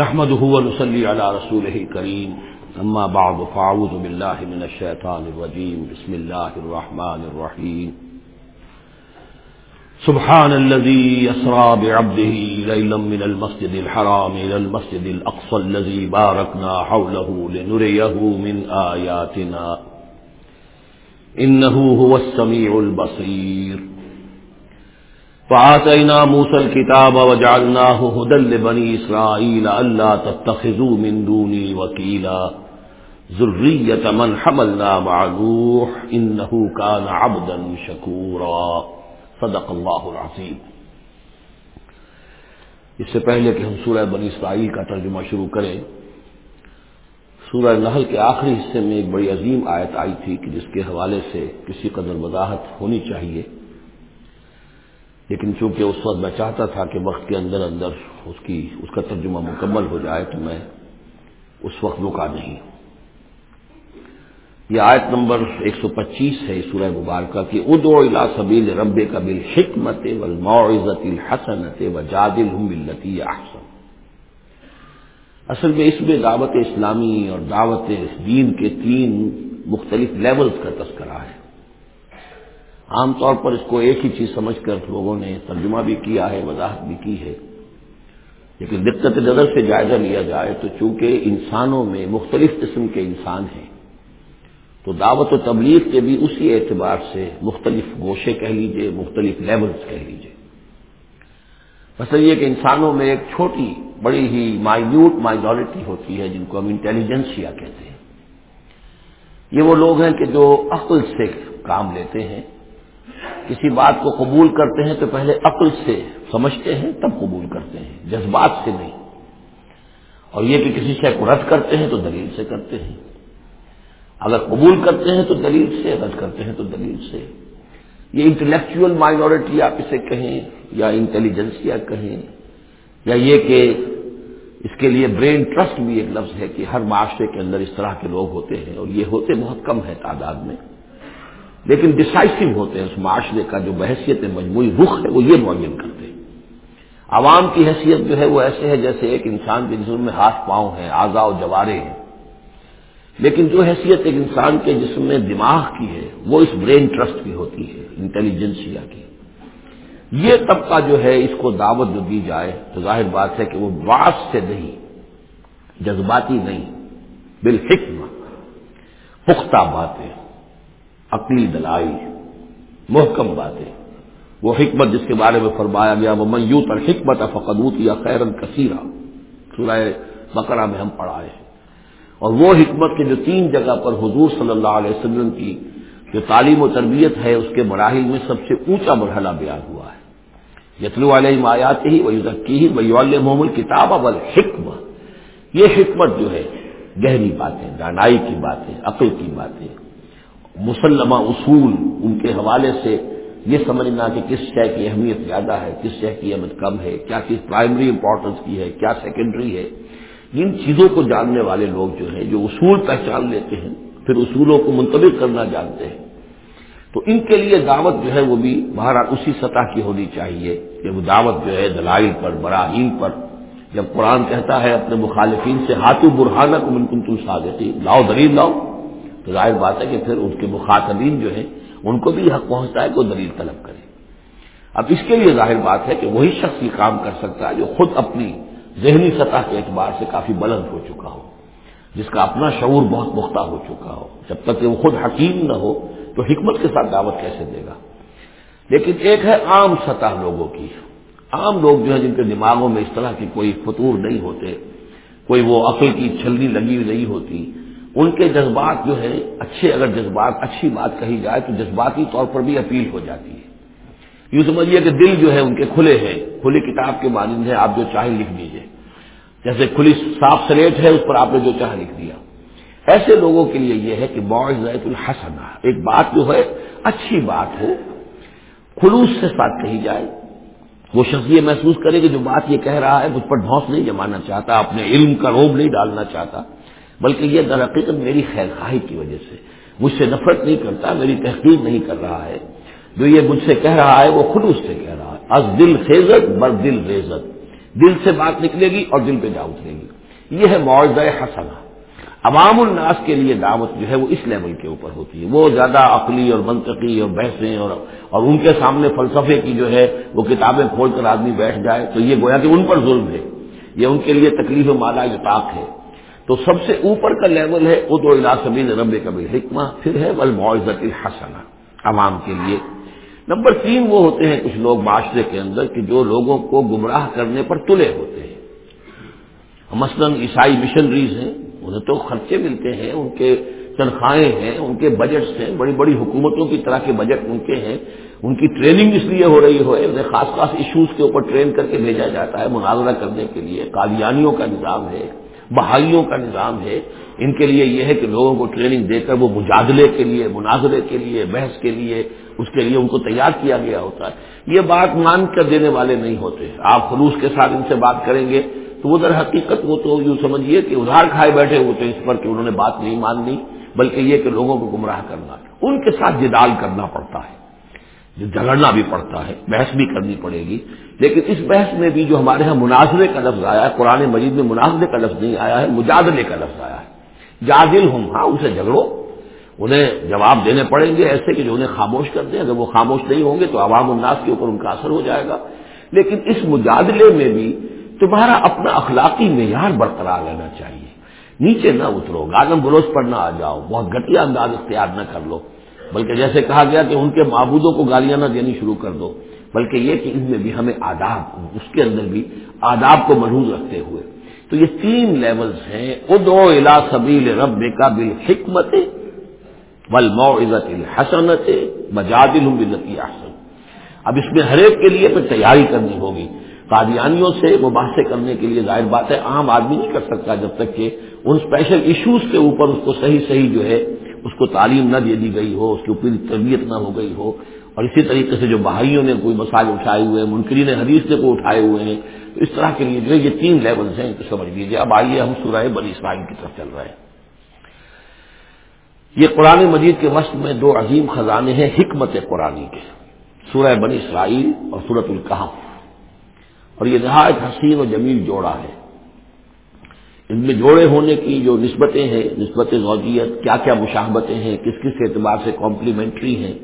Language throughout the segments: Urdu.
نحمده ونصلي على رسوله الكريم. أما بعد، فأعوذ بالله من الشيطان الرجيم. بسم الله الرحمن الرحيم. سبحان الذي يسرى بعبده ليلا من المسجد الحرام إلى المسجد الأقصى الذي باركنا حوله لنريه من آياتنا. إنه هو السميع البصير. فآتينا موسى الكتاب وجعلناه هدى لبني إسرائيل ألا تتخذوا من دوني وكيلا ذرية من حملنا مع نوح إنه كان عبدا شكورا صدق اللہ العظیم اس سے پہلے کہ ہم سورہ بنی اسرائیل کا ترجمہ شروع کریں سورہ نحل کے آخری حصے میں ایک بڑی عظیم آیت آئی تھی کہ جس کے حوالے سے کسی قدر وضاحت ہونی چاہیے لیکن چونکہ اس وقت میں چاہتا تھا کہ وقت کے اندر اندر اس کی، اس کا ترجمہ مکمل ہو جائے، تو میں اس وقت رکا نہیں یہ آیت نمبر ایک سو پچیس ہے سورہ مبارکہ کی۔ ادو الا سبیل رب کا بل حکمت والموعظت الحسنت و جادل احسن۔ اصل میں اس میں دعوت اسلامی اور دعوت دین کے تین مختلف لیولز کا تذکرہ ہے۔ عام طور پر اس کو ایک ہی چیز سمجھ کر لوگوں نے ترجمہ بھی کیا ہے، وضاحت بھی کی ہے۔ لیکن دقت نظر سے جائزہ لیا جائے تو چونکہ انسانوں میں مختلف قسم کے انسان ہیں، تو دعوت و تبلیغ کے بھی اسی اعتبار سے مختلف گوشے کہہ لیجیے، مختلف لیولز کہہ لیجیے۔ مثلا یہ کہ انسانوں میں ایک چھوٹی، بڑی ہی مائنیوٹ مائنورٹی ہوتی ہے، جن کو ہم انٹیلیجنسیا کہتے ہیں۔ یہ وہ لوگ ہیں کہ جو عقل سے کام لیتے ہیں کسی بات کو قبول کرتے ہیں تو پہلے عقل سے سمجھتے ہیں، تب قبول کرتے ہیں، جذبات سے نہیں۔ اور یہ کہ کسی شے کو رد کرتے ہیں تو دلیل سے کرتے ہیں۔ اگر قبول کرتے ہیں تو دلیل سے، رد کرتے ہیں تو دلیل سے۔ یہ انٹلیکچوئل مائنورٹی آپ اسے کہیں یا انٹیلیجنسیا کہیں، یا یہ کہ اس کے لیے برین ٹرسٹ بھی ایک لفظ ہے کہ ہر معاشرے کے اندر اس طرح کے لوگ ہوتے ہیں اور یہ ہوتے بہت کم ہے تعداد میں۔ لیکن ڈسائسو ہوتے ہیں اس معاشرے کا جو بحثیت مجموعی رخ ہے، وہ یہ معین کرتے ہیں۔ عوام کی حیثیت جو ہے، وہ ایسے ہے جیسے ایک انسان کے جسم میں ہاتھ پاؤں ہیں، اعضاء و جوارے ہیں۔ لیکن جو حیثیت ایک انسان کے جسم میں دماغ کی ہے، وہ اس برین ٹرسٹ کی ہوتی ہے، انٹیلیجنسیا کی۔ یہ طبقہ جو ہے، اس کو دعوت جو دی جائے، تو ظاہر بات ہے کہ وہ باس سے نہیں، جذباتی نہیں بالحکم پختہ باتیں۔ عقلی دلائی، محکم باتیں۔ وہ حکمت جس کے بارے میں فرمایا گیا وہ میوت اور حکمت فقدوت یا خیرن کثیرہ سورہ بقرہ میں ہم پڑھائے ہیں اور وہ حکمت کے جو تین جگہ پر حضور صلی اللہ علیہ وسلم کی جو تعلیم و تربیت ہے، اس کے مراحل میں سب سے اونچا مرحلہ بیان ہوا ہے۔ یتلو علیہ آیات ہی وہ ذکی ہی ولی محمد کتاب اب حکمت یہ حکمت جو ہے، گہری باتیں، دانائی کی باتیں، عقل کی باتیں۔ مسلمہ اصول ان کے حوالے سے یہ سمجھنا کہ کس شے کی اہمیت زیادہ ہے، کس شے کی اہمیت کم ہے، کیا چیز پرائمری امپورٹنس کی ہے، کیا سیکنڈری ہے۔ ان چیزوں کو جاننے والے لوگ جو ہیں، جو اصول پہچان لیتے ہیں، پھر اصولوں کو منتبک کرنا جانتے ہیں۔ تو ان کے لیے دعوت جو ہے وہ بھی بہرحال اسی سطح کی ہونی چاہیے کہ وہ دعوت جو ہے دلائل پر براہین پر۔ جب قرآن کہتا ہے، اپنے مخالفین سے ہاتھو برہانہ کو منکن تم سادتی لاؤ دلیل لاؤ۔ تو ظاہر بات ہے کہ پھر ان کے مخاطبین جو ہیں، ان کو بھی حق پہنچتا ہے کہ وہ دلیل طلب کرے اب اس کے لیے ظاہر بات ہے کہ وہی شخص یہ کام کر سکتا ہے جو خود اپنی ذہنی سطح کے اعتبار سے کافی بلند ہو چکا ہو، جس کا اپنا شعور بہت پختہ ہو چکا ہو۔ جب تک کہ وہ خود حکیم نہ ہو، تو حکمت کے ساتھ دعوت کیسے دے گا؟ لیکن ایک ہے عام سطح لوگوں کی۔ عام لوگ جو ہے جن کے دماغوں میں اس طرح کی کوئی فطور نہیں ہوتے، کوئی وہ عقل کی چھلنی لگی ہوئی نہیں ہوتی ان کے جذبات جو ہے اچھے اگر جذبات، اچھی بات کہی جائے تو جذباتی طور پر بھی اپیل ہو جاتی ہے۔ یوں سمجھیے کہ دل جو ہے ان کے کھلے ہیں۔ کھلی کتاب کے مانند ہے آپ جو چاہیں لکھ دیجیے۔ جیسے کھلی صاف سلیٹ ہے، اس پر آپ نے جو چاہ لکھ دیا۔ ایسے لوگوں کے لیے یہ ہے کہ معذت الحسنہ، ایک بات جو ہے، اچھی بات ہو خلوص سے ساتھ کہی جائے، وہ شخص یہ محسوس کرے کہ جو بات یہ کہہ رہا ہے، مجھ پر ڈھونس نہیں جمانا چاہتا، اپنے علم کا روب نہیں ڈالنا چاہتا۔ بلکہ یہ در حقیقت میری خیر خواہی کی وجہ سے۔ مجھ سے نفرت نہیں کرتا، میری تحقیق نہیں کر رہا ہے۔ جو یہ مجھ سے کہہ رہا ہے، وہ خلوص سے کہہ رہا ہے۔ از دل خیزت، بر دل ریزت۔ دل سے بات نکلے گی اور دل پہ جا اترے گی۔ یہ ہے معاوضہ حسنا عوام الناس کے لیے دعوت جو ہے وہ اس لیول کے اوپر ہوتی ہے۔ وہ زیادہ عقلی اور منطقی اور بحثیں اور اور ان کے سامنے فلسفے کی جو ہے وہ کتابیں کھول کر آدمی بیٹھ جائے تو یہ گویا کہ ان پر ظلم ہے۔ یہ ان کے لیے تکلیف مالا یتاق ہے۔ تو سب سے اوپر کا لیول ہے اد و سبیل رب کبھی حکمہ، پھر ہے بل معذت الحسن عوام کے لیے۔ نمبر تین وہ ہوتے ہیں کچھ لوگ معاشرے کے اندر کہ جو لوگوں کو گمراہ کرنے پر تلے ہوتے ہیں۔ مثلاً عیسائی مشنریز ہیں، انہیں تو خرچے ملتے ہیں، ان کے تنخواہیں ہیں، ان کے بجٹس ہیں، بڑی بڑی حکومتوں کی طرح کے بجٹ ان کے ہیں۔ ان کی ٹریننگ اس لیے ہو رہی ہو، انہیں خاص خاص ایشوز کے اوپر ٹرین کر کے بھیجا جاتا ہے، مناظرہ کرنے کے لیے۔ قادیانیوں کا نظام ہے۔ بہائیوں کا نظام ہے۔ ان کے لیے یہ ہے کہ لوگوں کو ٹریننگ دے کر وہ مجادلے کے لیے، مناظرے کے لیے، بحث کے لیے، اس کے لیے ان کو تیار کیا گیا ہوتا ہے۔ یہ بات مان کر دینے والے نہیں ہوتے۔ آپ خلوص کے ساتھ ان سے بات کریں گے تو وہ در حقیقت وہ تو یوں سمجھیے کہ ادھار کھائے بیٹھے ہوتے اس پر کہ انہوں نے بات نہیں مان لی بلکہ یہ کہ لوگوں کو گمراہ کرنا۔ ان کے ساتھ جدال کرنا پڑتا ہے۔ جگڑنا بھی پڑتا ہے، بحث بھی کرنی پڑے گی۔ لیکن اس بحث میں بھی جو ہمارے یہاں مناظرے کا لفظ آیا ہے، قرآن مجید میں مناظرے کا لفظ نہیں آیا ہے، مجادلے کا لفظ آیا ہے۔ جادل ہوں ہاں اسے جھگڑو۔ انہیں جواب دینے پڑیں گے ایسے کہ جو انہیں خاموش کر دیں۔ اگر وہ خاموش نہیں ہوں گے تو عوام الناس کے اوپر ان کا اثر ہو جائے گا۔ لیکن اس مجادلے میں بھی تمہارا اپنا اخلاقی معیار برقرار رہنا چاہیے۔ نیچے نہ اترو گالم بروس پر نہ آ جاؤ۔ بہت گٹیا انداز اختیار نہ کر لو۔ بلکہ جیسے کہا گیا کہ ان کے معبودوں کو گالیاں نہ دینی شروع کر دو، بلکہ یہ کہ ان میں بھی ہمیں آداب، اس کے اندر بھی آداب کو محروض رکھتے ہوئے۔ تو یہ تین لیولز ہیں ادو الا سبیل رب کا بل حکمت بل عزت الحسنت بجادل بلتی احسن۔ اب اس میں ہر ایک کے لیے پھر تیاری کرنی ہوگی۔ قادیانیوں سے مباحثے کرنے کے لیے ظاہر بات ہے، عام آدمی نہیں کر سکتا جب تک کہ ان اسپیشل ایشوز کے اوپر اس کو صحیح صحیح جو ہے اس کو تعلیم نہ دے دی گئی ہو، اس کی پوری تربیت نہ ہو گئی ہو۔ اور اسی طریقے سے جو بہائیوں نے کوئی مسائل اٹھائے ہوئے ہیں، منکرین حدیث نے کوئی اٹھائے ہوئے ہیں، تو اس طرح کے لیے جو ہے یہ تین لیولز ہیں تو سمجھ لیجیے اب آئیے ہم سورہ بنی اسرائیل کی طرف چل رہے ہیں۔ یہ قرآن مجید کے وسط میں دو عظیم خزانے ہیں، حکمت قرآن کے۔ سورہ بنی اسرائیل اور سورت القحف اور یہ نہایت حسین و جمیل جوڑا ہے۔ ان میں جوڑے ہونے کی جو نسبتیں ہیں، نسبت زوجیت، کیا کیا مشاہبتیں ہیں، کس کس اعتبار سے کمپلیمنٹری ہیں،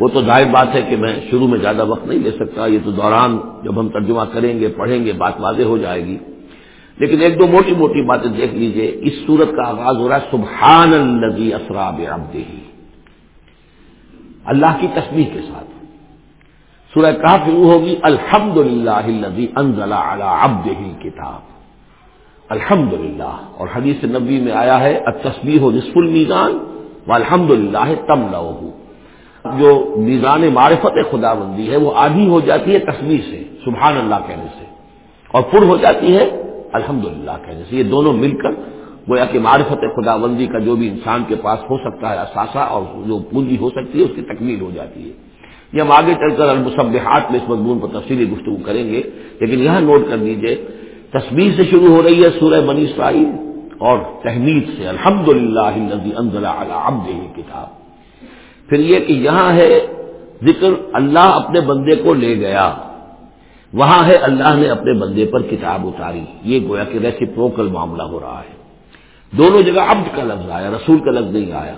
وہ تو ظاہر بات ہے کہ میں شروع میں زیادہ وقت نہیں لے سکتا، یہ تو دوران جب ہم ترجمہ کریں گے، پڑھیں گے، بات واضح ہو جائے گی۔ لیکن ایک دو موٹی موٹی باتیں دیکھ لیجیے، اس صورت کا آغاز ہو رہا ہے سبحان الزی اسراب عبدہ اللہ کی تصویر کے ساتھ۔ سورہ کہا شروع ہوگی الحمد للہ انزل علی عبدہ کتاب الحمد للہ اور حدیث نبی میں آیا ہے تصویر ہو نصف المیزان و الحمد للہ تم لو جو میزان معرفت خدا بندی ہے، وہ آدھی ہو جاتی ہے تصویر سے سبحان اللہ کہنے سے۔ اور پر ہو جاتی ہے الحمد للہ کہنے سے۔ یہ دونوں مل کر گویا کہ معرفت خدا بندی کا جو بھی انسان کے پاس ہو سکتا ہے اثاثہ اور جو پونجی ہو سکتی ہے، اس کی تکمیل ہو جاتی ہے۔ یہ ہم آگے چل کر المصبحات میں اس مضمون پر تفصیلی گفتگو کریں گے، لیکن یہاں نوٹ کر لیجیے تصویر سے شروع ہو رہی ہے سورہ بنی اسرائیل اور تحمید سے الحمد للہ کتاب۔ پھر یہ کہ یہاں ہے ذکر اللہ اپنے بندے کو لے گیا۔ وہاں ہے اللہ نے اپنے بندے پر کتاب اتاری۔ یہ گویا کہ ریسیپروکل معاملہ ہو رہا ہے۔ دونوں جگہ عبد کا لفظ آیا، رسول کا لفظ نہیں آیا۔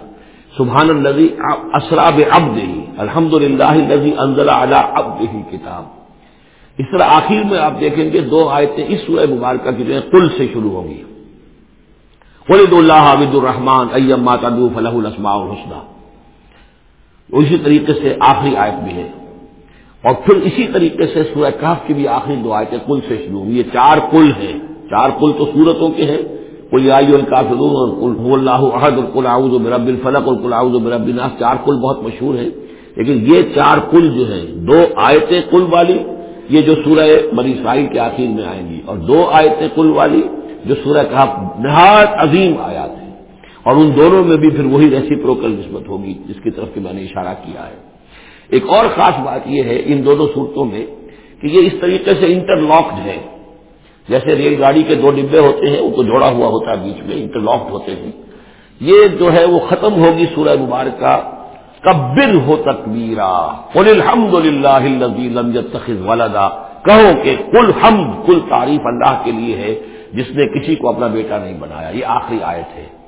سبحان الزی اسراب ابد ہی الحمد للہ انزلہ ابد ہی کتاب۔ اس طرح آخر میں آپ دیکھیں گے دو آیتیں اس سورہ مبارکہ کی جو ہے کل سے شروع ہوگی ولید اللہ عبد الرحمان ایم ماتو فلاح الاسماء الحسنہ اسی طریقے سے آخری آیت بھی ہے۔ اور پھر اسی طریقے سے سورہ کاف کی بھی آخری دو آیتیں کل سے شروع ہوئی یہ چار کل ہیں۔ چار کل تو صورتوں کے ہیں۔ کل آئی الکافرون اور اللہ عہد القل اعوذ برب الفلق اور کل اعوذ برب الناس۔ چار کل بہت مشہور ہیں۔ لیکن یہ چار کل جو ہیں، دو آیتیں کل والی یہ جو سورہ بنی اسرائیل کے آخر میں آئیں گی اور دو آیتیں کل والی جو سورہ کہا نہایت عظیم آیات ہیں اور ان دونوں میں بھی پھر وہی ریسیپروکل نسبت ہوگی جس کی طرف میں نے اشارہ کیا ہے۔ ایک اور خاص بات یہ ہے ان دونوں صورتوں میں کہ یہ اس طریقے سے انٹر لاکڈ ہے جیسے ریل گاڑی کے دو ڈبے ہوتے ہیں، ان کو جوڑا ہوا ہوتا ہے بیچ میں انٹر لاکڈ ہوتے ہیں۔ یہ جو ہے وہ ختم ہوگی سورہ مبارکہ کبر ہو تکبیرا، قل الحمد للہ لم يتخذ ولدا۔ کہو کہ کل ہم کل تعریف اللہ کے لیے ہے، جس نے کسی کو اپنا بیٹا نہیں بنایا۔ یہ آخری آیت ہے۔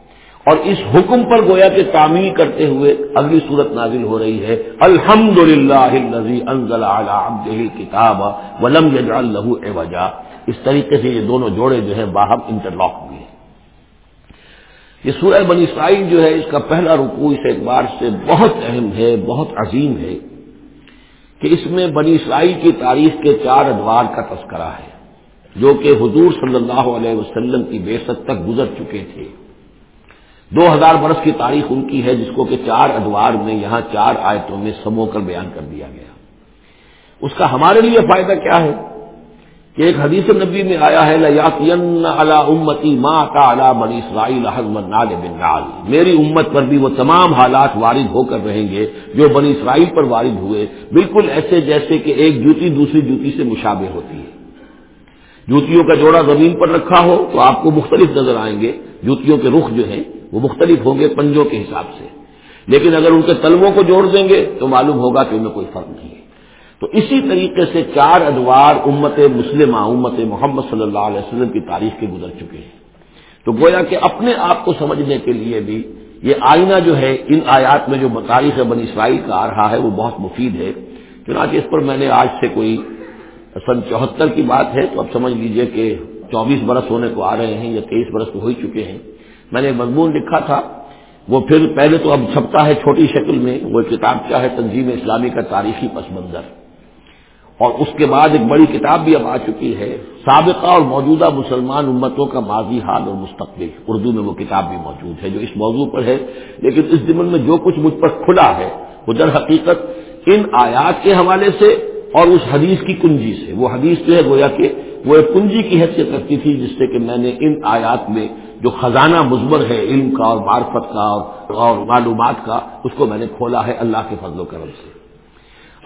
اور اس حکم پر گویا کہ تعمیل کرتے ہوئے اگلی صورت نازل ہو رہی ہے۔ الحمد للہ انزل کتاب ولم لہو اے وجہ اس طریقے سے یہ دونوں جوڑے جو ہیں باہم انٹرلاک ہوئے۔ ہیں یہ سورہ بنی اسرائیل جو ہے، اس کا پہلا رکوع، اس اعتبار سے بہت اہم ہے، بہت عظیم ہے کہ اس میں بنی اسرائیل کی تاریخ کے چار ادوار کا تذکرہ ہے، جو کہ حضور صلی اللہ علیہ وسلم کی بے تک گزر چکے تھے۔ دو ہزار برس کی تاریخ ان کی ہے، جس کو کہ چار ادوار میں یہاں چار آیتوں میں سمو کر بیان کر دیا گیا۔ اس کا ہمارے لیے فائدہ کیا ہے؟ کہ ایک حدیث نبی میں آیا ہے امتی ماں کا اعلیٰ بنی اسرائیل نال بن نال میری امت پر بھی وہ تمام حالات وارد ہو کر رہیں گے جو بنی اسرائیل پر وارد ہوئے، بالکل ایسے جیسے کہ ایک جوتی دوسری جوتی سے مشابہ ہوتی ہے۔ جوتیوں کا جوڑا زمین پر رکھا ہو تو آپ کو مختلف نظر آئیں گے۔ جوتیوں کے رخ جو ہیں وہ مختلف ہوں گے پنجوں کے حساب سے۔ لیکن اگر ان کے تلووں کو جوڑ دیں گے تو معلوم ہوگا کہ ان میں کوئی فرق نہیں ہے۔ تو اسی طریقے سے چار ادوار امت مسلمہ، امت محمد صلی اللہ علیہ وسلم کی تاریخ کے گزر چکے ہیں۔ تو گویا کہ اپنے آپ کو سمجھنے کے لیے بھی یہ آئینہ جو ہے، ان آیات میں جو تاریخ بنی اسرائیل کا آ رہا ہے، وہ بہت مفید ہے۔ چنانچہ اس پر میں نے آج سے کوئی سن چوہتر کی بات ہے، تو اب سمجھ لیجیے کہ چوبیس برس ہونے کو آ رہے ہیں یا تیئیس برس تو ہو ہی چکے ہیں۔ میں نے مضمون لکھا تھا، وہ پھر پہلے تو اب چھپتا ہے چھوٹی شکل میں، وہ کتاب کیا ہے، تنظیم اسلامی کا تاریخی پس منظر۔ اور اس کے بعد ایک بڑی کتاب بھی اب آ چکی ہے۔ سابقہ اور موجودہ مسلمان امتوں کا ماضی حال اور مستقبل۔ اردو میں وہ کتاب بھی موجود ہے جو اس موضوع پر ہے۔ لیکن اس دمن میں جو کچھ مجھ پر کھلا ہے، وہ در حقیقت ان آیات کے حوالے سے اور اس حدیث کی کنجی سے۔ وہ حدیث جو ہے، گویا کہ وہ ایک کنجی کی حیثیت رکھتی تھی، جس سے کہ میں نے ان آیات میں جو خزانہ مزمر ہے، علم کا اور معرفت کا اور معلومات کا، اس کو میں نے کھولا ہے اللہ کے فضل و کرم سے۔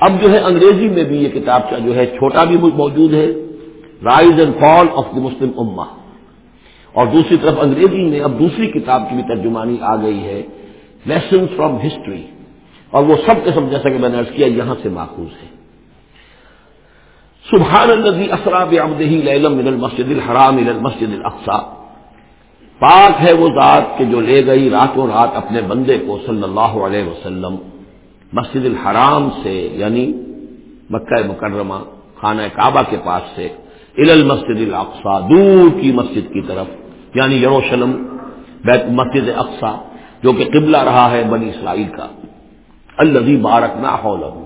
اب جو ہے انگریزی میں بھی یہ کتاب کا جو ہے چھوٹا بھی موجود ہے rise and fall of the Muslim اما اور دوسری طرف انگریزی میں اب دوسری کتاب کی بھی ترجمانی آ گئی ہے لیسن فرام ہسٹری اور وہ سب کے سب جیسا کہ میں نے ارض کیا، یہاں سے ماخوذ ہے۔ سبحان النزی اسراب عبدہی من المسجد الحرام الى المسجد الاقصى پاک ہے وہ ذات کہ جو لے گئی راتوں رات اپنے بندے کو صلی اللہ علیہ وسلم۔ مسجد الحرام سے یعنی مکہ مکرمہ، خانہ کعبہ کے پاس سے ال المسجد الاقصى دور کی مسجد کی طرف یعنی یروشلم بیت مسجد اقصا جو کہ قبلہ رہا ہے بنی اسرائیل کا الزی بارک نہ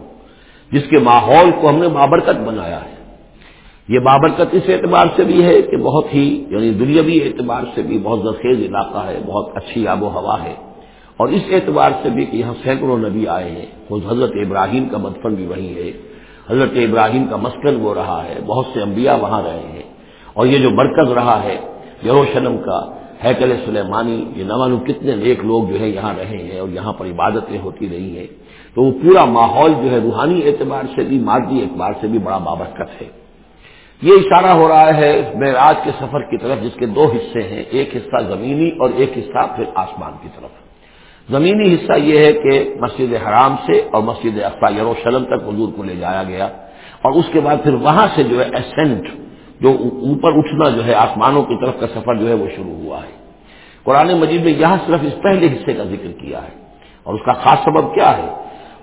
جس کے ماحول کو ہم نے بابرکت بنایا ہے۔ یہ بابرکت اس اعتبار سے بھی ہے کہ بہت ہی یعنی دنیاوی اعتبار سے بھی بہت زرخیز علاقہ ہے، بہت اچھی آب و ہوا ہے۔ اور اس اعتبار سے بھی کہ یہاں سینکڑوں نبی آئے ہیں۔ خود حضرت ابراہیم کا مدفن بھی وہی ہے۔ حضرت ابراہیم کا مسکن وہ رہا ہے۔ بہت سے انبیاء وہاں رہے ہیں۔ اور یہ جو مرکز رہا ہے، یروشلم کا، ہیکل سلیمانی، یہ نوانو کتنے نیک لوگ جو ہے یہاں رہے ہیں اور یہاں پر عبادتیں ہوتی رہی ہیں۔ تو وہ پورا ماحول جو ہے روحانی اعتبار سے بھی، مادی اعتبار سے بھی بڑا بابرکت ہے۔ یہ اشارہ ہو رہا ہے معراج کے سفر کی طرف، جس کے دو حصے ہیں۔ ایک حصہ زمینی اور ایک حصہ پھر آسمان کی طرف۔ زمینی حصہ یہ ہے کہ مسجد حرام سے اور مسجد اقفا یروشلم تک حضور کو لے جایا گیا اور اس کے بعد پھر وہاں سے جو ہے اسینٹ جو اوپر اٹھنا جو ہے آسمانوں کی طرف کا سفر جو ہے وہ شروع ہوا ہے۔ قرآن مجید میں یہاں صرف اس پہلے حصے کا ذکر کیا ہے اور اس کا خاص سبب کیا ہے؟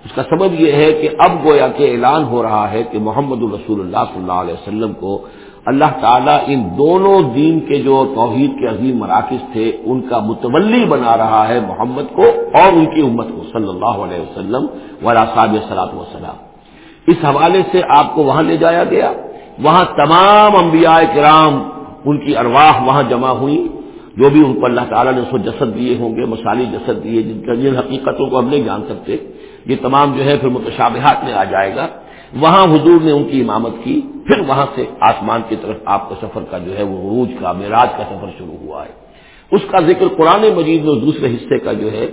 اس کا سبب یہ ہے کہ اب گویا کہ اعلان ہو رہا ہے کہ محمد الرسول اللہ صلی اللہ علیہ وسلم کو اللہ تعالیٰ ان دونوں دین کے جو توحید کے عظیم مراکز تھے، ان کا متولی بنا رہا ہے محمد کو اور ان کی امت کو صلی اللہ علیہ وسلم صاب صلاح وسلام اس حوالے سے آپ کو وہاں لے جایا گیا۔ وہاں تمام انبیاء کرام، ان کی ارواح وہاں جمع ہوئی۔ جو بھی ان کو اللہ تعالیٰ نے اس کو جسد دیے ہوں گے مسالی جسد دیے، جن جن حقیقتوں کو ہم نہیں جان سکتے، یہ تمام جو ہے پھر متشابہات میں آ جائے گا۔ وہاں حضور نے ان کی امامت کی، پھر وہاں سے آسمان کی طرف آپ کا سفر کا جو ہے وہ عروج کا، معراج کا سفر شروع ہوا ہے۔ اس کا ذکر قرآن مجید میں دوسرے حصے کا جو ہے،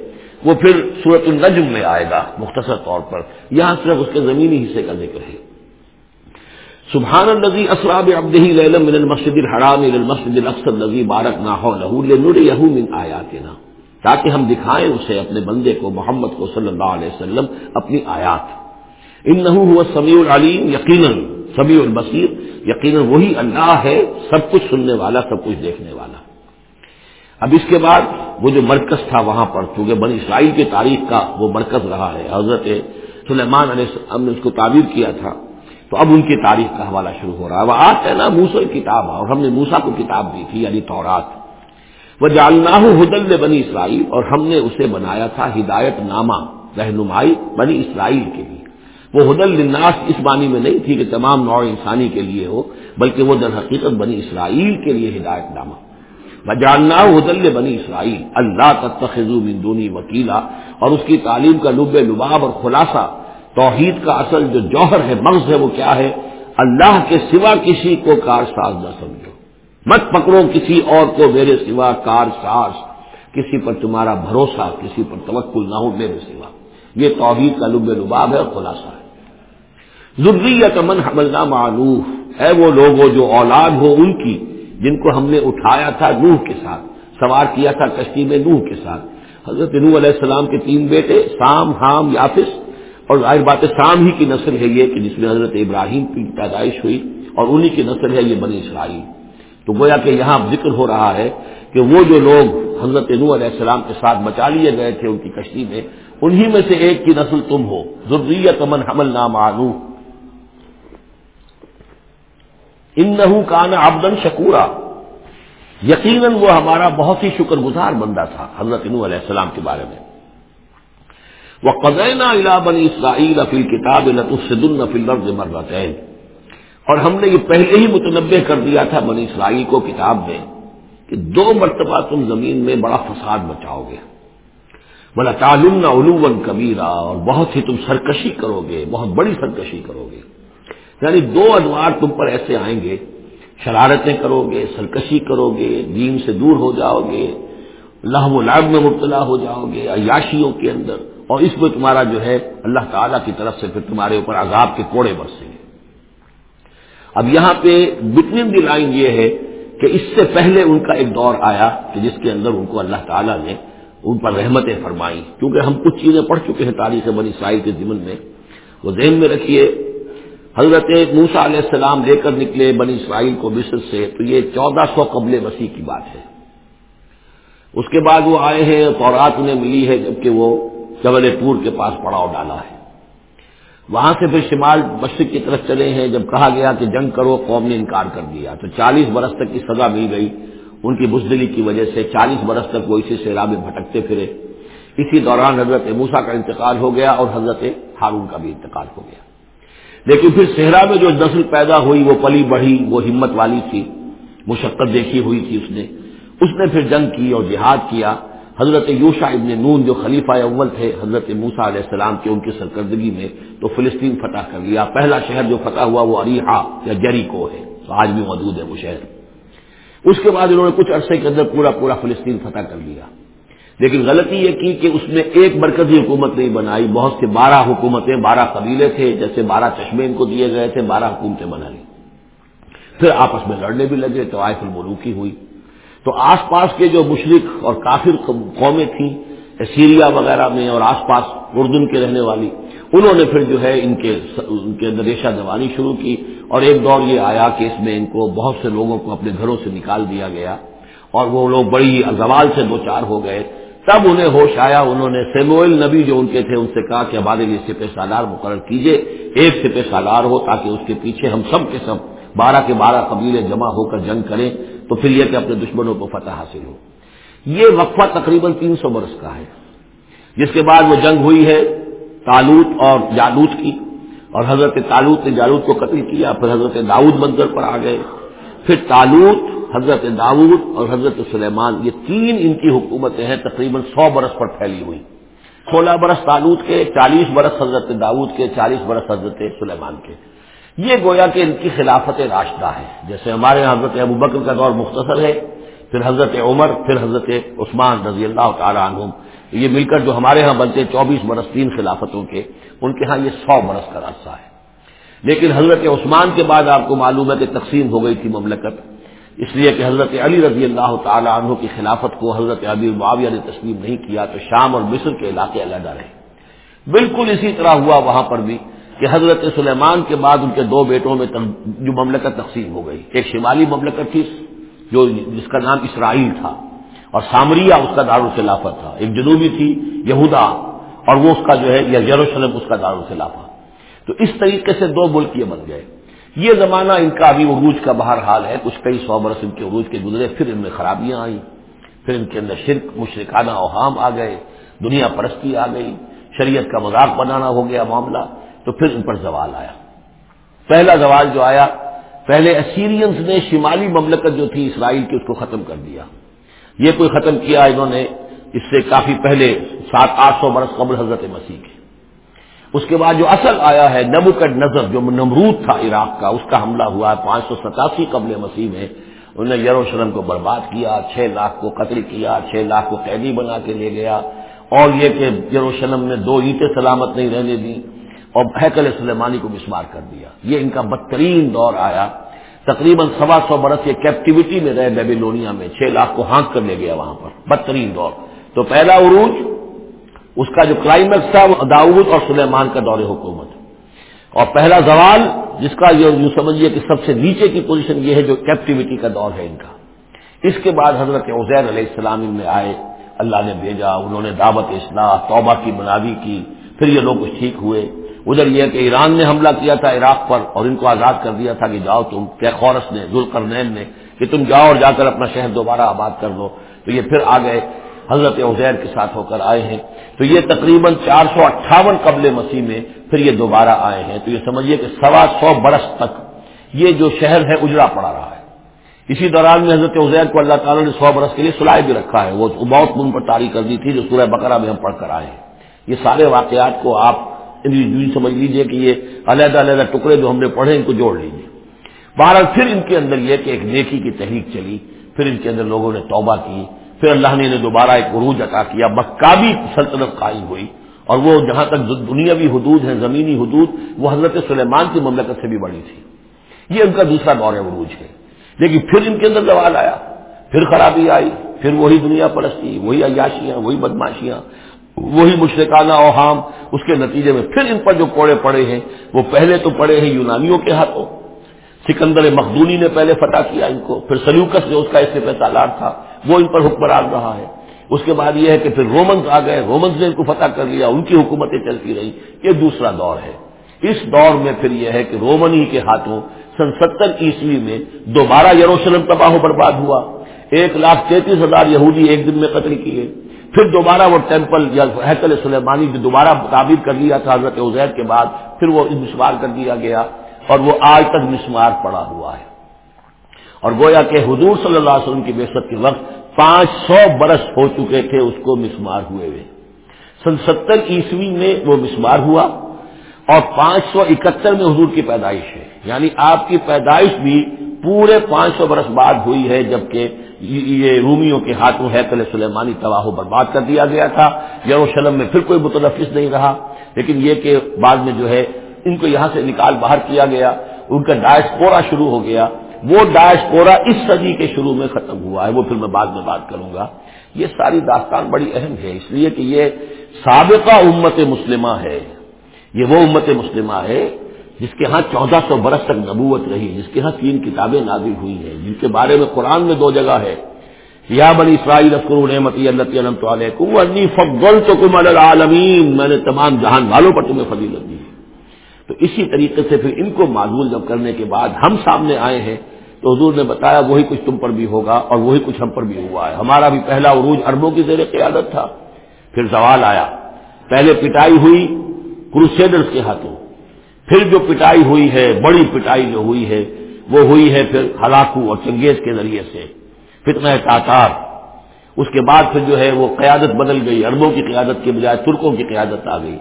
وہ پھر صورت النجم میں آئے گا، مختصر طور پر۔ یہاں صرف اس کے زمینی حصے کا ذکر ہے۔ سبحان النزی اسراب ابدی من المسد الحرام المسد القصد النزی بارک نہ ہو من آیاتنا تاکہ ہم دکھائیں اسے اپنے بندے کو، محمد کو صلی اللہ علیہ وسلم، اپنی آیات۔ ان نہ سمیع العلیم، یقیناً سبھی البصیر، یقیناً وہی اللہ ہے، سب کچھ سننے والا، سب کچھ دیکھنے والا۔ اب اس کے بعد وہ جو مرکز تھا وہاں پر، چونکہ بنی اسرائیل کی تاریخ کا وہ مرکز رہا ہے، حضرت سلیمان علیہ السلام نے اس کو تعبیر کیا تھا۔ تو اب ان کی تاریخ کا حوالہ شروع ہو رہا ہے۔ وہ آج ہے نا موسل کتاب، اور ہم نے موسا کو کتاب دی تھی یعنی تورات۔ وہ جالنا ہدل بنی اسرائیل، اور ہم نے اسے بنایا تھا ہدایت نامہ، رہنمائی بنی اسرائیل کے لیے۔ وہ حدل لناس اس معنی میں نہیں تھی کہ تمام نوع انسانی کے لیے ہو، بلکہ وہ در حقیقت بنی اسرائیل کے لیے ہدایت نامہ۔ جاننا حدل بنی اسرائیل۔ اللہ تخذو من دونی وکیلا۔ اور اس کی تعلیم کا لب لباب اور خلاصہ، توحید کا اصل جو جوہر ہے، مغز ہے، وہ کیا ہے؟ اللہ کے سوا کسی کو کار ساز نہ سمجھو۔ مت پکڑو کسی اور کو میرے سوا کار ساز کسی پر تمہارا بھروسہ، کسی پر توکل نہ ہو، میرے سوا۔ یہ توحید کا لب لباب ہے اور خلاصہ۔ ہے ضروریت من حملنا معلوف ہے وہ لوگ جو اولاد ہو ان کی، جن کو ہم نے اٹھایا تھا نوح کے ساتھ، سوار کیا تھا کشتی میں نوح کے ساتھ۔ حضرت نوح علیہ السلام کے تین بیٹے، سام، حام یافس اور ظاہر بات سام ہی کی نسل ہے یہ کہ جس میں حضرت ابراہیم کی پیدائش ہوئی اور انہی کی نسل ہے یہ بنی اسرائیل۔ تو گویا کہ یہاں ذکر ہو رہا ہے کہ وہ جو لوگ حضرت نو علیہ السلام کے ساتھ بچا لیے گئے تھے ان کی کشتی میں، انہی میں سے ایک کی نسل تم ہو۔ ضروریت امن حمل نام آنو ان نہ آبدن شکورا۔ یقیناً وہ ہمارا بہت ہی شکر گزار بندہ تھا، حضرت نو علیہ السلام کے بارے میں۔ وہ قزینہ الا بنی اسرائیل افیل کتاب لطفل الفل مرتین۔ اور ہم نے یہ پہلے ہی متنوع کر دیا تھا بنی اسرائیل کو کتاب میں کہ دو مرتبہ تم زمین میں بڑا فساد بچاؤ گے۔ بلا تعلوم علوم کبیرہ اور بہت ہی تم سرکشی کرو گے، بہت بڑی سرکشی کرو گے۔ یعنی دو ادوار تم پر ایسے آئیں گے، شرارتیں کرو گے، سرکشی کرو گے، دین سے دور ہو جاؤ گے اللہ و لاب میں مبتلا ہو جاؤ گے، عیاشیوں کے اندر، اور اس میں تمہارا جو ہے اللہ تعالیٰ کی طرف سے پھر تمہارے اوپر عذاب کے کوڑے برسیں گے۔ اب یہاں پہ بٹوین دی لائن یہ ہے کہ اس سے پہلے ان کا ایک دور آیا کہ جس کے اندر ان کو اللہ تعالیٰ نے ان پر رحمتیں فرمائی کیونکہ ہم کچھ چیزیں پڑھ چکے ہیں تاریخ بنی سائی کے ضمن میں، وہ ذہن میں رکھیے حضرت موسا علیہ السلام لے کر نکلے بنی اسرائیل کو مصر سے، تو یہ چودہ سو قبل مسیح کی بات ہے۔ اس کے بعد وہ آئے ہیں، تورات انہیں ملی ہے جبکہ وہ جبل پور کے پاس پڑاؤ ڈالا ہے۔ وہاں سے پھر شمال مشرق کی طرف چلے ہیں، جب کہا گیا کہ جنگ کرو، قوم نے انکار کر دیا۔ تو چالیس برس تک کی سزا مل گئی۔ ان کی بزدلی کی وجہ سے چالیس برس تک وہ اسی سیرا میں بھٹکتے پھرے۔ اسی دوران حضرت موسا کا انتقال ہو گیا اور حضرت ہارون کا بھی انتقال ہو گیا۔ لیکن پھر صحرا میں جو نسل پیدا ہوئی، وہ پلی بڑھی، وہ ہمت والی تھی، مشقت دیکھی ہوئی تھی اس نے۔ اس نے پھر جنگ کی اور جہاد کیا۔ حضرت یوشا ابن نون جو خلیفہ اول تھے، حضرت موسا علیہ السلام کے ان کی سرکردگی میں تو فلسطین فتح کر لیا۔ پہلا شہر جو فتح ہوا وہ اریحا یا جری کو ہے۔ تو آج بھی موجود ہے وہ شہر۔ اس کے بعد انہوں نے کچھ عرصے کے اندر پورا پورا فلسطین فتح کر لیا۔ لیکن غلطی یہ کی کہ اس میں ایک مرکزی حکومت نہیں بنائی، بہت سے بارہ حکومتیں، بارہ قبیلے تھے، جیسے بارہ چشمے ان کو دیے گئے تھے، بارہ حکومتیں بنا لی۔ پھر آپس میں لڑنے بھی لگے تو آئے الملوکی ہوئی۔ تو آس پاس کے جو مشرق اور کافر قومیں تھیں، سیریا وغیرہ میں اور آس پاس اردن کے رہنے والی، انہوں نے پھر جو ہے ان کے ان کے اندر ریشہ دوانی شروع کی اور ایک دور یہ آیا کہ اس میں ان کو بہت سے لوگوں کو اپنے گھروں سے نکال دیا گیا اور وہ لوگ بڑی زوال سے دو چار ہو گئے۔ تب انہیں ہوش آیا، انہوں نے سیموئل نبی جو ان کے تھے، ان سے کہا کہ ہمارے لیے سپہ سالار مقرر کیجیے، ایک سپہ سالار ہو تاکہ اس کے پیچھے ہم سب کے سب بارہ کے بارہ قبیلے جمع ہو کر جنگ کریں، تو پھر یہ کہ اپنے دشمنوں کو فتح حاصل ہو۔ یہ وقفہ تقریباً تین سو برس کا ہے، جس کے بعد وہ جنگ ہوئی ہے تالوت اور جالوت کی، اور حضرت تالوت نے جالوت کو قتل کیا، پھر حضرت داؤد منظر پر آ گئے۔ پھر تالوت حضرت داود اور حضرت سلیمان، یہ تین ان کی حکومتیں ہیں، تقریباً سو برس پر پھیلی ہوئی۔ سولہ برس تالوت کے، چالیس برس حضرت داود کے، چالیس برس حضرت سلیمان کے۔ یہ گویا کہ ان کی خلافت راشدہ ہے۔ جیسے ہمارے یہاں حضرت ابو بکر کا دور مختصر ہے، پھر حضرت عمر، پھر حضرت عثمان رضی اللہ تعالیٰ عنہم۔ یہ مل کر جو ہمارے ہاں بنتے چوبیس برس تین خلافتوں کے، ان کے ہاں یہ سو برس کا راستہ ہے۔ لیکن حضرت عثمان کے بعد آپ کو معلوم ہے کہ تقسیم ہو گئی تھی مملکت۔ اس لیے کہ حضرت علی رضی اللہ تعالی عنہ کی خلافت کو حضرت ابی معاویہ نے تسلیم نہیں کیا تو شام اور مصر کے علاقے علیحدہ رہے۔ بالکل اسی طرح ہوا وہاں پر بھی کہ حضرت سلیمان کے بعد ان کے دو بیٹوں میں جو مملکت تقسیم ہو گئی۔ ایک شمالی مملکت تھی، جو جس کا نام اسرائیل تھا، اور سامریا اس کا دارالخلافت تھا۔ ایک جنوبی تھی، یہودا، اور وہ اس کا جو ہے، یا یروشلم اس کا دارالخلافہ۔ تو اس طریقے سے دو ملک یہ بن گئے۔ یہ زمانہ ان کا ابھی عروج کا باہر حال ہے، کچھ کئی سو برس ان کے عروج کے گزرے، پھر ان میں خرابیاں آئیں، پھر ان کے اندر شرک، مشرکانہ اوہام آ گئے، دنیا پرستی آ گئی، شریعت کا مذاق بنانا ہو گیا معاملہ، تو پھر ان پر زوال آیا۔ پہلا زوال جو آیا، پہلے اسیرینز نے شمالی مملکت جو تھی اسرائیل کی، اس کو ختم کر دیا۔ یہ کوئی ختم کیا انہوں نے، اس سے کافی پہلے سات آٹھ سو برس قبل حضرت مسیح کے۔ اس کے بعد جو اصل آیا ہے نبوکٹ نظر، جو نمرود تھا عراق کا، اس کا حملہ ہوا ہے پانچ سو ستاسی قبل مسیح میں۔ انہوں نے یروشلم کو برباد کیا، چھ لاکھ کو قتل کیا، چھ لاکھ کو قیدی بنا کے لے گیا۔ اور یہ کہ یروشلم میں دو اینٹیں سلامت نہیں رہنے دی اور حیکل سلیمانی کو مسمار کر دیا۔ یہ ان کا بدترین دور آیا۔ تقریباً سوا سو برس یہ کیپٹیوٹی میں رہے بیبیلونیا میں، چھ لاکھ کو ہانک کر لے گیا وہاں پر۔ بدترین دور۔ تو پہلا عروج اس کا جو کلائمیکس تھا وہ داؤد اور سلیمان کا دور حکومت۔ اور پہلا زوال جس کا یہ یوں سمجھیے کہ سب سے نیچے کی پوزیشن یہ ہے جو کیپٹیوٹی کا دور ہے ان کا۔ اس کے بعد حضرت عزیر علیہ السلام ان میں آئے، اللہ نے بھیجا، انہوں نے دعوت اصلاح، توبہ کی بناوی کی، پھر یہ لوگ کچھ ٹھیک ہوئے۔ ادھر یہ کہ ایران نے حملہ کیا تھا عراق پر اور ان کو آزاد کر دیا تھا کہ جاؤ تم کیا خورس نے، ذوالقرنین نے، کہ تم جاؤ اور جا کر اپنا شہر دوبارہ آباد کر دو۔ تو یہ پھر آ گئے۔ حضرت عزیر کے ساتھ ہو کر آئے ہیں۔ تو یہ تقریباً چار سو اٹھاون قبل مسیح میں پھر یہ دوبارہ آئے ہیں۔ تو یہ سمجھیے کہ سوا سو برس تک یہ جو شہر ہے اجڑا پڑا رہا ہے۔ اسی دوران میں حضرت عزیر کو اللہ تعالیٰ نے سو برس کے لیے سلائے بھی رکھا ہے۔ وہ بہت من پر تاریخ کر دی تھی جو سورہ بقرہ میں ہم پڑھ کر آئے ہیں۔ یہ سارے واقعات کو آپ سمجھ لیجیے کہ یہ علیحدہ علیحدہ ٹکڑے جو ہم نے پڑھے ان کو جوڑ لیجیے بہرحال پھر ان کے اندر یہ کہ ایک نیکی کی تحریک چلی۔ پھر ان کے اندر لوگوں نے توبہ کی۔ پھر اللہ نے دوبارہ ایک عروج عطا کیا مکابی سلطنت قائم ہوئی۔ اور وہ جہاں تک دنیاوی حدود ہیں، زمینی حدود، وہ حضرت سلیمان کی مملکت سے بھی بڑی تھی۔ یہ ان کا دوسرا دور عروج ہے۔ لیکن پھر ان کے اندر زوال آیا۔ پھر خرابی آئی، پھر وہی دنیا پرستی، وہی عیاشیاں، وہی بدماشیاں وہی مشرقانہ اوہام۔ اس کے نتیجے میں پھر ان پر جو کوڑے پڑے ہیں، وہ پہلے تو پڑے ہیں یونانیوں کے ہاتھوں۔ سکندر مخدونی نے پہلے فتح کیا ان کو، پھر سلیوکس جو اس کا اس سے تھا، وہ ان پر حکمران رہا ہے۔ اس کے بعد یہ ہے کہ پھر رومنز آ گئے، رومنز نے ان کو فتح کر لیا، ان کی حکومتیں چلتی رہی یہ دوسرا دور ہے۔ اس دور میں پھر یہ ہے کہ رومنی کے ہاتھوں سن ستر عیسوی میں دوبارہ یروشلم تباہ و برباد ہوا۔ ایک لاکھ تینتیس ہزار یہودی ایک دن میں قتل کیے۔ پھر دوبارہ وہ ٹیمپل یا حیکل سلیمانی جو دوبارہ تعبیر کر لیا تھا حضرت عزیر کے بعد، پھر وہ مسمار کر دیا گیا۔ اور وہ آج تک مسمار پڑا ہوا ہے۔ اور گویا کہ حضور صلی اللہ علیہ وسلم کی بےسط کے وقت پانچ سو برس ہو چکے تھے اس کو مسمار ہوئے ہوئے۔ سن ستر عیسوی میں وہ مسمار ہوا اور پانچ سو اکہتر میں حضور کی پیدائش ہے۔ یعنی آپ کی پیدائش بھی پورے پانچ سو برس بعد ہوئی ہے، جبکہ یہ رومیوں کے ہاتھوں حیکل سلیمانی تباہ و برباد کر دیا گیا تھا۔ یروشلم میں پھر کوئی متنفس نہیں رہا، لیکن یہ کہ بعد میں جو ہے ان کو یہاں سے نکال باہر کیا گیا، ان کا ڈائس پورا شروع ہو گیا۔ وہ ڈائس پورا اس صدی کے شروع میں ختم ہوا ہے، وہ پھر میں بعد میں بات کروں گا۔ یہ ساری داستان بڑی اہم ہے، اس لیے کہ یہ سابقہ امت مسلمہ ہے۔ یہ وہ امت مسلمہ ہے جس کے ہاں چودہ سو برس تک نبوت رہی، جس کے ہاں تین کتابیں نازل ہوئی ہیں، جن کے بارے میں قرآن میں دو جگہ ہے۔ یا بنی اسرائیل اکرو نعمتی اللہ علم فضل تو کم العالمین۔ میں نے تمام جہان والوں پر تمہیں فضیلت دی۔ تو اسی طریقے سے پھر ان کو معذول جب کرنے کے بعد ہم سامنے آئے ہیں، تو حضور نے بتایا وہی کچھ تم پر بھی ہوگا اور وہی کچھ ہم پر بھی ہوا ہے۔ ہمارا بھی پہلا عروج اربوں کی زیر قیادت تھا۔ پھر سوال آیا۔ پہلے پٹائی ہوئی کروسیڈرز کے ہاتھوں۔ پھر جو پٹائی ہوئی ہے، بڑی پٹائی جو ہوئی ہے، وہ ہوئی ہے پھر ہلاکو اور چنگیز کے ذریعے سے۔ فتنہ تاطار اس کے بعد پھر جو ہے وہ قیادت بدل گئی اربوں کی قیادت کے بجائے ترکوں کی قیادت آ گئی۔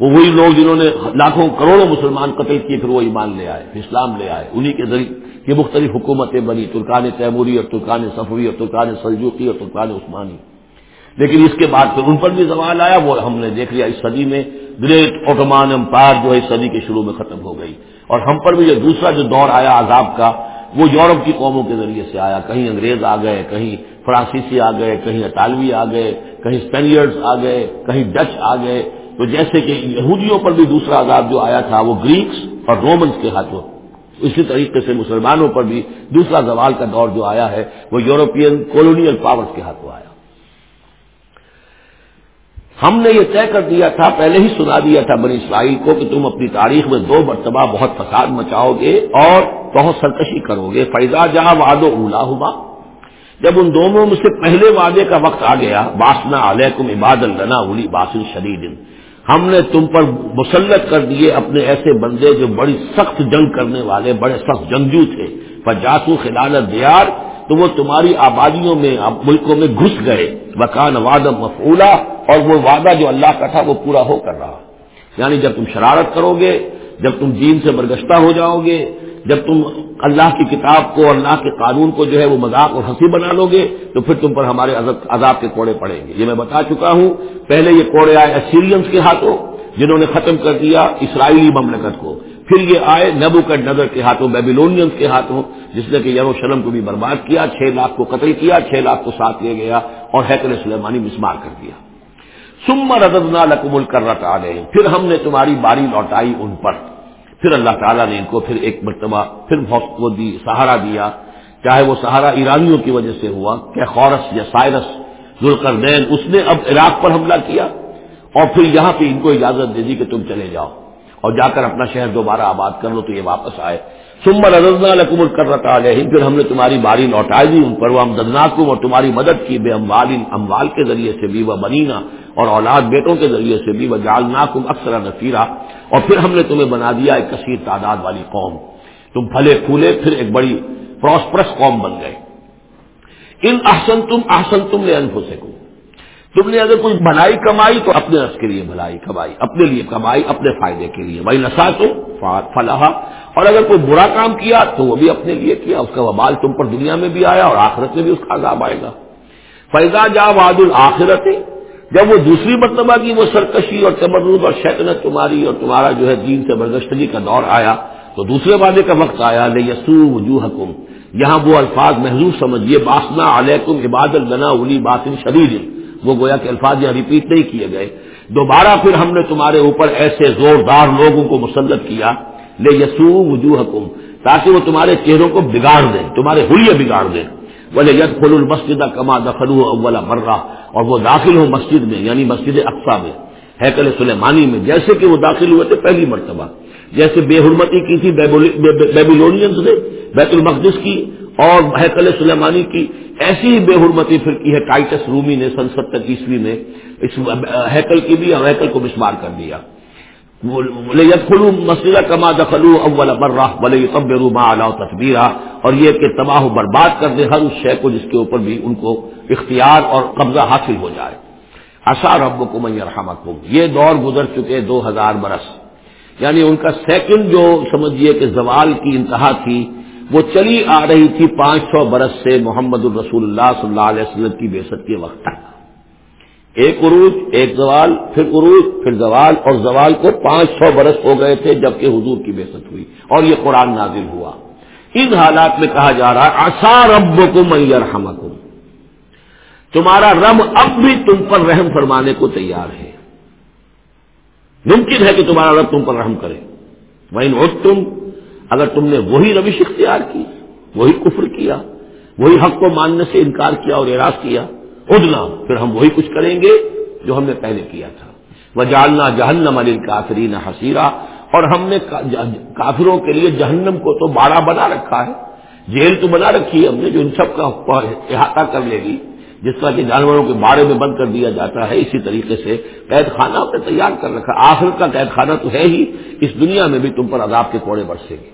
وہ وہی لوگ جنہوں نے لاکھوں کروڑوں مسلمان قتل کیے، پھر وہ ایمان لے آئے اسلام لے آئے۔ انہی کے ذریعے یہ مختلف حکومتیں بنی ترکان تیموری اور ترکان صفوی اور ترکان سلجوقی اور ترکان عثمانی۔ لیکن اس کے بعد پھر ان پر بھی زوال آیا، وہ ہم نے دیکھ لیا اس صدی میں گریٹ اوٹومان امپائر جو ہے اس صدی کے شروع میں ختم ہو گئی۔ اور ہم پر بھی جو دوسرا جو دور آیا عذاب کا، وہ یورپ کی قوموں کے ذریعے سے آیا۔ کہیں انگریز آ گئے، کہیں فرانسیسی آ گئے، کہیں اطالوی آ گئے، کہیں اسپینئرز آ گئے، کہیں ڈچ آ گئے۔ تو جیسے کہ یہودیوں پر بھی دوسرا عذاب جو آیا تھا وہ گریکس اور رومنس کے ہاتھوں۔ اسی طریقے سے مسلمانوں پر بھی دوسرا زوال کا دور جو آیا ہے وہ یورپین کولونیل پاورز کے ہاتھوں آیا۔ ہم نے یہ طے کر دیا تھا، پہلے ہی سنا دیا تھا بنی اسرائیل کو کہ تم اپنی تاریخ میں دو مرتبہ بہت فساد مچاؤ گے اور بہت سرکشی کرو گے۔ فیضا جہاں واد و اولا ہوا جب ان دونوں میں سے پہلے وعدے کا وقت آ گیا باسنا علیکم عباد اللہ اولی باسن شدید ہم نے تم پر مسلط کر دیے اپنے ایسے بندے جو بڑی سخت جنگ کرنے والے، بڑے سخت جنگجو تھے۔ پر جاسو خلال دیار، تو وہ تمہاری آبادیوں میں، ملکوں میں گھس گئے۔ مکان وعدہ مفولا اور وہ وعدہ جو اللہ کا تھا، وہ پورا ہو کر رہا۔ یعنی جب تم شرارت کرو گے، جب تم دین سے برگشتہ ہو جاؤ گے جب تم اللہ کی کتاب کو اللہ کے قانون کو جو ہے وہ مذاق اور ہنسی بنا لو گے، تو پھر تم پر ہمارے عذاب کے کوڑے پڑیں گے۔ یہ میں بتا چکا ہوں۔ پہلے یہ کوڑے آئے سیرینس کے ہاتھوں، جنہوں نے ختم کر دیا اسرائیلی مملکت کو۔ پھر یہ آئے نبو کر نظر کے ہاتھوں بیبیلونینس کے ہاتھوں، جس نے کہ یروشلم کو بھی برباد کیا، چھ لاکھ کو قتل کیا، چھ لاکھ کو ساتھ لے گیا اور حیکل سلیمانی مسمار کر دیا۔ سمر ردنا لکم الکرت آ گئے پھر ہم نے تمہاری باری لوٹائی ان پر۔ پھر اللہ تعالیٰ نے ان کو پھر ایک مرتبہ پھر کو دی، سہارا دیا۔ چاہے وہ سہارا ایرانیوں کی وجہ سے ہوا کہ خورس یا سائرس، ذوالقرنین، اس نے اب عراق پر حملہ کیا اور پھر یہاں پہ ان کو اجازت دے دی کہ تم چلے جاؤ اور جا کر اپنا شہر دوبارہ آباد کر لو تو یہ واپس آئے۔ سمر رضنا لکم الکرت علیہم پھر ہم نے تمہاری باری لوٹائی دی، ان پر وہ امدادناکم اور تمہاری مدد کی، بے اموال اموال کے ذریعے سے بھی، وہ بنینا اور اولاد بیٹوں کے ذریعے سے بھی، وہ جالناکم اکثر نفیرہ اور پھر ہم نے تمہیں بنا دیا ایک کثیر تعداد والی قوم۔ تم پھلے پھولے، پھر ایک بڑی پراسپرس قوم بن گئے۔ ان احسن تم احسن تم نے انفوں سے تم نے اگر کچھ بھلائی کمائی تو اپنے رس کے لیے بھلائی کمائی، اپنے لیے کمائی، اپنے فائدے کے لیے۔ بھائی نسا تو فلاح اور اگر کوئی برا کام کیا تو وہ بھی اپنے لیے کیا۔ اس کا وبال تم پر دنیا میں بھی آیا اور آخرت میں بھی اس کا عذاب آئے گا۔ فیضا جا واد الآخرت جب وہ دوسری مرتبہ کی وہ سرکشی اور تمرد اور شیطنت تمہاری اور تمہارا جو ہے دین سے برگشتگی کا دور آیا تو دوسرے وعدے کا وقت آیا۔ لے یسو وجوہ یہاں وہ الفاظ محضوب سمجھیے باسنا علیکم عباد النا الی باسن شدید وہ گویا کہ الفاظ یہاں ریپیٹ نہیں کیے گئے۔ دوبارہ پھر ہم نے تمہارے اوپر ایسے زوردار لوگوں کو مسلط کیا۔ لے یسو وجوہ تاکہ وہ تمہارے چہروں کو بگاڑ دیں، تمہارے حلیے بگاڑ دیں۔ بولے ید فل المسد کما دخل اولا مرہ اور وہ داخل ہو مسجد میں یعنی مسجد اقسا میں۔ ہیکل سلیمانی میں، جیسے کہ وہ داخل ہوئے تھے پہلی مرتبہ۔ جیسے بے حرمتی کی تھی بیبیلونینس نے بیت المقدس کی اور ہیکل سلیمانی کی ایسی ہی بے حرمتی پھر کی ہے، ٹائٹس رومی نے سن ستر عیسوی میں اس ہیکل کی بھی اور ہیکل کو مسمار کر دیا۔ خلو مسئلہ کما دخلو اول برہ بولے تب ما تصبیرہ اور یہ کہ تباہ و برباد کر دے ہر اس شے کو جس کے اوپر بھی ان کو اختیار اور قبضہ حاصل ہو جائے۔ اشار رب کو میرحمت یہ دور گزر چکے دو ہزار برس۔ یعنی ان کا سیکنڈ جو سمجھیے کہ زوال کی انتہا تھی وہ چلی آ رہی تھی پانچ سو برس سے محمد الرسول اللہ صلی اللہ علیہ وسلم کی بےسط کے وقت تک۔ ایک عروج، ایک زوال، پھر عروج، پھر زوال، اور زوال کو پانچ سو برس ہو گئے تھے جبکہ حضور کی بےسط ہوئی اور یہ قرآن نازل ہوا۔ ان حالات میں کہا جا رہا ہے آسا رب کو میئر تمہارا رب اب بھی تم پر رحم فرمانے کو تیار ہے۔ ممکن ہے کہ تمہارا رب تم پر رحم کرے۔ وہ تم اگر تم نے وہی روش اختیار کی، وہی کفر کیا، وہی حق کو ماننے سے انکار کیا اور اعراض کیا، ادنا، پھر ہم وہی کچھ کریں گے جو ہم نے پہلے کیا تھا۔ وہ جالنا جہنم علی کافرین حسیرہ اور ہم نے کافروں کے لیے جہنم کو تو باڑا بنا رکھا ہے۔ جیل تو بنا رکھی ہے ہم نے جو ان سب کا احاطہ کر لے گی، جس طرح کہ جانوروں کے بارے میں بند کر دیا جاتا ہے، اسی طریقے سے قید خانہ نے تیار کر رکھا۔ آخر کا قید خانہ تو ہے ہی، اس دنیا میں بھی تم پر عذاب کے کوڑے برسے گے۔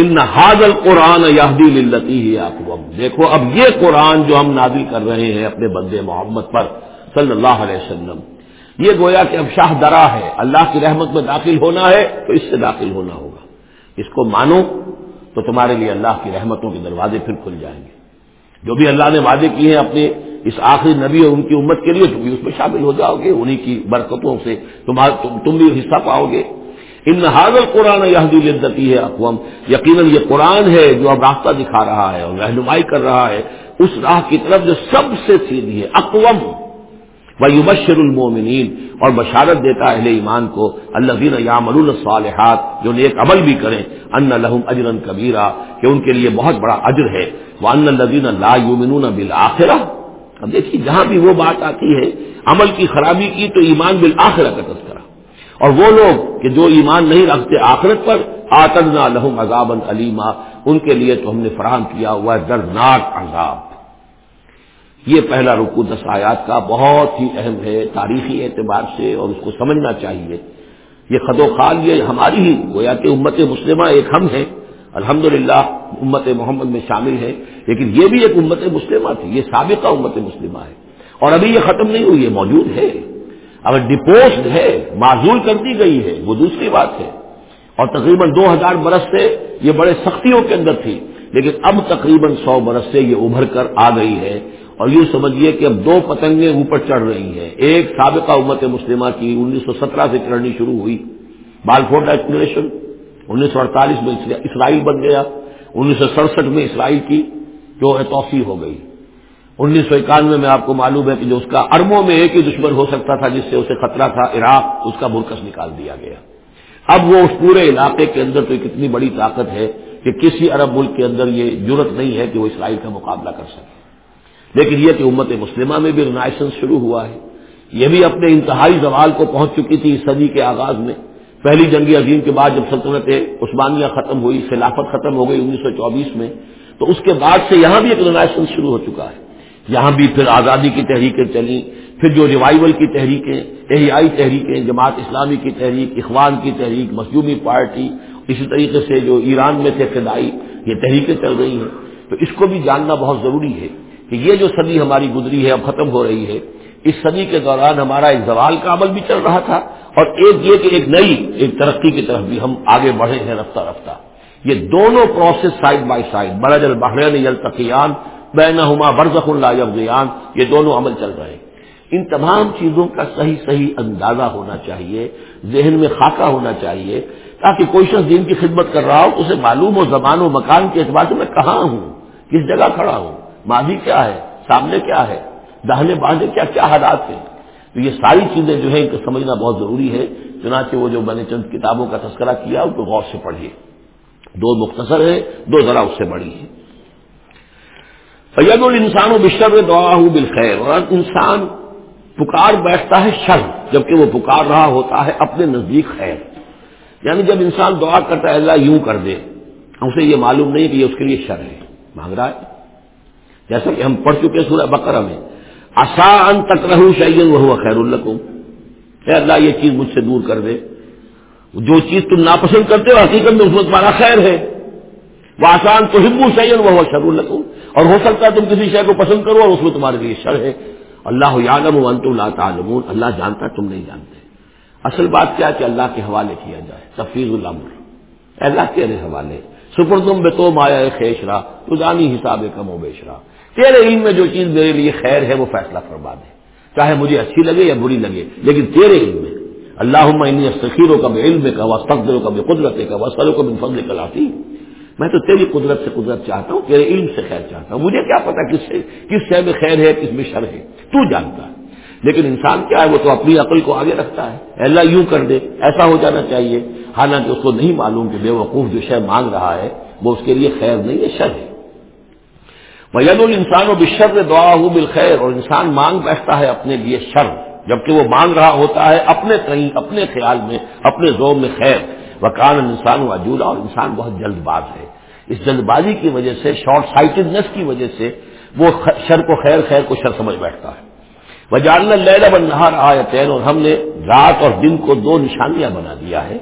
ان حاضل قرآن یادی للتی ہی آپ دیکھو، اب یہ قرآن جو ہم نادل کر رہے ہیں اپنے بندے محمد پر صلی اللہ علیہ وسلم، یہ گویا کہ اب شاہ درا ہے، اللہ کی رحمت میں داخل ہونا ہے تو اس سے داخل ہونا ہوگا۔ اس کو مانو تو تمہارے لیے اللہ کی رحمتوں کے دروازے پھر کھل جائیں گے۔ جو بھی اللہ نے وعدے کیے ہیں اپنے اس آخری نبی اور ان کی امت کے لیے، تم بھی اس میں شامل ہو جاؤ گے انہیں کی برکتوں سے تم بھی حصہ پاؤ گے۔ ان حاضر قرآن یہدی لدتی ہے اقوام یقیناً یہ قرآن ہے جو اب راستہ دکھا رہا ہے اور رہنمائی کر رہا ہے. اس راہ کی طرف جو سب سے سیدھی ہے اقوام وہ یوبشر المومنین اور بشارت دیتا اہل ایمان کو اللہ دین یام الصالحات، جو نیک عمل بھی کریں. ان لہم اجرن کبیرہ کہ ان کے لیے بہت بڑا اجر ہے. وہ ان الدین لا یومنون بالآخرہ اب دیکھیے، جہاں بھی وہ بات آتی ہے، عمل کی خرابی کی تو ایمان بالآخرہ کا تذکرہ اور وہ لوگ کہ جو ایمان نہیں رکھتے آخرت پر آتدنا لہم عذاب علیما ان کے لیے تو ہم نے فراہم کیا ہوا ہے دردناک عذاب یہ پہلا رکو دس آیات کا بہت ہی اہم ہے، تاریخی اعتبار سے اور اس کو سمجھنا چاہیے۔ یہ خد و خال یہ ہماری ہی، گویا کہ امت مسلمہ ایک ہم ہیں۔ الحمد امت محمد میں شامل ہے لیکن یہ بھی ایک امت مسلمہ تھی، یہ سابقہ امت مسلمہ ہے۔ اور ابھی یہ ختم نہیں ہوئی ہے موجود ہے۔ اگر ڈپوسڈ ہے معذول کر دی گئی ہے، وہ دوسری بات ہے۔ اور تقریباً دو ہزار برس سے یہ بڑے سختیوں کے اندر تھی، لیکن اب تقریباً سو برس سے یہ ابھر کر آ گئی ہے۔ اور یوں سمجھیے کہ اب دو پتنگیں اوپر چڑھ رہی ہیں۔ ایک سابقہ امت مسلمہ کی انیس سو سترہ سے چڑھنی شروع ہوئی۔ بالفورڈ ایکسپلینیشن انیس سو اڑتالیس میں اسرائیل بن گیا، انیس سو سڑسٹھ میں اسرائیل کی جو ہے توسیع ہو گئی۔ انیس سو اکانوے میں آپ کو معلوم ہے کہ جو اس کا اربوں میں ایک ہی دشمن ہو سکتا تھا، جس سے اسے خطرہ تھا عراق، اس کا برکس نکال دیا گیا۔ اب وہ اس پورے علاقے کے اندر تو ایک اتنی بڑی طاقت ہے کہ کسی عرب ملک کے اندر یہ ضرورت نہیں ہے کہ وہ اسرائیل کا مقابلہ کر سکے۔ لیکن یہ کہ امت مسلمہ میں بھی رنائسنس شروع ہوا ہے۔ یہ بھی اپنے انتہائی زوال کو پہنچ چکی تھی اس صدی کے آغاز میں۔ پہلی جنگی عظیم کے بعد جب سلطنت عثمانیہ ختم ہوئی، خلافت ختم ہو گئی انیس سو چوبیس میں، تو اس کے بعد سے یہاں بھی ایک رنائسنس شروع ہو چکا ہے۔ یہاں بھی پھر آزادی کی تحریکیں چلیں، پھر جو ریوائول کی تحریکیں، احیائی تحریکیں، جماعت اسلامی کی تحریک، اخوان کی تحریک، مسلومی پارٹی، اسی طریقے سے جو ایران میں تھے فدائی، یہ تحریکیں چل رہی ہیں۔ تو اس کو بھی جاننا بہت ضروری ہے کہ یہ جو صدی ہماری گزری ہے، اب ختم ہو رہی ہے، اس صدی کے دوران ہمارا ایک زوال کا عمل بھی چل رہا تھا اور ایک یہ کہ ایک نئی، ایک ترقی کی طرف بھی ہم آگے بڑھے ہیں رفتہ رفتہ۔ یہ دونوں پروسیس سائڈ بائی سائڈ بڑا جل بحرین یل برزخ اللہ یبغیان، یہ دونوں عمل چل رہے ہیں۔ ان تمام چیزوں کا صحیح صحیح اندازہ ہونا چاہیے، ذہن میں خاکہ ہونا چاہیے، تاکہ کوئی شخص دین کی خدمت کر رہا ہو، اسے معلوم ہو زبان و مکان کے اعتبار سے میں کہاں ہوں، کس جگہ کھڑا ہوں، ماضی کیا ہے، سامنے کیا ہے، دہنے باندھے کیا کیا حالات ہیں۔ تو یہ ساری چیزیں جو ہیں، ان کو سمجھنا بہت ضروری ہے۔ چنانچہ وہ جو میں نے چند کتابوں کا تذکرہ کیا، ان کو غور سے پڑھیے۔ دو مختصر ہے دو ذرا اس سے بڑی ہے فید الانسان و بشر دعا ہوں بالخیر اور انسان پکار بیٹھتا ہے شر، جبکہ وہ پکار رہا ہوتا ہے اپنے نزدیک خیر۔ یعنی جب انسان دعا کرتا ہے، اللہ یوں کر دے۔ اسے یہ معلوم نہیں کہ یہ اس کے لیے شر ہے۔ مانگ رہا ہے۔ جیسا کہ ہم پڑھ چکے سورہ بقرہ میں۔ آسان تک رہو شعین وہ خیر القم اے اللہ، یہ چیز مجھ سے دور کر دے۔ جو چیز تم ناپسند کرتے ہو، حقیقت میں اس میں تمہارا خیر ہے۔ وہ آسان تو ہبو شعین وہ شر القم اور ہو سکتا ہے تم کسی شے کو پسند کرو اور اس میں تمہارے لیے شر ہے۔ اللہ یعلم وانتم لا تعلمون۔ اللہ جانتا تم نہیں جانتے۔ اصل بات کیا کہ اللہ کے حوالے کیا جائے۔ تفیظ الامر۔ اللہ، تیرے حوالے۔ سپردم بے تو مایا خیشرا، تو جانی حساب کم و بیشرا۔ تیرے علم میں جو چیز میرے لیے خیر ہے، وہ فیصلہ فرما دے۔ چاہے مجھے اچھی لگے یا بری لگے، لیکن تیرے علم میں۔ اللہ استخیروں کا بے علم کا وسطروں کا بے قدرت کا وسلوں کا بے فضل کلاتی میں تو تیری قدرت سے قدرت چاہتا ہوں، تیرے علم سے خیر چاہتا ہوں۔ مجھے کیا پتا کس سے کس شے میں خیر ہے، کس میں شر ہے۔ تو جانتا ہے۔ لیکن انسان کیا ہے؟ وہ تو اپنی عقل کو آگے رکھتا ہے۔ اللہ، یوں کر دے۔ ایسا ہو جانا چاہیے۔ حالانکہ اس کو نہیں معلوم کہ بے وقوف جو شے مانگ رہا ہے، وہ اس کے لیے خیر نہیں ہے، شر ہے۔ ید الانسان و بشر دعا ہو بالخیر اور انسان مانگ بیٹھتا ہے اپنے لیے شر، جبکہ وہ مانگ رہا ہوتا ہے اپنے کہیں اپنے خیال میں، اپنے زور میں خیر۔ وکان انسان و اجولا اور انسان بہت جلد باز ہے۔ اس جلد بازی کی وجہ سے شارٹ سائٹڈنیس کی وجہ سے وہ شر کو خیر خیر کو شر سمجھ بیٹھتا ہے۔ وہ جاننا لیلا بن نہار آیتین اور ہم نے رات اور دن کو دو نشانیاں بنا دیا ہے۔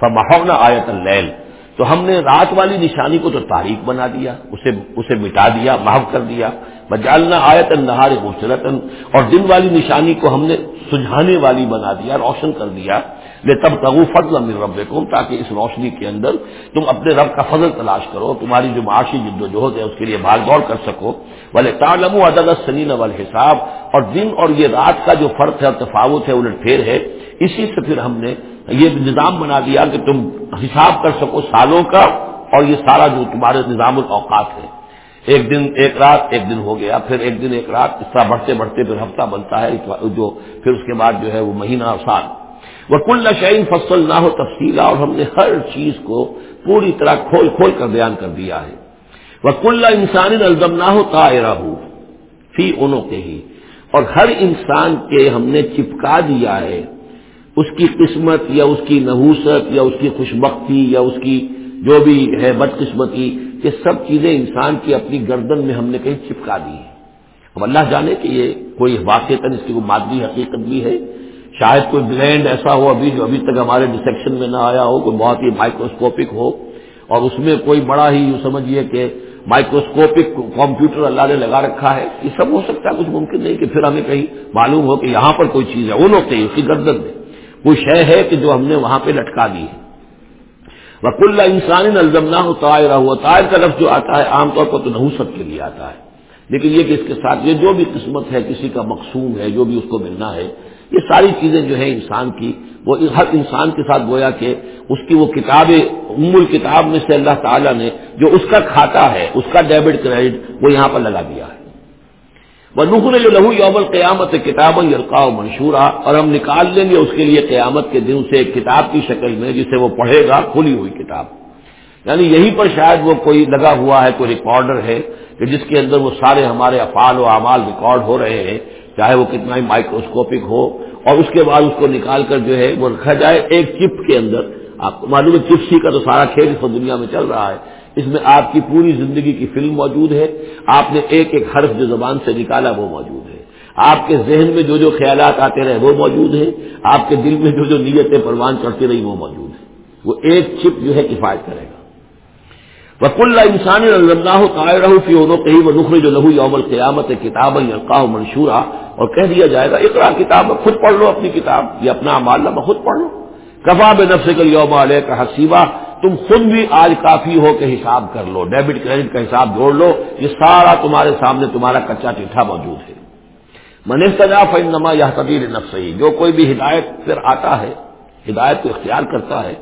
فمحونا آیت اللیل تو ہم نے رات والی نشانی کو تو تاریخ بنا دیا، اسے اسے مٹا دیا، محو کر دیا۔ بجالنا آیت النہار خوبصورتن اور دن والی نشانی کو ہم نے سجھانے والی بنا دیا، روشن کر دیا۔ لے تب تغو فضل امر رب تاکہ اس روشنی کے اندر تم اپنے رب کا فضل تلاش کرو، تمہاری جو معاشی جد و جہد ہے اس کے لیے بھاگ دوڑ کر سکو۔ بولے تالم عدد سنین وال حساب اور دن اور یہ رات کا جو فرق ہے اور تفاوت ہے، الٹ پھیر ہے۔ اسی سے پھر ہم نے یہ نظام بنا دیا کہ تم حساب کر سکو سالوں کا اور یہ سارا جو تمہارے نظام الاوقات ہے۔ ایک دن ایک رات، ایک دن ہو گیا، پھر ایک دن ایک رات، اس طرح بڑھتے بڑھتے پھر ہفتہ بنتا ہے۔ جو پھر اس کے بعد جو ہے وہ مہینہ اور سال۔ وہ کل شعین فصل نہ ہو تفصیلا، اور ہم نے ہر چیز کو پوری طرح کھول کھول کر بیان کر دیا ہے۔ وہ کل انسانی الزم نہ ہو تائرہ فی انوں کے ہی اور ہر انسان کے ہم نے چپکا دیا ہے۔ اس کی قسمت یا اس کی نحوست یا اس کی خوشبختی یا اس کی جو بھی ہے بدقسمتی، یہ سب چیزیں انسان کی اپنی گردن میں ہم نے کہیں چپکا دی ہے اب اللہ جانے کہ یہ کوئی واقع اس کی کوئی مادی حقیقت بھی ہے۔ شاید کوئی بلینڈ ایسا ہو ابھی جو ابھی تک ہمارے ڈسیکشن میں نہ آیا ہو، کوئی بہت ہی مائکروسکوپک ہو، اور اس میں کوئی بڑا ہی یوں سمجھیے کہ مائکروسکوپک کمپیوٹر اللہ نے لگا رکھا ہے، یہ سب ہو سکتا ہے، کچھ ممکن نہیں کہ پھر ہمیں کہیں معلوم ہو کہ یہاں پر کوئی چیز ہے۔ وہ لوگ اس کی گردن میں۔ کوئی شے ہے کہ جو ہم نے وہاں پہ لٹکا دی ہے۔ وک اللہ انسانی الزم نہ ہو طائرہ ہوا طائر کا لفظ جو آتا ہے عام طور پر تو نحو سب کے لیے آتا ہے۔ لیکن یہ کہ اس کے ساتھ یہ جو بھی قسمت ہے، کسی کا مقصوم ہے، جو بھی اس کو ملنا ہے یہ ساری چیزیں جو ہیں انسان کی، وہ ہر انسان کے ساتھ گویا کہ اس کی وہ کتاب، ام الکتاب میں سے اللہ تعالیٰ نے جو اس کا کھاتا ہے، اس کا ڈیبٹ کریڈٹ وہ یہاں پر لگا دیا ہے۔ وہ نخر جو لہو یوم القیامت کتاب یلقا منشورہ اور ہم نکال لیں گے اس کے لیے قیامت کے دن سے ایک کتاب کی شکل میں، جسے وہ پڑھے گا، کھلی ہوئی کتاب۔ یعنی یہیں پر شاید وہ کوئی لگا ہوا ہے، کوئی ریکارڈر ہے، کہ جس کے اندر وہ سارے ہمارے افعال و اعمال ریکارڈ ہو رہے ہیں۔ چاہے وہ کتنا ہی مائکروسکوپک ہو، اور اس کے بعد اس کو نکال کر جو ہے وہ رکھا جائے ایک چپ کے اندر۔ آپ کو معلوم ہے چپ سی کا تو سارا کھیل اس دنیا میں چل رہا ہے۔ اس میں آپ کی پوری زندگی کی فلم موجود ہے۔ آپ نے ایک ایک حرف جو زبان سے نکالا وہ موجود ہے۔ آپ کے ذہن میں جو جو خیالات آتے رہے وہ موجود ہیں۔ آپ کے دل میں جو جو نیتیں پروان چڑھتی رہی وہ موجود ہے وہ ایک چپ جو ہے کفایت کرے گا۔ وک اللہ انسانی اللہ قائر فی اونوں کہیں وہ نخر جو لہو یوم القیامت کتاب القاہ منشورہ اور کہہ دیا جائے گا اقرا کتاب، خود پڑھ لو اپنی کتاب، یہ اپنا ماللہ خود پڑھ لو کفا بے نفس کل یوم علیہ کا حسیبہ تم خود بھی آج کافی ہو کے حساب کر لو، ڈیبٹ کریڈٹ کا حساب جوڑ لو، یہ سارا تمہارے سامنے تمہارا کچا چٹھا موجود ہے۔ من فنما یا تبیر نفسئی جو کوئی بھی ہدایت پھر آتا ہے، ہدایت کو اختیار کرتا ہے،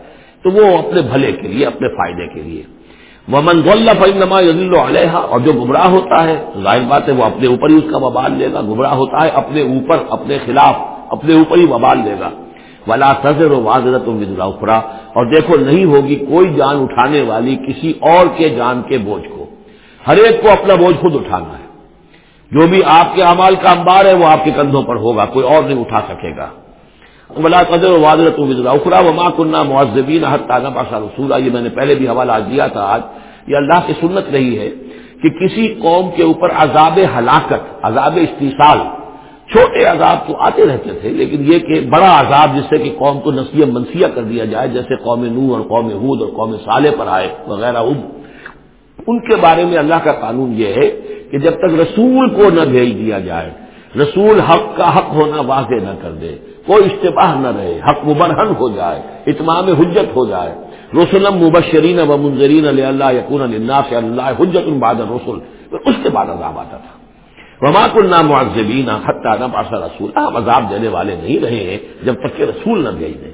تو وہ اپنے بھلے کے لیے، اپنے فائدے کے لیے۔ وہ من غلّہ فنما یزل علیہ اور جو گمراہ ہوتا ہے، ظاہر بات ہے، وہ اپنے اوپر ہی اس کا وبال لے گا۔ گمراہ ہوتا ہے، اپنے اوپر، اپنے خلاف، اپنے اوپر ہی وبال لے گا۔ ولا سزر و واضرت اخرا اور دیکھو، نہیں ہوگی کوئی جان اٹھانے والی کسی اور کے جان کے بوجھ کو۔ ہر ایک کو اپنا بوجھ خود اٹھانا ہے۔ جو بھی آپ کے امال کا انبار ہے، وہ آپ کے کندھوں پر ہوگا، کوئی اور نہیں اٹھا سکے گا۔ ولا قدر و واضرت اخرا و ماں کنہ معذبین حد باشا رسولہ یہ میں نے پہلے بھی حوالہ دیا تھا آج. یہ اللہ کی سنت رہی ہے کہ کسی قوم کے اوپر عذاب ہلاکت، عذاب استحصال، چھوٹے عذاب تو آتے رہتے تھے، لیکن یہ کہ بڑا عذاب جس سے کہ قوم کو نسیہ منسیہ کر دیا جائے، جیسے قوم نو اور قوم حود اور قوم صالح پر آئے، وغیرہ ان کے بارے میں اللہ کا قانون یہ ہے کہ جب تک رسول کو نہ بھیج دیا جائے، رسول حق کا حق ہونا واضح نہ کر دے کوئی اشتباہ نہ رہے، حق مبرہن ہو جائے، اتمام حجت ہو جائے۔ رسولم مبشرین و منظرین اللہ یقون اللہ سے اللہ حجت الباد رسول اس کے بعد عذاب آتا تھا۔ وما کل نام معذبین حتہ نہ پاسا رسول۔ ہم عذاب دینے والے نہیں رہے ہیں جب تک کہ رسول نہ بھیج دیں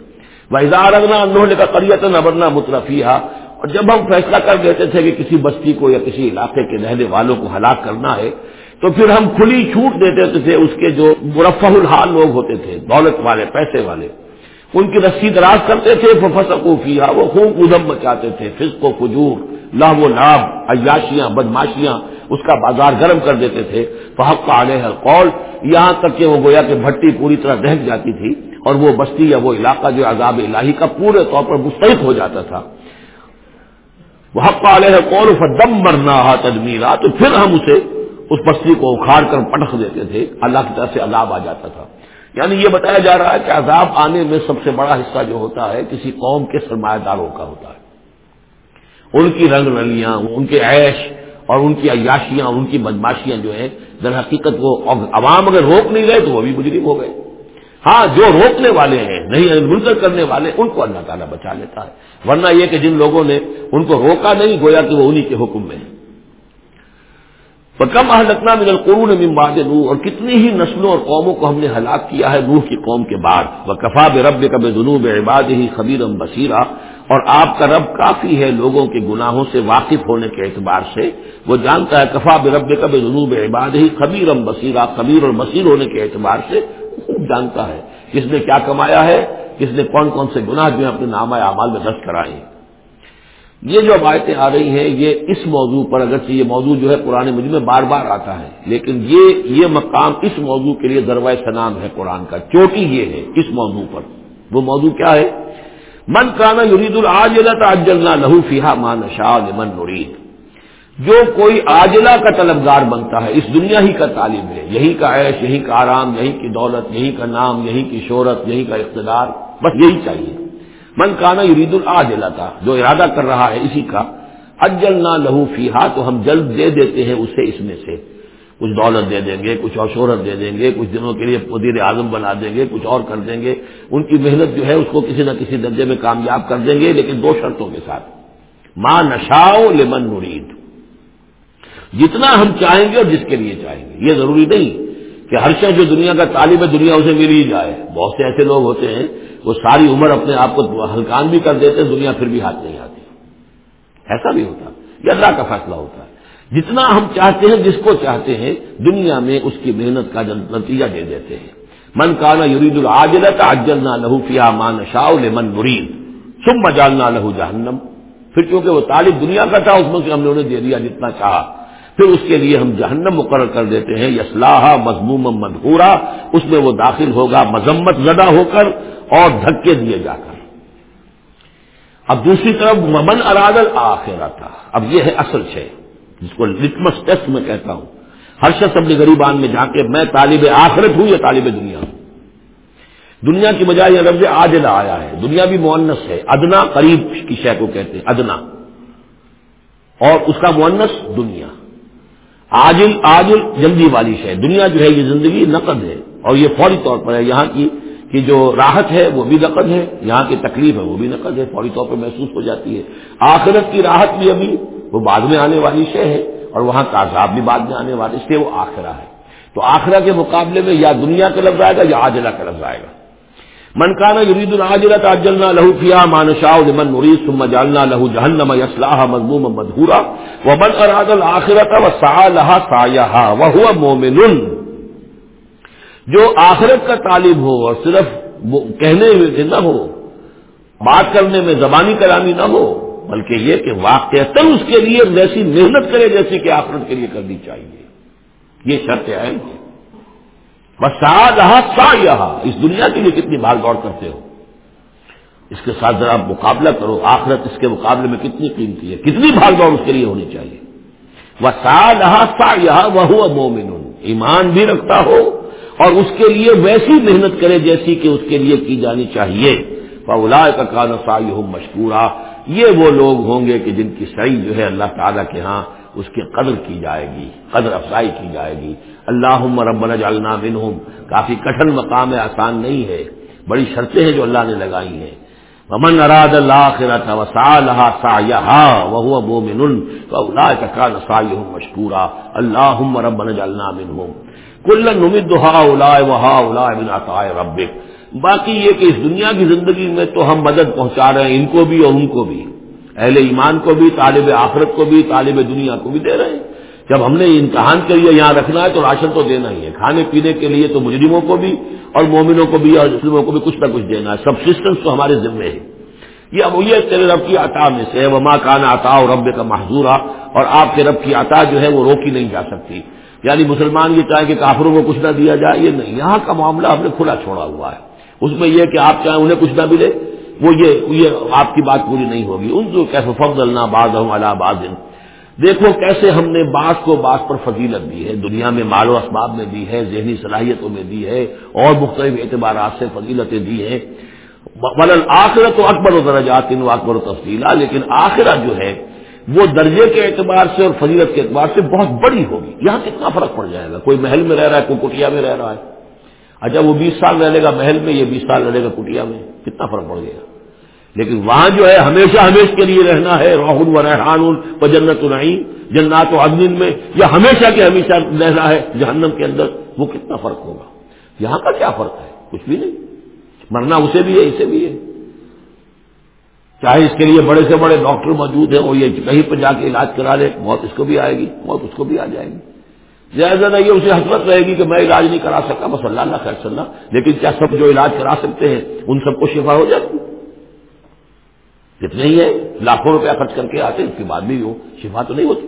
وہ ادار انہوں نے کا قریت نہ برنا مترفیہ اور جب ہم فیصلہ کر دیتے تھے کہ کسی بستی کو یا کسی علاقے کے رہنے والوں کو ہلاک کرنا ہے تو پھر ہم کھلی چھوٹ دیتے تھے اس کے جو مرفع الحال لوگ ہوتے تھے، دولت والے، پیسے والے، ان کی رسی دراز کرتے تھے فسق و کیا وہ خوب ادم مچاتے تھے، فسق و فجور لاہ و لاب عیاشیاں بدماشیاں اس کا بازار گرم کر دیتے تھے۔ فحق کا علیہ قول یہاں تک کہ وہ گویا کہ بھٹی پوری طرح دہک جاتی تھی اور وہ بستی یا وہ علاقہ جو عذاب الہی کا پورے طور پر مستحق ہو جاتا تھا۔ وہ حق علیہ قول دم مرنا تدمیرا، تو پھر ہم اسے اس بستی کو اکھاڑ کر پٹخ دیتے تھے، اللہ کی طرف سے عذاب آ جاتا تھا۔ یعنی یہ بتایا جا رہا ہے کہ عذاب آنے میں سب سے بڑا حصہ جو ہوتا ہے، کسی قوم کے سرمایہ داروں کا ہوتا ہے۔ ان کی رنگ رلیاں ان کے عیش اور ان کی عیاشیاں، ان کی بدماشیاں جو ہیں، در حقیقت وہ عوام اگر روک نہیں گئے تو وہ بھی مجرم ہو گئے۔ ہاں جو روکنے والے ہیں، نہیں منکر کرنے والے، ان کو اللہ تعالیٰ بچا لیتا ہے۔ ورنہ یہ کہ جن لوگوں نے ان کو روکا نہیں، گویا کہ وہ انہی کے حکم میں کم اہلکنا من القرون من بعد نوح اور کتنی ہی نسلوں اور قوموں کو ہم نے ہلاک کیا ہے نوح کی قوم کے بعد۔ وہ کفا بے رب کب جنوب عباد ہی خبیر بصیرہ اور آپ کا رب کافی ہے لوگوں کے گناہوں سے واقف ہونے کے اعتبار سے۔ وہ جانتا ہے کفا بے رب کا بے جنوب عباد ہی خبیر بصیرہ خبیر اور بصیر ہونے کے اعتبار سے خوب جانتا ہے۔ کس نے کیا کمایا ہے؟ کس نے کون کون سے گناہ جو ہے اپنے نام اعمال میں درج کرائے ہیں؟ یہ جو آیتیں آ رہی ہیں، یہ اس موضوع پر اگرچہ یہ موضوع جو ہے پرانے مجھ میں بار بار آتا ہے، لیکن یہ یہ مقام اس موضوع کے لیے ذروۂ سنام ہے قرآن کا، چوٹی یہ ہے اس موضوع پر۔ وہ موضوع کیا ہے؟ من کانا یرید العاجلہ لہو فیحا مان شاہ من نرید۔ جو کوئی آجلا کا طلبگار بنتا ہے، اس دنیا ہی کا تعلیم ہے، یہی کا عیش، یہی کا آرام، یہی کی دولت، یہی کا نام، یہی کی شہرت، یہی کا اقتدار، بس یہی چاہیے۔ من کانا یرید العاجلہ تھا جو ارادہ کر رہا ہے اسی کا اجل نہ لہو فیحا تو ہم جلد دے دیتے ہیں اسے اس میں سے۔ کچھ دولت دے دیں گے، کچھ اور شہرت دے دیں گے، کچھ دنوں کے لیے وزیر اعظم بنا دیں گے، کچھ اور کر دیں گے۔ ان کی محنت جو ہے اس کو کسی نہ کسی درجے میں کامیاب کر دیں گے، لیکن دو شرطوں کے ساتھ۔ ماں نشاؤ لمن مرید جتنا ہم چاہیں گے اور جس کے لیے چاہیں گے، یہ ضروری نہیں۔ کہ ہر شخص جو دنیا کا طالب ہے دنیا اسے مل ہی جائے۔ بہت سے ایسے لوگ ہوتے ہیں وہ ساری عمر اپنے آپ کو ہلکان بھی کر دیتے دنیا پھر بھی ہاتھ نہیں آتی۔ ایسا بھی ہوتا۔ یہ اللہ کا فیصلہ ہوتا ہے۔ جتنا ہم چاہتے ہیں جس کو چاہتے ہیں، دنیا میں اس کی محنت کا نتیجہ دے دیتے ہیں۔ من کانا یرید العاجلت اجلنا لہو فیا مان شاہ من مرید سم مجالنا لہو جہنم۔ پھر کیونکہ وہ طالب دنیا کا تھا، اس میں سے ہم نے انہیں دے دیا جتنا چاہا۔ پھر اس کے لیے ہم جہنم مقرر کر دیتے ہیں یسلاح مضموم مدہورا اس میں وہ داخل ہوگا، مذمت زدہ ہو کر اور دھکے دیے جا کر۔ اب دوسری طرف ممن ارادل آخرا تھا اب یہ ہے اصل شے، جس کو لٹمس ٹیسٹ میں کہتا ہوں۔ ہر شخص اپنے غریبان میں جا کے، میں طالب آخرت ہوں یا طالب دنیا ہوں؟ دنیا کی بجائے یہ لفظ آجلا آیا ہے۔ دنیا بھی مونس ہے۔ ادنا قریب کی شے کو کہتے ہیں، ادنا۔ اور اس کا مونس دنیا۔ آجل آجل جلدی والی شے دنیا جو ہے یہ زندگی نقد ہے۔ اور یہ فوری طور پر ہے۔ یہاں کی کہ جو راحت ہے وہ بھی نقد ہے۔ یہاں کی تکلیف ہے وہ بھی نقد ہے۔ فوری طور پر محسوس ہو جاتی ہے۔ آخرت کی راحت بھی ابھی وہ بعد میں آنے والی شے ہے۔ اور وہاں کا عذاب بھی بعد میں آنے والی اس لیے وہ آخرہ ہے۔ تو آخرہ کے مقابلے میں یا دنیا کا لفظ آئے گا یا آجلا کا لفظ آئے گا۔ منکانہ یرید العاجلت اجلنا لہو فیا مان شاہ لمن مرید ثم جعلنا لہو جہنم یصلاح مضموم مدھورا ومن اراد الاخرت وسعى لها سعيها وهو مؤمن جو آخرت کا طالب ہو اور صرف کہنے میں نہ ہو، بات کرنے میں زبانی کلامی نہ ہو، بلکہ یہ کہ واقع اس کے لیے ویسی محنت کرے جیسی کہ آخرت کے لیے کرنی چاہیے۔ یہ شرط ہے۔ بس سا یہاں اس دنیا کے لیے کتنی بھاگ دوڑ کرتے ہو؟ اس کے ساتھ ذرا مقابلہ کرو، آخرت اس کے مقابلے میں کتنی قیمتی ہے، کتنی بھاگ دوڑ اس کے لیے ہونی چاہیے۔ وہ سا سا یہاں وہ مومن۔ ایمان بھی رکھتا ہو اور اس کے لیے ویسی محنت کرے جیسی کہ اس کے لیے کی جانی چاہیے۔ فلا کا کان سائی ہو مشکورہ یہ وہ لوگ ہوں گے کہ جن کی صحیح جو ہے اللہ تعالیٰ کے ہاں اس کی قدر کی جائے گی، قدر افزائی کی جائے گی۔ اللہ رب جالنا منہم کافی کٹن مقام ہے آسان نہیں ہے بڑی شرطیں ہیں جو اللہ نے لگائی ہیں امن اراد اللہ وہ مومن اللہ کا نسائی ہوں مشکورہ اللہ رب جالنا منہم کل نمد ہا الا وہا الا بن عطائے رب باقی یہ کہ اس دنیا کی زندگی میں تو ہم مدد پہنچا رہے ہیں ان کو بھی اور ان کو بھی اہل ایمان کو بھی طالب آخرت کو بھی طالب دنیا کو بھی دے رہے ہیں جب ہم نے امتحان کے لیے یہاں رکھنا ہے تو راشن تو دینا ہی ہے۔ کھانے پینے کے لیے تو مجرموں کو بھی اور مومنوں کو بھی اور مسلموں کو بھی کچھ نہ کچھ دینا ہے۔ سبسسٹنس تو ہمارے ذمے ہے۔ یہ اب یہ تیرے رب کی عطا میں سے وہ ماں کانا عطا اور رب کا محضورہ اور آپ کے رب کی عطا جو ہے وہ روکی نہیں جا سکتی۔ یعنی مسلمان یہ چاہیں کہ کافروں کو کچھ نہ دیا جائے، یہ نہیں۔ یہاں کا معاملہ ہم نے کھلا چھوڑا ہوا ہے۔ اس میں یہ کہ آپ چاہیں انہیں کچھ نہ ملے، وہ یہ یہ آپ کی بات پوری نہیں ہوگی۔ ان جو کیسے فخ اللہ باز ہوں اللہ باز دیکھو کیسے ہم نے باس کو باس پر فضیلت دی ہے، دنیا میں مال و اسباب میں دی ہے، ذہنی صلاحیتوں میں دی ہے، اور مختلف اعتبارات سے فضیلتیں دی ہیں۔ بلن آخرت تو اکبر و درجات ان اکبر و تفصیلہ لیکن آخرت جو ہے، وہ درجے کے اعتبار سے اور فضیلت کے اعتبار سے بہت بڑی ہوگی۔ یہاں کتنا فرق پڑ جائے گا؟ کوئی محل میں رہ رہا ہے، کوئی کٹیا میں رہ رہا ہے۔ اچھا وہ بیس سال رہ لے گا محل میں، یہ بیس سال رہے گا کٹیا میں، کتنا فرق پڑ گیا؟ لیکن وہاں جو ہے ہمیشہ ہمیش کے لیے رہنا ہے راہل و ریحان و جنت العین جنات و عدن میں، یا ہمیشہ کے ہمیشہ رہنا ہے، جہنم کے اندر، وہ کتنا فرق ہوگا؟ یہاں کا کیا فرق ہے؟ کچھ بھی نہیں۔ مرنا اسے بھی ہے، اسے بھی ہے۔ چاہے اس کے لیے بڑے سے بڑے ڈاکٹر موجود ہیں، وہ یہ کہیں پہ جا کے علاج کرا لے، موت اس کو بھی آئے گی، موت اس کو بھی آ جائے گی۔ زیادہ نہیں اسے حسرت رہے گی کہ میں علاج نہیں کرا سکتا بس اللہ اللہ خیر صلاح لیکن کیا سب جو علاج کرا سکتے ہیں، ان سب کو شفا ہو جاتی۔ جتنے ہی ہے لاکھوں روپیہ خرچ کر کے آتے اس کے بعد بھی وہ شفا تو نہیں ہوتی۔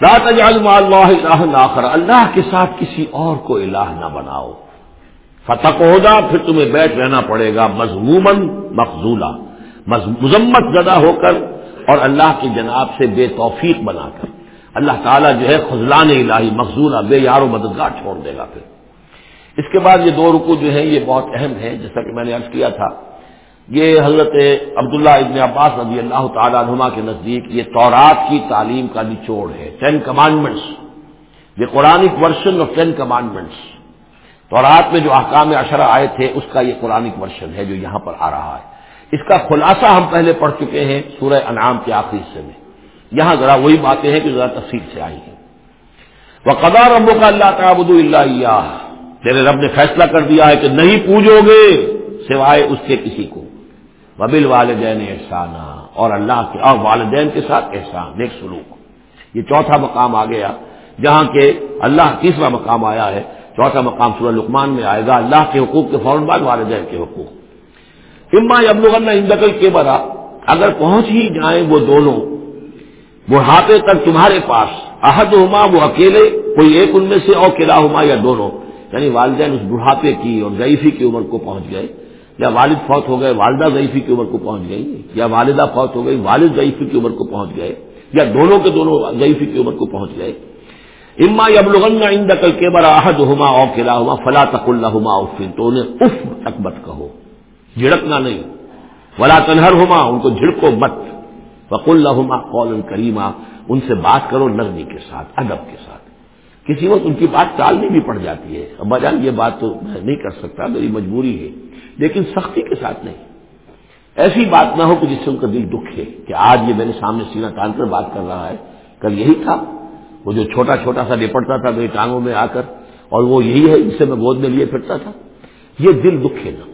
اللہ اللہ کے ساتھ کسی اور کو الہ نہ بناؤ۔ فتح ہوگا پھر تمہیں بیٹھ رہنا پڑے گا مضمومن مقزولہ مذمت زدہ ہو کر اور اللہ کی جناب سے بے توفیق بنا کر۔ اللہ تعالیٰ جو ہے، خزلان الہی مقزولہ بے یار و مددگار چھوڑ دے گا پھر۔ اس کے بعد یہ دو رکو جو ہیں، یہ بہت اہم ہے جیسا کہ میں نے عرض کیا تھا۔ یہ حضرت عبداللہ ابن عباس رضی اللہ تعالیٰ عنما کے نزدیک یہ تورات کی تعلیم کا نچوڑ ہے ٹین کمانڈمنٹس یہ قرآن ورژن آف ٹین کمانڈمنٹس تورات میں جو احکام اشرا آئے تھے، اس کا یہ قرآن ورژن ہے جو یہاں پر آ رہا ہے۔ اس کا خلاصہ ہم پہلے پڑھ چکے ہیں سورہ انعام کے آخری حصے میں۔ یہاں ذرا وہی باتیں ہیں کہ ذرا تفصیل سے آئی ہیں۔ وہ قدار ربو کا اللہ تعبد اللہ تیرے رب نے فیصلہ کر دیا ہے کہ نہیں پوجو گے سوائے اس کے کسی کو۔ وبل والدین احسانہ اور اللہ کے اور والدین کے ساتھ احسان، نیک سلوک۔ یہ چوتھا مقام آ گیا، جہاں کے اللہ تیسرا مقام آیا ہے۔ چوتھا مقام سورہ لکمان میں آئے گا، اللہ کے حقوق کے فوراً بعد والدین کے حقوق۔ اما ابلغن اندقل کے برا اگر پہنچ ہی جائیں وہ دونوں بڑھاپے تک تمہارے پاس عہد ہما وہ اکیلے، کوئی ایک ان میں سے، اور قلعہ ہما یا دونوں۔ یعنی والدین اس بڑھاپے کی اور ضعیفی کی عمر کو پہنچ گئے۔ یا والد فوت ہو گئے، والدہ ضعیفی کی عمر کو پہنچ گئی، یا والدہ فوت ہو گئی، والد ضعیفی کی عمر کو پہنچ گئے، یا دونوں کے دونوں ضعیفی کی عمر کو پہنچ گئے۔ اما ابلغن عند کل کے بر احد ہوما او قلعہ ہما فلا تق اللہ ہما افن تو انہیں اف تک مت کہو، جھڑکنا نہیں۔ ولا تنہر ہوما ان کو جھڑکو مت۔ وق اللہ قول کریما ان سے بات کرو نرمی کے ساتھ، ادب کے ساتھ۔ کسی وقت ان کی بات ٹالنی بھی پڑ جاتی ہے۔ ابا جان، یہ بات تو میں نہیں کر سکتا، میری مجبوری ہے۔ لیکن سختی کے ساتھ نہیں۔ ایسی بات نہ ہو کہ جس سے ان کا دل دکھ ہے کہ آج یہ میرے سامنے سینا تان کر بات کر رہا ہے۔ کل یہی تھا۔ وہ جو چھوٹا چھوٹا سا لپٹتا تھا میری ٹانگوں میں آ کر اور وہ یہی ہے جسے میں گود میں لیے پھرتا تھا۔ یہ دل دکھے نا۔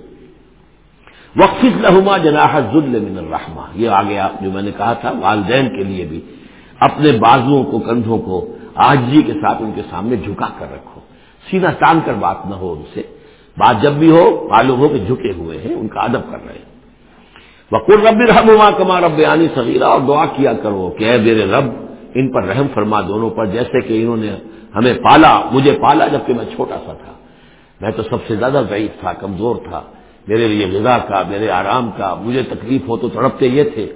وقف لہما جناح ذل من الرحمہ یہ آ گیا جو میں نے کہا تھا، والدین کے لیے بھی اپنے بازوؤں کو، کندھوں کو آجی کے ساتھ ان کے سامنے جھکا کر رکھو۔ سیدھا ٹان کر بات نہ ہو ان سے۔ بات جب بھی ہو، معلوم ہو کہ جھکے ہوئے ہیں، ان کا ادب کر رہے ہیں۔ وقر رب رحما کما رب آنی صغیرہ اور دعا کیا کرو کہ اے میرے رب، ان پر رحم فرما دونوں پر، جیسے کہ انہوں نے ہمیں پالا، مجھے پالا جبکہ میں چھوٹا سا تھا۔ میں تو سب سے زیادہ ضعیف تھا، کمزور تھا۔ میرے لیے غذا کا، میرے آرام کا، مجھے تکلیف ہو تو تڑپتے یہ تھے۔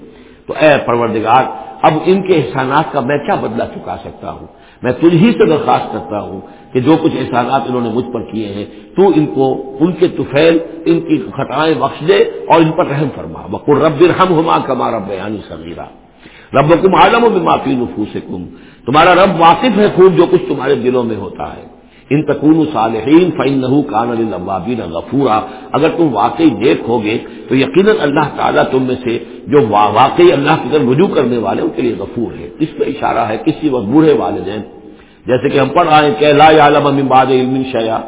تو اے پروردگار، اب ان کے احسانات کا میں کیا بدلا چکا سکتا ہوں؟ میں تجھ ہی سے درخواست کرتا ہوں کہ جو کچھ احسانات انہوں نے مجھ پر کیے ہیں، تو ان کو، ان کے طفیل، ان کی خطائیں بخش دے اور ان پر رحم فرما۔ بکر رب رحم ہما کما رب یعنی سمیرا رب کم عالم و معافی نفوس تمہارا رب واقف ہے خوب جو کچھ تمہارے دلوں میں ہوتا ہے۔ ان تکون صالحین فعین نہ کان البابین غفورا۔ اگر تم واقعی دیکھ ہوگے، تو یقیناً اللہ تعالیٰ تم میں سے جو واقعی اللہ کی طرف رجوع کرنے والے ان کے لیے غفور ہے۔ اس پہ اشارہ ہے کسی وقت بوڑھے والدین۔ جیسے کہ ہم پڑھ رہے ہیں کہ لا عالم امباد علم شیا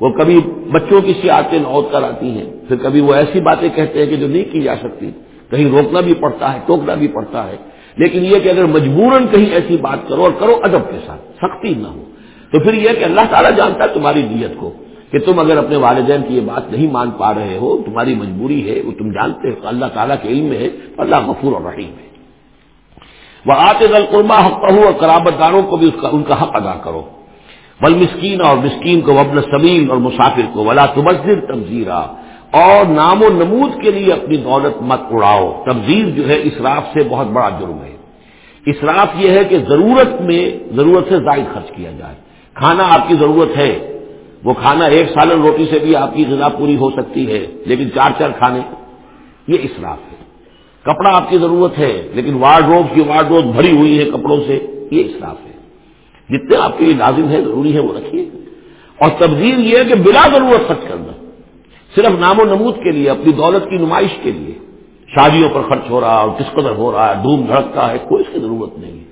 وہ کبھی بچوں کی سیاحتیں نوت کر آتی ہیں، پھر کبھی وہ ایسی باتیں کہتے ہیں کہ جو نہیں کی جا سکتی۔ کہیں روکنا بھی پڑتا ہے، ٹوکنا بھی پڑتا ہے۔ لیکن یہ کہ اگر مجبوراً کہیں ایسی بات کرو اور کرو ادب کے ساتھ، سختی نہ ہو۔ تو پھر یہ کہ اللہ تعالیٰ جانتا ہے تمہاری نیت کو کہ تم اگر اپنے والدین کی یہ بات نہیں مان پا رہے ہو، تمہاری مجبوری ہے، وہ تم جانتے ہو، اللہ تعالیٰ کے علم میں ہے اللہ غفور اور رحیم ہے۔ وہ آتے دل قربا حق اور قرابت داروں کو بھی اس کا، ان کا حق ادا کرو۔ بل مسکین اور مسکین کو وبن سبیل اور مسافر کو۔ ولا تبذر تبزیرہ اور نام و نمود کے لیے اپنی دولت مت اڑاؤ۔ تبزیر جو ہے، اسراف سے بہت بڑا جرم ہے۔ اسراف یہ ہے کہ ضرورت میں، ضرورت سے زائد خرچ کیا جائے۔ کھانا آپ کی ضرورت ہے، وہ کھانا ایک سالن روٹی سے بھی آپ کی غذا پوری ہو سکتی ہے، لیکن چار چار کھانے، یہ اسراف ہے۔ کپڑا آپ کی ضرورت ہے، لیکن وارڈ روب کی وارڈ روب بھری ہوئی ہے کپڑوں سے، یہ اسراف ہے۔ جتنے آپ کے لیے لازم ہے، ضروری ہے، وہ رکھیے۔ اور تبدیل یہ ہے کہ بلا ضرورت خرچ کرنا، صرف نام و نمود کے لیے، اپنی دولت کی نمائش کے لیے۔ شادیوں پر خرچ ہو رہا اور کس قدر ہو رہا ہے دھوم دھڑکتا ہے، کوئی اس کی ضرورت نہیں۔ ہے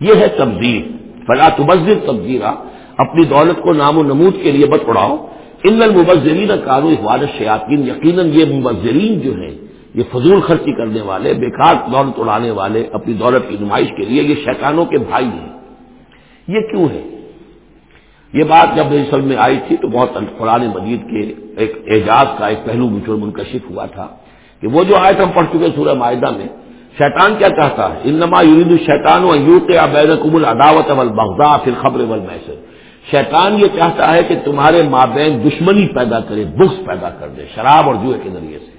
یہ ہے تبدیل۔ فلا تبذر تبدیرہ اپنی دولت کو نام و نمود کے لیے بت اڑاؤ۔ ان المبذرین کارو اخبار شیاطین یقیناً یہ مبذرین جو ہیں، یہ فضول خرچی کرنے والے، بیکار دولت اڑانے والے، اپنی دولت کی نمائش کے لیے یہ شیطانوں کے بھائی ہیں۔ یہ کیوں ہے یہ بات جب اصل میں آئی تھی تو بہت قرآن مجید کے ایک اعجاز کا ایک پہلو مجھے منکشف ہوا تھا کہ وہ جو آیت ہم پڑھ چکے سورہ معاہدہ میں، شیطان کیا چاہتا ہے؟ انما یرید الشیطان و یوت ابید قبول عداوت اول بغدا پھر خبر اول میسر شیطان یہ چاہتا ہے کہ تمہارے مابین دشمنی پیدا کرے، بغض پیدا کر دے، شراب اور جوئے کے ذریعے سے۔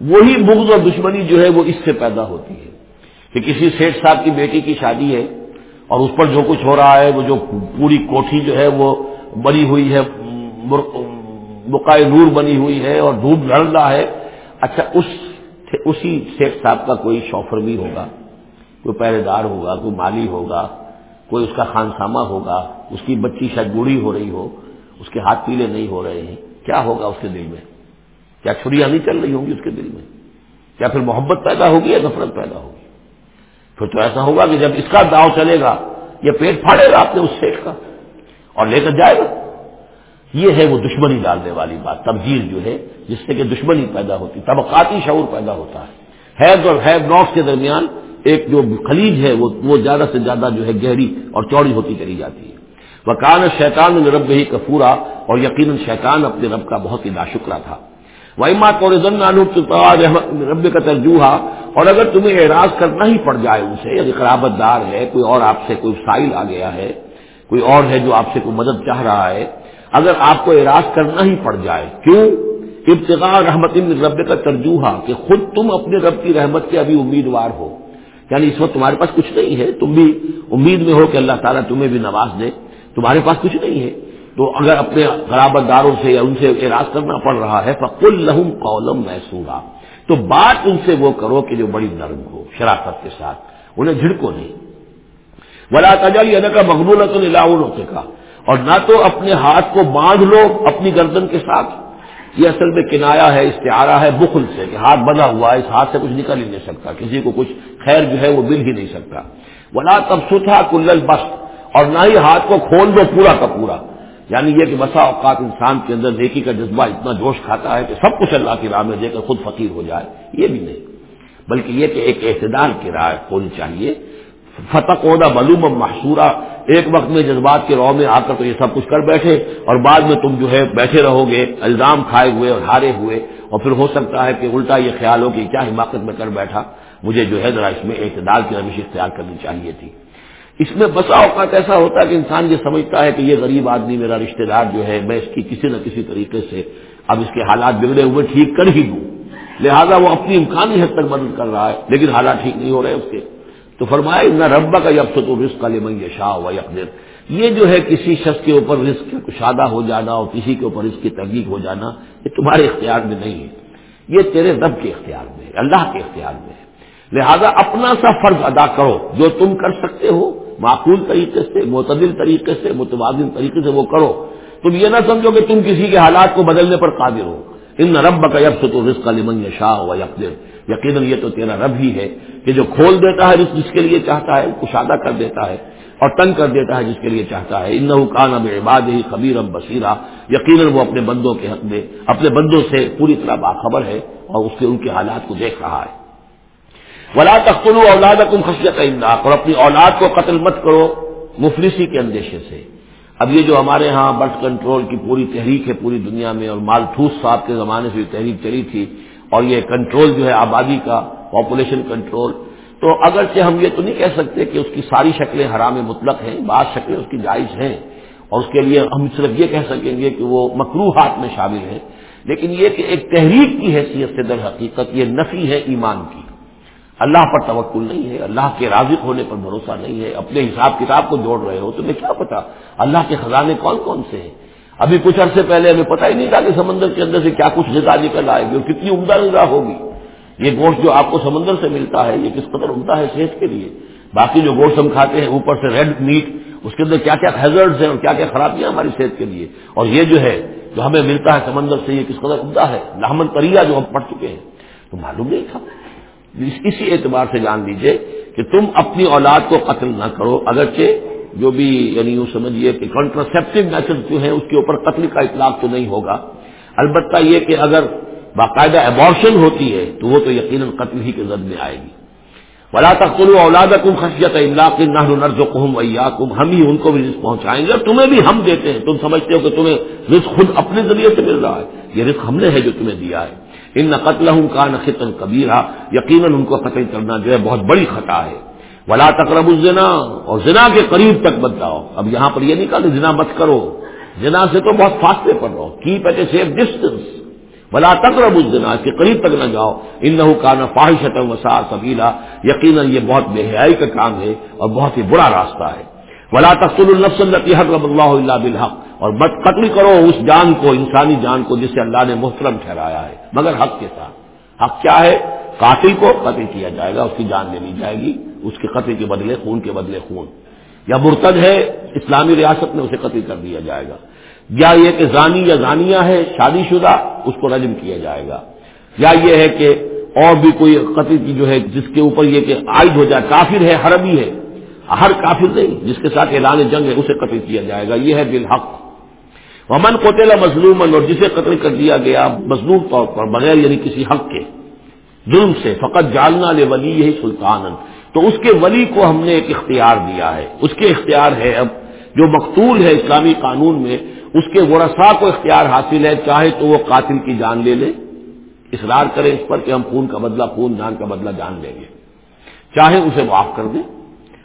وہی بغض اور دشمنی جو ہے وہ اس سے پیدا ہوتی ہے کہ کسی سیٹ صاحب کی بیٹی کی شادی ہے اور اس پر جو کچھ ہو رہا ہے، وہ جو پوری کوٹھی جو ہے وہ بنی ہوئی ہے بقائے نور بنی ہوئی ہے اور دھوپ لڑ رہا ہے۔ اچھا اس اسی شیخ صاحب کا کوئی شوفر بھی ہوگا، کوئی پہرے دار ہوگا، کوئی مالی ہوگا کوئی اس کا خانسامہ ہوگا، اس کی بچی شاید بوڑھی ہو رہی ہو، اس کے ہاتھ پیلے نہیں ہو رہے ہیں، کیا ہوگا اس کے دل میں؟ کیا چھریاں نہیں چل رہی ہوں گی اس کے دل میں؟ کیا پھر محبت پیدا ہوگی یا نفرت پیدا ہوگی؟ پھر تو ایسا ہوگا کہ جب اس کا داؤ چلے گا، یہ پیٹ پھاڑے گا آپ نے اس شیخ کا اور لے کر جائے گا۔ یہ ہے وہ دشمنی ڈالنے والی بات تبدیل جو ہے، جس سے کہ دشمنی پیدا ہوتی، طبقاتی شعور پیدا ہوتا ہے۔ ہیز اور ہیو ناٹس کے درمیان ایک جو خلیج ہے، وہ زیادہ سے زیادہ جو ہے گہری اور چوڑی ہوتی چلی جاتی ہے۔ وہ شیطان رب ہی کفورا اور یقیناً شیطان اپنے رب کا بہت ہی ناشکرا تھا۔ وائما کو رب کا ترجوہا اور اگر تمہیں اعراض کرنا ہی پڑ جائے ان سے یعنی قرابت دار ہے، کوئی اور آپ سے کوئی سائل آ گیا ہے، کوئی اور ہے جو آپ سے کوئی مدد چاہ رہا ہے، اگر آپ کو اعراض کرنا ہی پڑ جائے، کیوں؟ ابتغاء رحمت رب کا ترجوہا، کہ خود تم اپنے رب کی رحمت کے ابھی امیدوار ہو۔ یعنی اس وقت تمہارے پاس کچھ نہیں ہے، تم بھی امید میں ہو کہ اللہ تعالیٰ تمہیں بھی نواز دے۔ تمہارے پاس کچھ نہیں ہے۔ تو اگر اپنے برابر داروں سے یا ان سے اعراض کرنا پڑ رہا ہے، فقل لہم قولم محسورا تو بات ان سے وہ کرو کہ جو بڑی نرم ہو شرافت کے ساتھ، انہیں جھڑکو نہیں۔ بلا تجلی کا مقبول تو کا اور نہ تو اپنے ہاتھ کو باندھ لو اپنی گردن کے ساتھ۔ یہ اصل میں کنایا ہے، استعارہ ہے بخل سے کہ ہاتھ بنا ہوا ہے، اس ہاتھ سے کچھ نکل ہی نہیں سکتا، کسی کو کچھ خیر جو ہے وہ مل ہی نہیں سکتا۔ بلا تب ستھا کل بست اور نہ ہی ہاتھ کو کھول دو پورا کا پورا۔ یعنی یہ کہ بسا اوقات انسان کے اندر نیکی کا جذبہ اتنا جوش کھاتا ہے کہ سب کچھ اللہ کی راہ میں دے کر خود فقیر ہو جائے، یہ بھی نہیں۔ بلکہ یہ کہ ایک اعتدال کی رائے ہونی چاہیے فتح عہدہ بلوم محصورہ ایک وقت میں جذبات کے رو میں آ کر تو یہ سب کچھ کر بیٹھے اور بعد میں تم جو ہے بیٹھے رہو گے، الزام کھائے ہوئے اور ہارے ہوئے۔ اور پھر ہو سکتا ہے کہ الٹا یہ خیال ہو کہ کیا حماقت میں کر بیٹھا۔ مجھے جو ہے ذرا اس میں اعتدال کی روش اختیار کرنی چاہیے تھی۔ اس میں بسا اوقات ایسا ہوتا ہے کہ انسان یہ سمجھتا ہے کہ یہ غریب آدمی میرا رشتہ دار جو ہے، میں اس کی کسی نہ کسی طریقے سے اب اس کے حالات بگڑے ہوئے، ٹھیک کر ہی دوں۔ لہذا وہ اپنی امکانی حد تک مدد کر رہا ہے، لیکن حالات ٹھیک نہیں ہو رہے اس کے۔ تو فرمایا نہ ربا کا یب تو رسق علی من شاہ ہوا یقر یہ جو ہے کسی شخص کے اوپر رزق کشادہ ہو جانا اور کسی کے اوپر رزق کی تحقیق ہو جانا، یہ تمہارے اختیار میں نہیں ہے۔ یہ تیرے رب کے اختیار میں ہے، اللہ کے اختیار میں ہے۔ لہذا اپنا سا فرض ادا کرو، جو تم کر سکتے ہو، معقول طریقے سے، معتدل طریقے سے، متوازن طریقے سے وہ کرو۔ تم یہ نہ سمجھو کہ تم کسی کے حالات کو بدلنے پر قادر ہو۔ ان رب کا یب تو رزق علی من شاہ ہوا یقر یقیناً یہ تو تیرا رب ہی ہے کہ جو کھول دیتا ہے جس کے لیے چاہتا ہے کشادہ کر دیتا ہے اور تنگ کر دیتا ہے جس کے لیے چاہتا ہے۔ ان کان اب عباد ہی خبیر اب بصیرہ یقیناً وہ اپنے بندوں کے حق میں، اپنے بندوں سے پوری طرح باخبر ہے اور اس کے، ان کے حالات کو دیکھ رہا ہے۔ ولا تختل اولاد کم خشیت امداد اور اپنی اولاد کو قتل مت کرو مفلسی کے اندیشے سے۔ اب یہ جو ہمارے ہاں برتھ کنٹرول کی پوری تحریک ہے پوری دنیا میں اور مالٹھوس صاحب کے زمانے سے یہ تحریک چلی تھی اور یہ کنٹرول جو ہے آبادی کا پاپولیشن کنٹرول تو اگرچہ ہم یہ تو نہیں کہہ سکتے کہ اس کی ساری شکلیں حرام مطلق ہیں، بعض شکلیں اس کی جائز ہیں، اور اس کے لیے ہم صرف یہ کہہ سکیں گے کہ وہ مکرو ہاتھ میں شامل ہیں۔ لیکن یہ کہ ایک تحریک کی حیثیت سے در حقیقت یہ نفی ہے ایمان کی۔ اللہ پر توقل نہیں ہے، اللہ کے رازق ہونے پر بھروسہ نہیں ہے، اپنے حساب کتاب کو جوڑ رہے ہو، تمہیں کیا پتا؟ اللہ کے خزانے کون کون سے ہیں؟ ابھی کچھ عرصے پہلے ہمیں پتہ ہی نہیں تھا کہ سمندر کے اندر سے کیا کچھ غذا نکل آئے گی اور کتنی عمدہ غذا ہوگی۔ یہ گوشت جو آپ کو سمندر سے ملتا ہے، یہ کس قدر عمدہ ہے صحت کے لیے؟ باقی جو گوشت ہم کھاتے ہیں، اوپر سے ریڈ میٹ، اس کے اندر کیا کیا ہیزرڈز ہیں اور کیا کیا خرابیاں ہماری صحت کے لیے؟ اور یہ جو ہے، جو ہمیں ملتا ہے سمندر سے، یہ کس قدر عمدہ ہے؟ لاہمن کریا جو ہم پڑھ چکے ہیں۔ تو معلوم نہیں تھا۔ اسی اعتبار سے جان لیجیے کہ تم اپنی اولاد کو قتل نہ کرو، اگرچہ جو بھی یعنی یوں سمجھیے کہ کنٹراسپٹو میتھڈ جو ہیں اس کے اوپر قتل کا اطلاق تو نہیں ہوگا۔ البتہ یہ کہ اگر باقاعدہ ایبارشن ہوتی ہے تو وہ تو یقیناً قتل ہی کے زد میں آئے گی۔ ولا تک اولاد کم خشیت اللہ نرز کم ویا کم ہم ہی ان کو بھی رزق پہنچائیں گے اور تمہیں بھی ہم دیتے ہیں۔ تم سمجھتے ہو کہ تمہیں رزق خود اپنے ذریعے سے مل رہا ہے۔ یہ رزق ہم نے ہے جو تمہیں دیا ہے۔ ان نہ قتل ہوں کا نقل کبیرہ یقیناً ان کو قتل کرنا جو ہے بہت بڑی خطا ہے۔ ولا تقرب الزنا اور زنا کے قریب تک بت جاؤ۔ اب یہاں پر یہ نہیں کہا کہ زنا مت کرو۔ زنا سے تو بہت فاصلے پر رہو keep at a safe distance بلا تقرب الزنا کے قریب تک نہ جاؤ۔ ان نہ کا نہ فواہشت وسا سبیلا یقیناً یہ بہت بے حیائی کا کام ہے اور بہت ہی برا راستہ ہے۔ ولا تقسل النفس التی حق اللہ اللہ بالحق۔ اور بد قتل کرو اس جان کو، انسانی جان کو جسے اللہ نے محترم ٹھہرایا ہے۔ مگر حق کے ساتھ۔ حق کیا ہے؟ قاتل کو قتل کیا جائے گا، اس کی جان لے لی جائے گی، اس کے قتل کے بدلے خون کے بدلے خون۔ یا مرتد ہے، اسلامی ریاست میں اسے قتل کر دیا جائے گا۔ یا یہ کہ زانی یا زانیہ ہے، شادی شدہ، اس کو رجم کیا جائے گا۔ یا یہ ہے کہ اور بھی کوئی قتل کی جو ہے، جس کے اوپر یہ کہ عائد ہو جائے، کافر ہے، حربی ہے، ہر کافر نہیں، جس کے ساتھ اعلان جنگ ہے، اسے قتل کیا جائے گا۔ یہ ہے بالحق۔ ومن کوتےلا مظلوم اور جسے قتل کر دیا گیا مظلوم طور پر، بغیر یعنی کسی حق کے۔ ظلم سے، فقط جالنا لے ولی یہی سلطان تو اس کے ولی کو ہم نے ایک اختیار دیا ہے۔ اس کے اختیار ہے اب جو مقتول ہے اسلامی قانون میں، اس کے ورثا کو اختیار حاصل ہے، چاہے تو وہ قاتل کی جان لے لے۔ اصرار کرے اس پر کہ ہم خون کا بدلہ، خون جان کا بدلہ جان لیں گے۔ چاہے اسے معاف کر دیں۔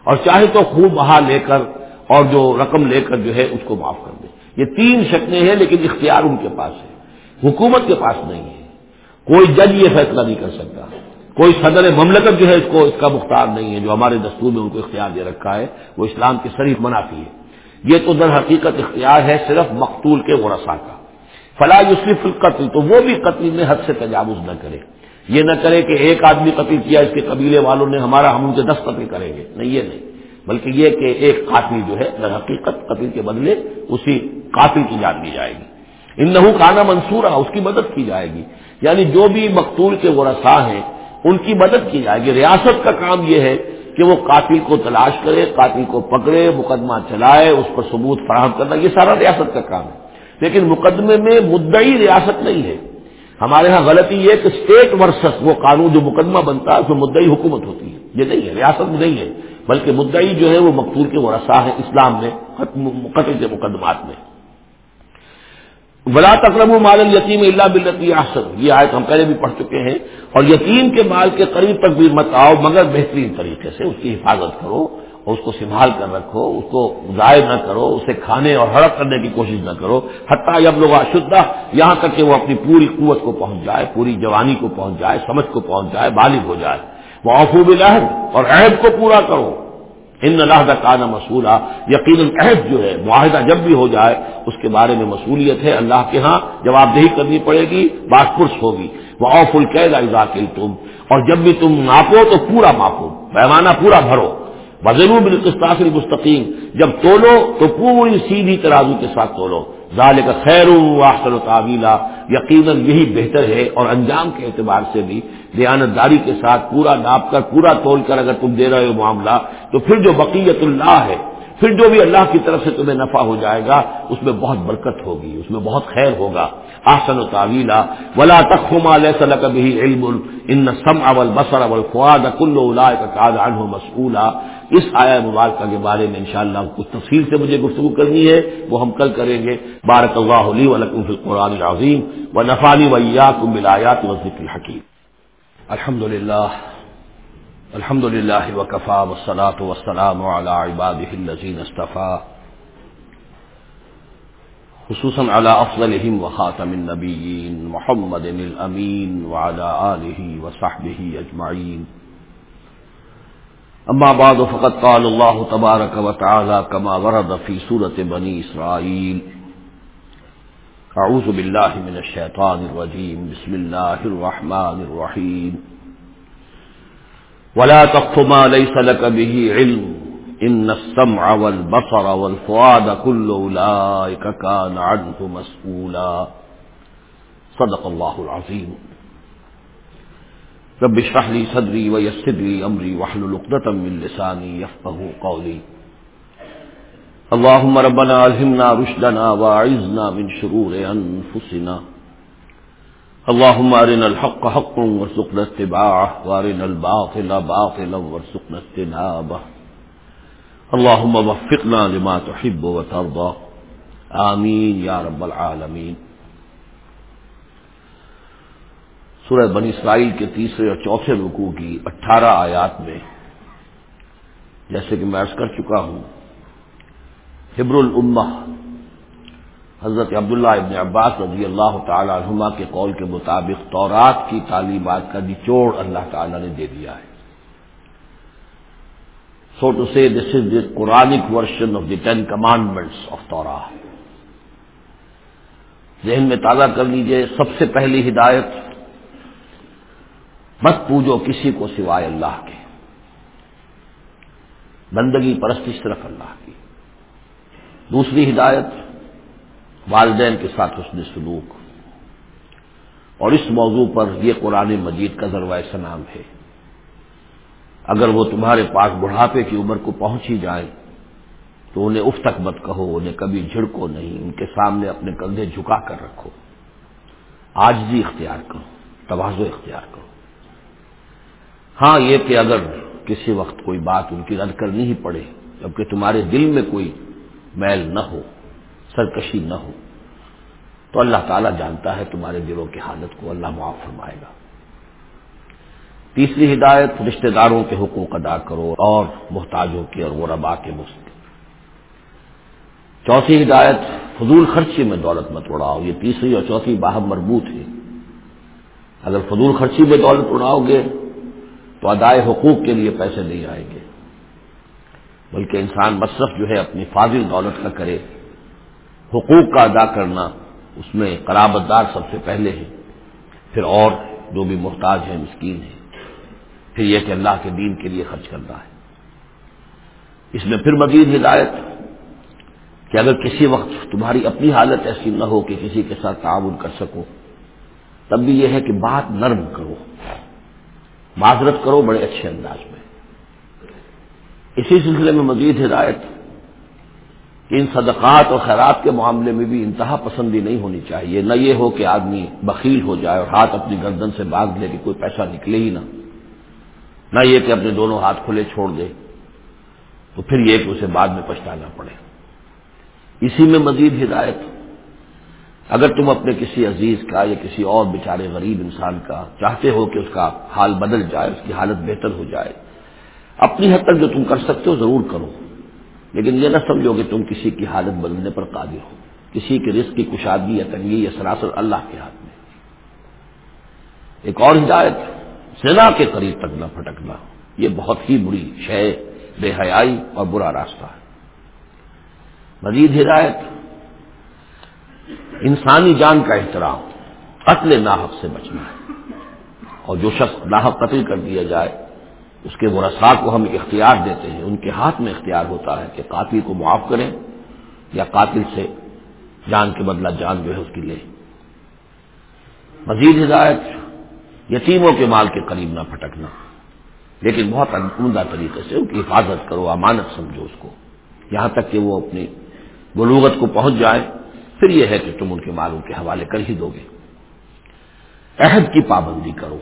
اور چاہے تو خون بہا لے کر اور جو رقم لے کر جو ہے اس کو معاف کر دیں۔ یہ تین شکلیں ہیں، لیکن اختیار ان کے پاس ہے۔ حکومت کے پاس نہیں ہے۔ کوئی جج یہ فیصلہ نہیں کر سکتا۔ کوئی صدر مملکت جو ہے اس کو، اس کا مختار نہیں ہے، جو ہمارے دستور میں ان کو اختیار دے رکھا ہے، وہ اسلام کی شریف منافی ہے۔ یہ تو در حقیقت اختیار ہے صرف مقتول کے ورثا کا۔ فلاح یوسف القتل، تو وہ بھی قتل میں حد سے تجاوز نہ کرے۔ یہ نہ کرے کہ ایک آدمی قتل کیا، اس کے قبیلے والوں نے ہمارا، ہم ان کے دس قتل کریں گے۔ نہیں، یہ نہیں۔ بلکہ یہ کہ ایک قاتل جو ہے در حقیقت قتل کے بدلے اسی قاتل کی جان دی جائے گی۔ ان نحو کانا منصورہ اس کی مدد کی جائے گی۔ یعنی جو بھی مقتول کے ورثا ہیں، ان کی مدد کی جائے گی۔ ریاست کا کام یہ ہے کہ وہ قاتل کو تلاش کرے، قاتل کو پکڑے، مقدمہ چلائے، اس پر ثبوت فراہم کرنا، یہ سارا ریاست کا کام ہے۔ لیکن مقدمے میں مدعی ریاست نہیں ہے۔ ہمارے ہاں غلطی یہ کہ اسٹیٹ ورسس وہ قانون جو مقدمہ بنتا ہے، اس میں مدعی حکومت ہوتی ہے۔ یہ نہیں ہے، ریاست نہیں ہے، بلکہ مدعی جو ہے وہ مقتول کے ورثہ ہے اسلام میں، قتل کے مقدمات میں۔ ولا تقرب مال یتیم اللہ بلتی احسن یہ آیت ہم پہلے بھی پڑھ چکے ہیں۔ اور یتیم کے مال کے قریب تک بھی مت آؤ، مگر بہترین طریقے سے اس کی حفاظت کرو اور اس کو سنبھال کر رکھو، اس کو ضائع نہ کرو، اسے کھانے اور ہڑپ کرنے کی کوشش نہ کرو۔ حتیٰ جب لوگ اشدہ، یہاں تک کہ وہ اپنی پوری قوت کو پہنچ جائے، پوری جوانی کو پہنچ جائے، سمجھ کو پہنچ جائے، بالغ ہو جائے۔ وہ افوب الحد اور عہد کو پورا کرو۔ ان اللہ کا مسولہ یقیناً عہد جو ہے، معاہدہ جب بھی ہو جائے، اس کے بارے میں مصولیت ہے اللہ کے ہاں جواب دہی کرنی پڑے گی، بات پرس ہوگی. وہ اوف القید ذاکل تم اور جب بھی تم ناپو تو پورا ماپو، پیمانہ پورا بھرو. وزن بالقستاثر مستقیم جب تولو تو پوری سیدھی ترازو کے ساتھ تولو. ظال کا خیر واحسن و تعویلا۔ یقیناً یہی بہتر ہے اور انجام کے اعتبار سے بھی دیانت داری کے ساتھ پورا ناپ کر، پورا تول کر اگر تم دے رہے ہو معاملہ، تو پھر جو بقیت اللہ ہے، پھر جو بھی اللہ کی طرف سے تمہیں نفع ہو جائے گا، اس میں بہت برکت ہوگی، اس میں بہت خیر ہوگا۔ آسن و تعویلا۔ ولا تخما علیہ کبھی علم۔ ان سم اول بسر اول فواد کل عنہ مسئولہ اس آیا مبارکہ کے بارے میں انشاءاللہ کچھ تفصیل سے مجھے گفتگو کرنی ہے، وہ ہم کل کریں گے۔ بارک اللہ علی فی القرآن العظیم۔ و نفانی ویاکم بالآیات و ذکر الحکیم۔ الحمد للہ الحمد للہ وکفا وسلاۃ وسلام علی عباده الذین اصطفى خصوصا على افضلهم وخاتم النبیین محمد الامین وعلى آلہ وصحبہ اجمعین۔ اما بعد، فقد قال الله تبارك وتعالى كما ورد في سورة بني إسرائيل أعوذ بالله من الشيطان الرجيم بسم الله الرحمن الرحيم ولا تقف ما ليس لك به علم. إن السمع والبصر والفؤاد كل أولئك كان عنه مسؤولا صدق الله العظيم رب اشرح لي صدري ويسر لي امري واحلل عقدة من لساني يفقهوا قولي. اللهم ربنا الهمنا رشدنا واعذنا من شرور انفسنا اللهم أرنا الحق حقا وارزقنا اتباعه، وأرنا الباطل باطلا وارزقنا اجتنابه. اللهم وفقنا لما تحب وترضى. آمین یا رب العالمین سورہ بنی اسرائیل کے تیسرے اور چوتھے رکوع کی اٹھارہ آیات میں، جیسے کہ میں عرض کر چکا ہوں، حبر الامہ، حضرت عبداللہ ابن عباس رضی اللہ تعالی عنہما کے قول کے مطابق تورات کی تعلیمات کا نچوڑ اللہ تعالی نے دے دیا ہے۔ So to see this is the Quranic version of the ten commandments of Torah ذہن میں تازہ کر لیجیے، سب سے پہلی ہدایت مت پوجو کسی کو سوائے اللہ کے۔ بندگی پرستی صرف اللہ کی۔ دوسری ہدایت، والدین کے ساتھ حسن سلوک۔ اور اس موضوع پر یہ قرآن مجید کا ذروۂ سنام ہے۔ اگر وہ تمہارے پاس بڑھاپے کی عمر کو پہنچ ہی جائیں تو انہیں اف تک مت کہو، انہیں کبھی جھڑکو نہیں، ان کے سامنے اپنے کندھے جھکا کر رکھو۔ آج بھی اختیار کرو توازو اختیار کرو۔ ہاں یہ کہ اگر کسی وقت کوئی بات ان کی رد کرنی ہی پڑے، جبکہ تمہارے دل میں کوئی میل نہ ہو، سرکشی نہ ہو، تو اللہ تعالیٰ جانتا ہے تمہارے دلوں کی حالت کو، اللہ معاف فرمائے گا۔ تیسری ہدایت، رشتہ داروں کے حقوق ادا کرو اور محتاجوں کے اور غربا کے مست چوتھی ہدایت، فضول خرچی میں دولت مت اڑاؤ، یہ تیسری اور چوتھی باہم مربوط ہے۔ اگر فضول خرچی میں دولت اڑاؤ گے تو ادائے حقوق کے لیے پیسے نہیں آئیں گے۔ بلکہ انسان مصرف جو ہے اپنی فاضل دولت کا کرے۔ حقوق کا ادا کرنا اس میں قرابت دار سب سے پہلے ہے۔ پھر اور جو بھی محتاج ہیں، مسکین ہیں۔ پھر یہ کہ اللہ کے دین کے لیے خرچ کرنا ہے۔ اس میں پھر مزید ہدایت کہ اگر کسی وقت تمہاری اپنی حالت ایسی نہ ہو کہ کسی کے ساتھ تعاون کر سکو، تب بھی یہ ہے کہ بات نرم کرو۔ معذرت کرو بڑے اچھے انداز میں۔ اسی سلسلے میں مزید ہدایت۔ کہ ان صدقات اور خیرات کے معاملے میں بھی انتہا پسندی نہیں ہونی چاہیے۔ نہ یہ ہو کہ آدمی بخیل ہو جائے اور ہاتھ اپنی گردن سے باغ لے کہ کوئی پیسہ نکلے ہی نہ۔ نہ یہ کہ اپنے دونوں ہاتھ کھلے چھوڑ دے۔ تو پھر یہ کہ اسے بعد میں پچھتانا پڑے۔ اسی میں مزید ہدایت۔ اگر تم اپنے کسی عزیز کا یا کسی اور بیچارے غریب انسان کا چاہتے ہو کہ اس کا حال بدل جائے، اس کی حالت بہتر ہو جائے، اپنی حد تک جو تم کر سکتے ہو ضرور کرو، لیکن یہ نہ سمجھو کہ تم کسی کی حالت بدلنے پر قادر ہو، کسی کے رزق کی کشادگی یا تنگی یا سراسر اللہ کے ہاتھ میں۔ ایک اور ہدایت سنا کے قریب تک نہ پھٹکنا، یہ بہت ہی بری شے، بے حیائی اور برا راستہ ہے۔ مزید ہدایت انسانی جان کا احترام، قتل ناحق سے بچنا۔ ہے اور جو شخص ناحق قتل کر دیا جائے، اس کے ورثاء کو ہم اختیار دیتے ہیں۔ ان کے ہاتھ میں اختیار ہوتا ہے کہ قاتل کو معاف کریں یا قاتل سے جان کے بدلہ جان جو ہے اس کی لے۔ مزید ہدایت، یتیموں کے مال کے قریب نہ پھٹکنا لیکن بہت عمدہ طریقے سے ان کی حفاظت کرو، امانت سمجھو اس کو۔ یہاں تک کہ وہ اپنی بلوغت کو پہنچ جائے۔ پھر یہ ہے کہ تم ان کے مالوں کے حوالے کر ہی دو گے۔ عہد کی پابندی کرو۔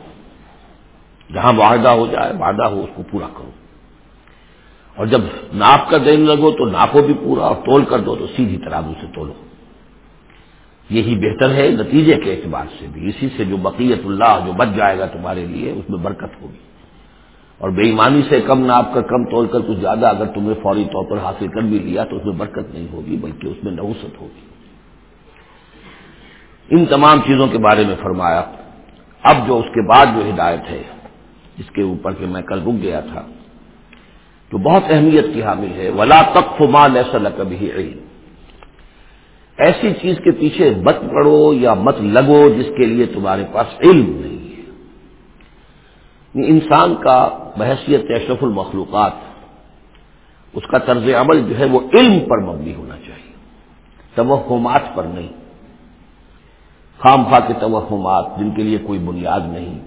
جہاں وعدہ ہو جائے، وعدہ ہو، اس کو پورا کرو۔ اور جب ناپ کا دین لگو تو ناپو بھی پورا، اور تول کر دو تو سیدھی طرح سے تولو۔ یہی بہتر ہے نتیجے کے اعتبار سے بھی۔ اسی سے جو بقیت اللہ، جو بچ جائے گا تمہارے لیے، اس میں برکت ہوگی۔ اور بے ایمانی سے کم ناپ کر کم تول کر کچھ زیادہ اگر تمہیں فوری طور پر حاصل کر بھی لیا تو اس میں برکت نہیں ہوگی، بلکہ اس میں نوسط ہوگی۔ ان تمام چیزوں کے بارے میں فرمایا۔ اب جو اس کے بعد جو ہدایت ہے، جس کے اوپر کہ میں کل رک گیا تھا جو بہت اہمیت کی حامل ہے۔ ولا تک فمال ایسا کبھی علم۔ ایسی چیز کے پیچھے مت پڑو یا مت لگو جس کے لیے تمہارے پاس علم نہیں ہے۔ انسان کا بحثیت اشرف المخلوقات، اس کا طرز عمل جو ہے وہ علم پر مبنی ہونا چاہیے، توہمات پر نہیں۔ خام خواہ کے توہمات جن کے لیے کوئی بنیاد نہیں،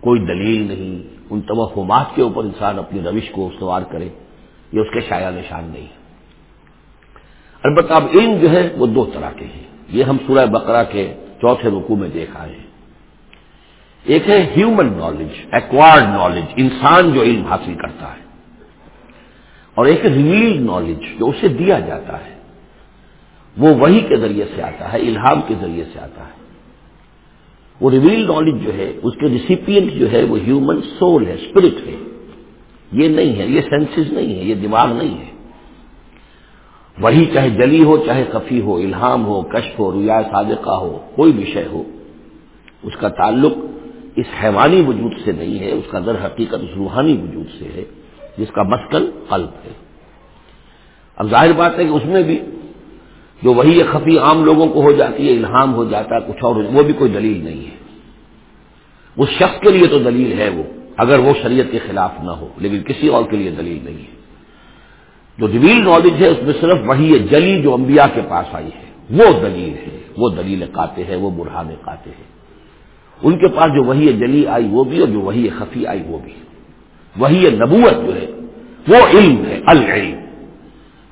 کوئی دلیل نہیں، ان توہمات کے اوپر انسان اپنی روش کو استوار کرے، یہ اس کے شاع نشان نہیں۔ البتہ اب علم جو ہے وہ دو طرح کے ہیں۔ یہ ہم سورہ بقرہ کے چوتھے رقو میں دیکھ آئے ہیں۔ ایک ہے ہیومن نالج ایکوائرڈ نالج انسان جو علم حاصل کرتا ہے۔ اور ایک ریویل نالج جو اسے دیا جاتا ہے۔ وہ وہی کے ذریعے سے آتا ہے، الہام کے ذریعے سے آتا ہے۔ وہ ریویل نالج جو ہے، اس کے ریسیپینٹ جو ہے، وہ ہیومن سول ہے اسپرٹ ہے۔ یہ نہیں ہے، یہ سینسز نہیں ہے، یہ دماغ نہیں ہے۔ وہی چاہے جلی ہو، چاہے خفی ہو، الہام ہو، کشف ہو رویا صادقہ ہو، کوئی بھی ہو، اس کا تعلق اس حیوانی وجود سے نہیں ہے، اس کا در حقیقت اس روحانی وجود سے ہے، جس کا مسکن قلب ہے۔ اب ظاہر بات ہے کہ اس میں بھی جو وہی خفی عام لوگوں کو ہو جاتی ہے، الہام ہو جاتا ہے، کچھ اور وہ بھی کوئی دلیل نہیں ہے۔ اس شخص کے لیے تو دلیل ہے وہ، اگر وہ شریعت کے خلاف نہ ہو، لیکن کسی اور کے لیے دلیل نہیں ہے۔ جو ڈویل نالج ہے، اس میں صرف وہی جلی جو انبیاء کے پاس آئی ہے، وہ دلیل ہے۔ وہ دلیل کاتے ہیں وہ برہان کاتے ہیں ان کے پاس جو وہی جلی آئی وہ بھی اور جو وہی خفی آئی وہ بھی۔ وہی نبوت جو ہے، وہ علم ہے، العلم۔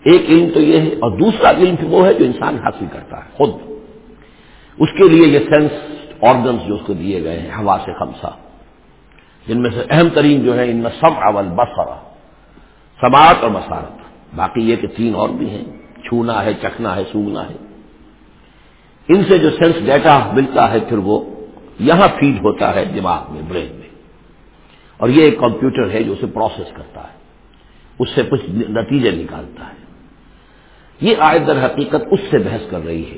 ایک علم تو یہ ہے اور دوسرا علم وہ ہے جو انسان حاصل کرتا ہے، خود۔ اس کے لیے یہ سینس آرگنس جو اس کو دیے گئے ہیں، ہوا سے خمسہ۔ جن میں سے اہم ترین جو ہے ان میں سب اول بسرا سماعت اور مسارت باقی یہ کہ تین اور بھی ہیں۔ چھونا ہے، چکھنا ہے سوگنا ہے۔ ان سے جو سینس ڈیٹا ملتا ہے پھر وہ یہاں فیڈ ہوتا ہے دماغ میں، برین میں۔ اور یہ ایک کمپیوٹر ہے جو اسے پروسیس کرتا ہے۔ اس سے کچھ نتیجے نکالتا ہے۔ یہ آیت در حقیقت اس سے بحث کر رہی ہے۔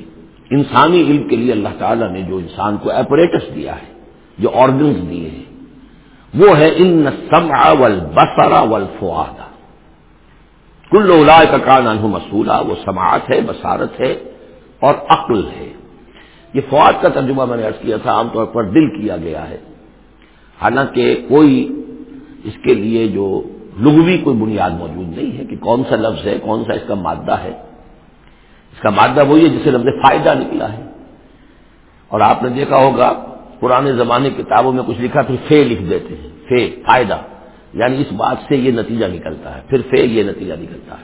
انسانی علم کے لیے اللہ تعالیٰ نے جو انسان کو ایپریٹس دیا ہے، جو آرگنز دیے ہیں، وہ ہے ان سمع والبصر والفؤاد۔ کل اولا کا کان انہ مسولہ وہ سماعت ہے، بصارت ہے اور عقل ہے۔ یہ فواد کا ترجمہ میں نے ارض کیا تھا، عام طور پر دل کیا گیا ہے۔ حالانکہ کوئی اس کے لیے جو لغوی کوئی بنیاد موجود نہیں ہے کہ کون سا لفظ ہے، کون سا اس کا مادہ ہے۔ اس کا مادہ وہی ہے جسے لفظ فائدہ نکلا ہے۔ اور آپ نے دیکھا ہوگا، پرانے زمانے کتابوں میں کچھ لکھا پھر فے لکھ دیتے ہیں۔ فے، فائدہ۔ یعنی اس بات سے یہ نتیجہ نکلتا ہے۔ پھر فے یہ نتیجہ نکلتا ہے۔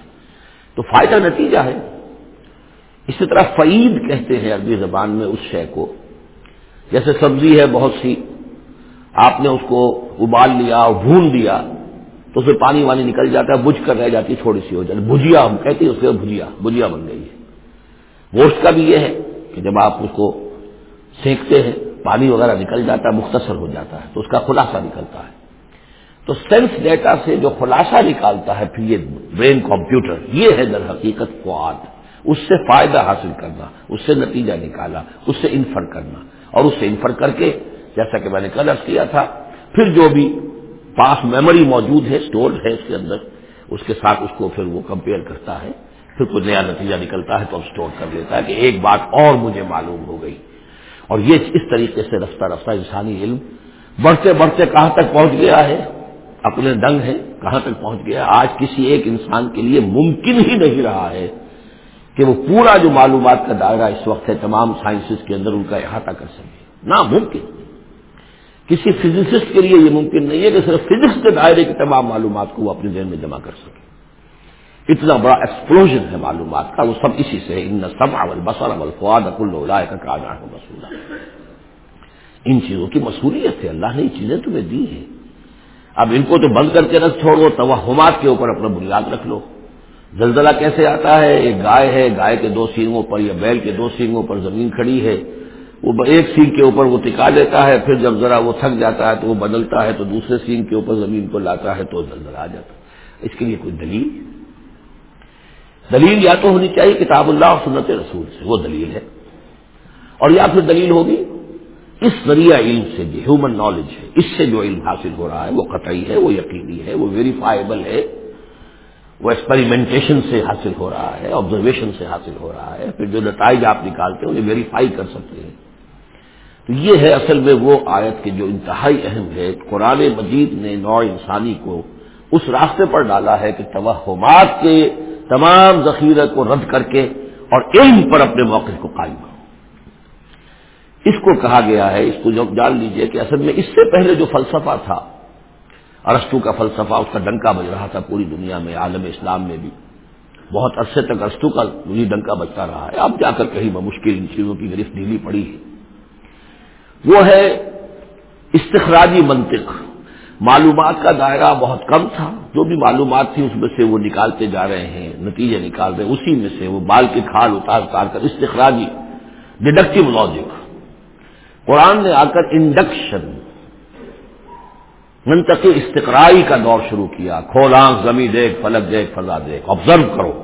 تو فائدہ نتیجہ ہے۔ اسی طرح فعید کہتے ہیں عربی زبان میں اس شے کو۔ جیسے سبزی ہے بہت سی، آپ نے اس کو ابال لیا، بھون دیا تو اس میں پانی وانی نکل جاتا ہے، بجھ کر رہ جاتی تھوڑی سی ہو جاتی بھجیا، ہم کہتے ہیں اس کے بھجیا بھجیا بن گئی ہے۔ گوشت کا بھی یہ ہے کہ جب آپ اس کو سینکتے ہیں، پانی وغیرہ نکل جاتا ہے، مختصر ہو جاتا ہے، تو اس کا خلاصہ نکلتا ہے۔ تو سینس ڈیٹا سے جو خلاصہ نکالتا ہے پھر یہ برین کمپیوٹر، یہ ہے در حقیقت فواد۔ اس سے فائدہ حاصل کرنا، اس سے نتیجہ نکالا، اس سے انفر کرنا۔ اور اس سے انفر کر کے، جیسا کہ میں نے کل کیا تھا، پھر جو بھی پاس میموری موجود ہے اسٹور ہے اس کے اندر، اس کے ساتھ اس کو پھر وہ کمپیئر کرتا ہے۔ پھر کوئی نیا نتیجہ نکلتا ہے تو اب اسٹور کر لیتا ہے کہ ایک بات اور مجھے معلوم ہو گئی۔ اور یہ اس طریقے سے رفتہ رفتہ انسانی علم بڑھتے بڑھتے کہاں تک پہنچ گیا ہے؟ اپنے ڈنگ ہے کہاں تک پہنچ گیا آج کسی ایک انسان کے لیے ممکن ہی نہیں رہا ہے کہ وہ پورا جو معلومات کا دائرہ اس وقت ہے، تمام سائنسز کے اندر ان کا احاطہ کر سکے۔ ناممکن۔ کسی فزسسٹ کے لیے یہ ممکن نہیں ہے کہ صرف فزکس کے دائرے کی تمام معلومات کو وہ اپنے ذہن میں جمع کر سکے۔ اتنا بڑا ایکسپلوژن ہے معلومات کا، وہ سب اسی سے ان سب اول بسر اول فواد اکل کا کاجان مسولہ ان چیزوں کی مصولیت ہے۔ اللہ نے یہ چیزیں تمہیں دی ہیں۔ اب ان کو تو بند کر کے رکھ چھوڑو، توہمات کے اوپر اپنا بنیاد رکھ لو۔ زلزلہ کیسے آتا ہے؟ ایک گائے ہے، گائے کے دو سینگوں پر یا بیل کے دو سینگوں پر زمین کھڑی ہے۔ وہ ایک سینگ کے اوپر وہ ٹکا دیتا ہے، پھر جب ذرا وہ تھک جاتا ہے تو وہ بدلتا ہے تو دوسرے سینگ کے اوپر زمین کو لاتا ہے تو زلزلہ آ جاتا ہے۔ اس کے لیے کوئی دلیل؟ دلیل یا تو ہونی چاہیے کتاب اللہ اور سنت رسول سے، وہ دلیل ہے۔ اور یا پھر دلیل ہوگی، اس ذریعہ علم سے جو ہیومن نالج ہے، اس سے جو علم حاصل ہو رہا ہے، وہ قطعی ہے، وہ یقینی ہے، وہ ویریفائبل ہے، وہ ایکسپریمنٹیشن سے حاصل ہو رہا ہے آبزرویشن سے حاصل ہو رہا ہے۔ پھر جو نتائج آپ نکالتے ہیں، انہیں ویریفائی کر سکتے ہیں۔ تو یہ ہے اصل میں وہ آیت کے جو انتہائی اہم ہے۔ قرآن مجید نے نوع انسانی کو اس راستے پر ڈالا ہے کہ توہمات کے تمام ذخیرے کو رد کر کے اور علم پر اپنے موقع کو قائم کرو۔ اس کو کہا گیا ہے، اس کو جان لیجیے کہ اصل میں اس سے پہلے جو فلسفہ تھا ارستو کا فلسفہ، اس کا ڈنکا بج رہا تھا پوری دنیا میں، عالم اسلام میں بھی۔ بہت عرصے تک ارستو کا وہی ڈنکا بجتا رہا ہے۔ اب جا کر کہیں مشکل ان چیزوں کی گرفت ڈھیلی پڑی ہے۔ وہ ہے استخراجی منطق۔ معلومات کا دائرہ بہت کم تھا۔ جو بھی معلومات تھی اس میں سے وہ نکالتے جا رہے ہیں، نتیجے نکال رہے ہیں۔ اسی میں سے وہ بال کی کھال اتار اتار کر استخراجی ڈڈکٹیو لاجک قرآن نے آ کر انڈکشن منطقی استقرائی کا دور شروع کیا۔ کھول آنکھ، زمین دیکھ فلک دیکھ، فضا دیکھ۔ آبزرو کرو۔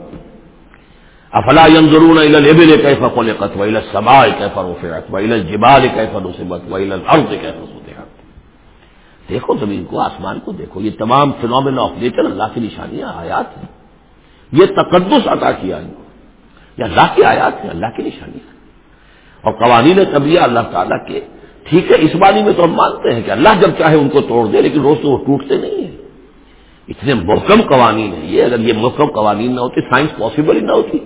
افلا ينظرون الى الابل كيف خلقت، والى السماء كيف رفعت، والى الجبال كيف نصبت، والى الارض كيف سطحت دیکھو زمین کو، آسمان کو دیکھو۔ یہ تمام فنومین آف نیچر اللہ کی نشانیاں آیات ہیں۔ یہ تقدس عطا کیا ان کو یہ اللہ کی آیات ہیں، اللہ کی نشانیاں اور قوانین طبیعہ اللہ تعالیٰ کے، ٹھیک ہے، اس باری میں تو ہم مانتے ہیں کہ اللہ جب چاہے ان کو توڑ دے، لیکن روز تو وہ ٹوٹتے نہیں ہیں۔ اتنے محکم قوانین ہیں یہ، اگر یہ محکم قوانین نہ ہوتی سائنس پاسبل ہی نہ ہوتی۔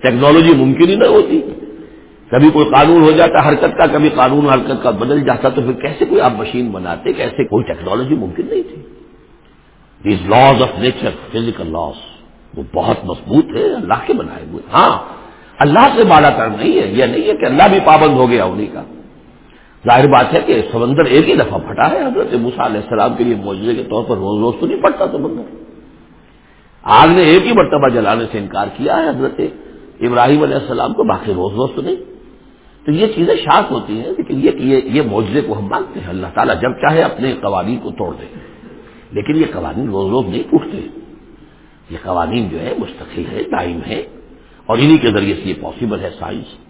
ٹیکنالوجی ممکن ہی نہ ہوتی۔ کبھی کوئی قانون ہو جاتا، حرکت کا کبھی قانون حرکت کا بدل جاتا، تو پھر کیسے کوئی آپ مشین بناتے؟ کیسے؟ کوئی ٹیکنالوجی ممکن نہیں تھی۔ These laws of nature physical laws وہ بہت مضبوط ہے اللہ کے بنائے ہوئے۔ ہاں اللہ سے بالا کر نہیں ہے، یہ نہیں ہے کہ اللہ بھی پابند ہو گیا انہیں کا۔ ظاہر بات ہے کہ سمندر ایک ہی دفعہ پھٹا ہے، حضرت موسا علیہ السلام کے لیے معجزے کے طور پر روز روز تو نہیں پھٹتا سمندر آگ نے ایک ہی مرتبہ جلانے سے انکار کیا ہے، حضرت ابراہیم علیہ السلام کو، باقی روز روز تو نہیں۔ تو یہ چیزیں شاک ہوتی ہیں، لیکن یہ یہ معجزے کو ہم مانتے ہیں۔ اللہ تعالیٰ جب چاہے اپنے قوانین کو توڑ دے۔ لیکن یہ قوانین روز روز نہیں ٹوٹتے یہ قوانین جو ہے مستقل ہے ٹائم ہے اور انہی کے ذریعے سے یہ پاسبل ہے سائنس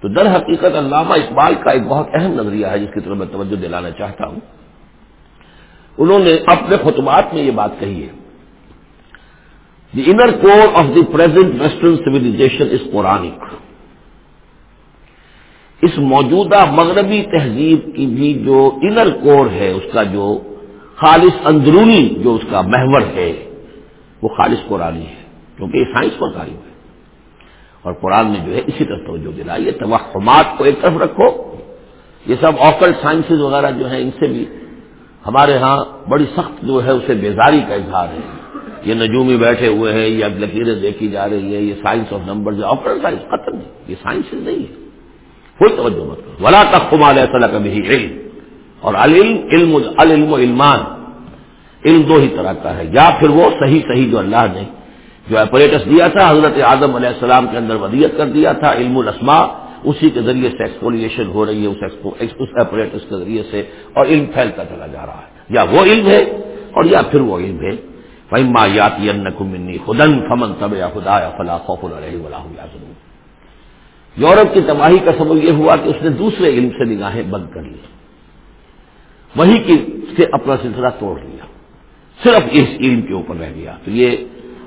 تو در حقیقت علامہ اقبال کا ایک بہت اہم نظریہ ہے، جس کی طرف میں توجہ دلانا چاہتا ہوں۔ انہوں نے اپنے خطبات میں یہ بات کہی ہے۔ The inner core of the present western civilisation is پورانک اس موجودہ مغربی تہذیب کی بھی جو انر کور ہے، اس کا جو خالص اندرونی جو اس کا محور ہے، وہ خالص قرآنی ہے، کیونکہ یہ سائنس پر قائم ہے۔ اور قرآن نے جو ہے، اسی طرح توجہ دلائی ہے، توہمات کو ایک طرف رکھو۔ یہ سب آکل سائنسز وغیرہ جو ہیں، ان سے بھی ہمارے ہاں بڑی سخت جو ہے، اسے بیزاری کا اظہار ہے۔ یہ نجومی بیٹھے ہوئے ہیں، یہ لکیریں دیکھی جا رہی ہیں، یہ science of number occult science ختم نہیں یہ سائنس نہیں ہے۔ کوئی توجہ مت کرو۔ ولا تک علیہ صلاح کبھی علم۔ اور علم علم، العلم و علمان علم دو ہی طرح کا ہے۔ یا پھر وہ صحیح صحیح جو اللہ نے جو اپریٹس دیا تھا، حضرت اعظم علیہ السلام کے اندر ودیت کر دیا تھا، علم الاسما اسی کے ذریعے سے ایکسپولیشن ہو رہی ہے، اس اپریٹس کے ذریعے سے اور علم پھیلتا چلا جا رہا ہے۔ یا وہ علم ہے اور یا پھر وہ علم ہے۔ فَإِمَّا فہما یاتی منی خدن فمن تب یا خدا یا فلاں خوف اللہ یورپ کی تباہی کا سبب یہ ہوا کہ اس نے دوسرے علم سے نگاہیں بند کر لی۔ وہی کی سے اپنا سلسلہ توڑ لیا۔ صرف اس علم کے اوپر رہ گیا۔ تو یہ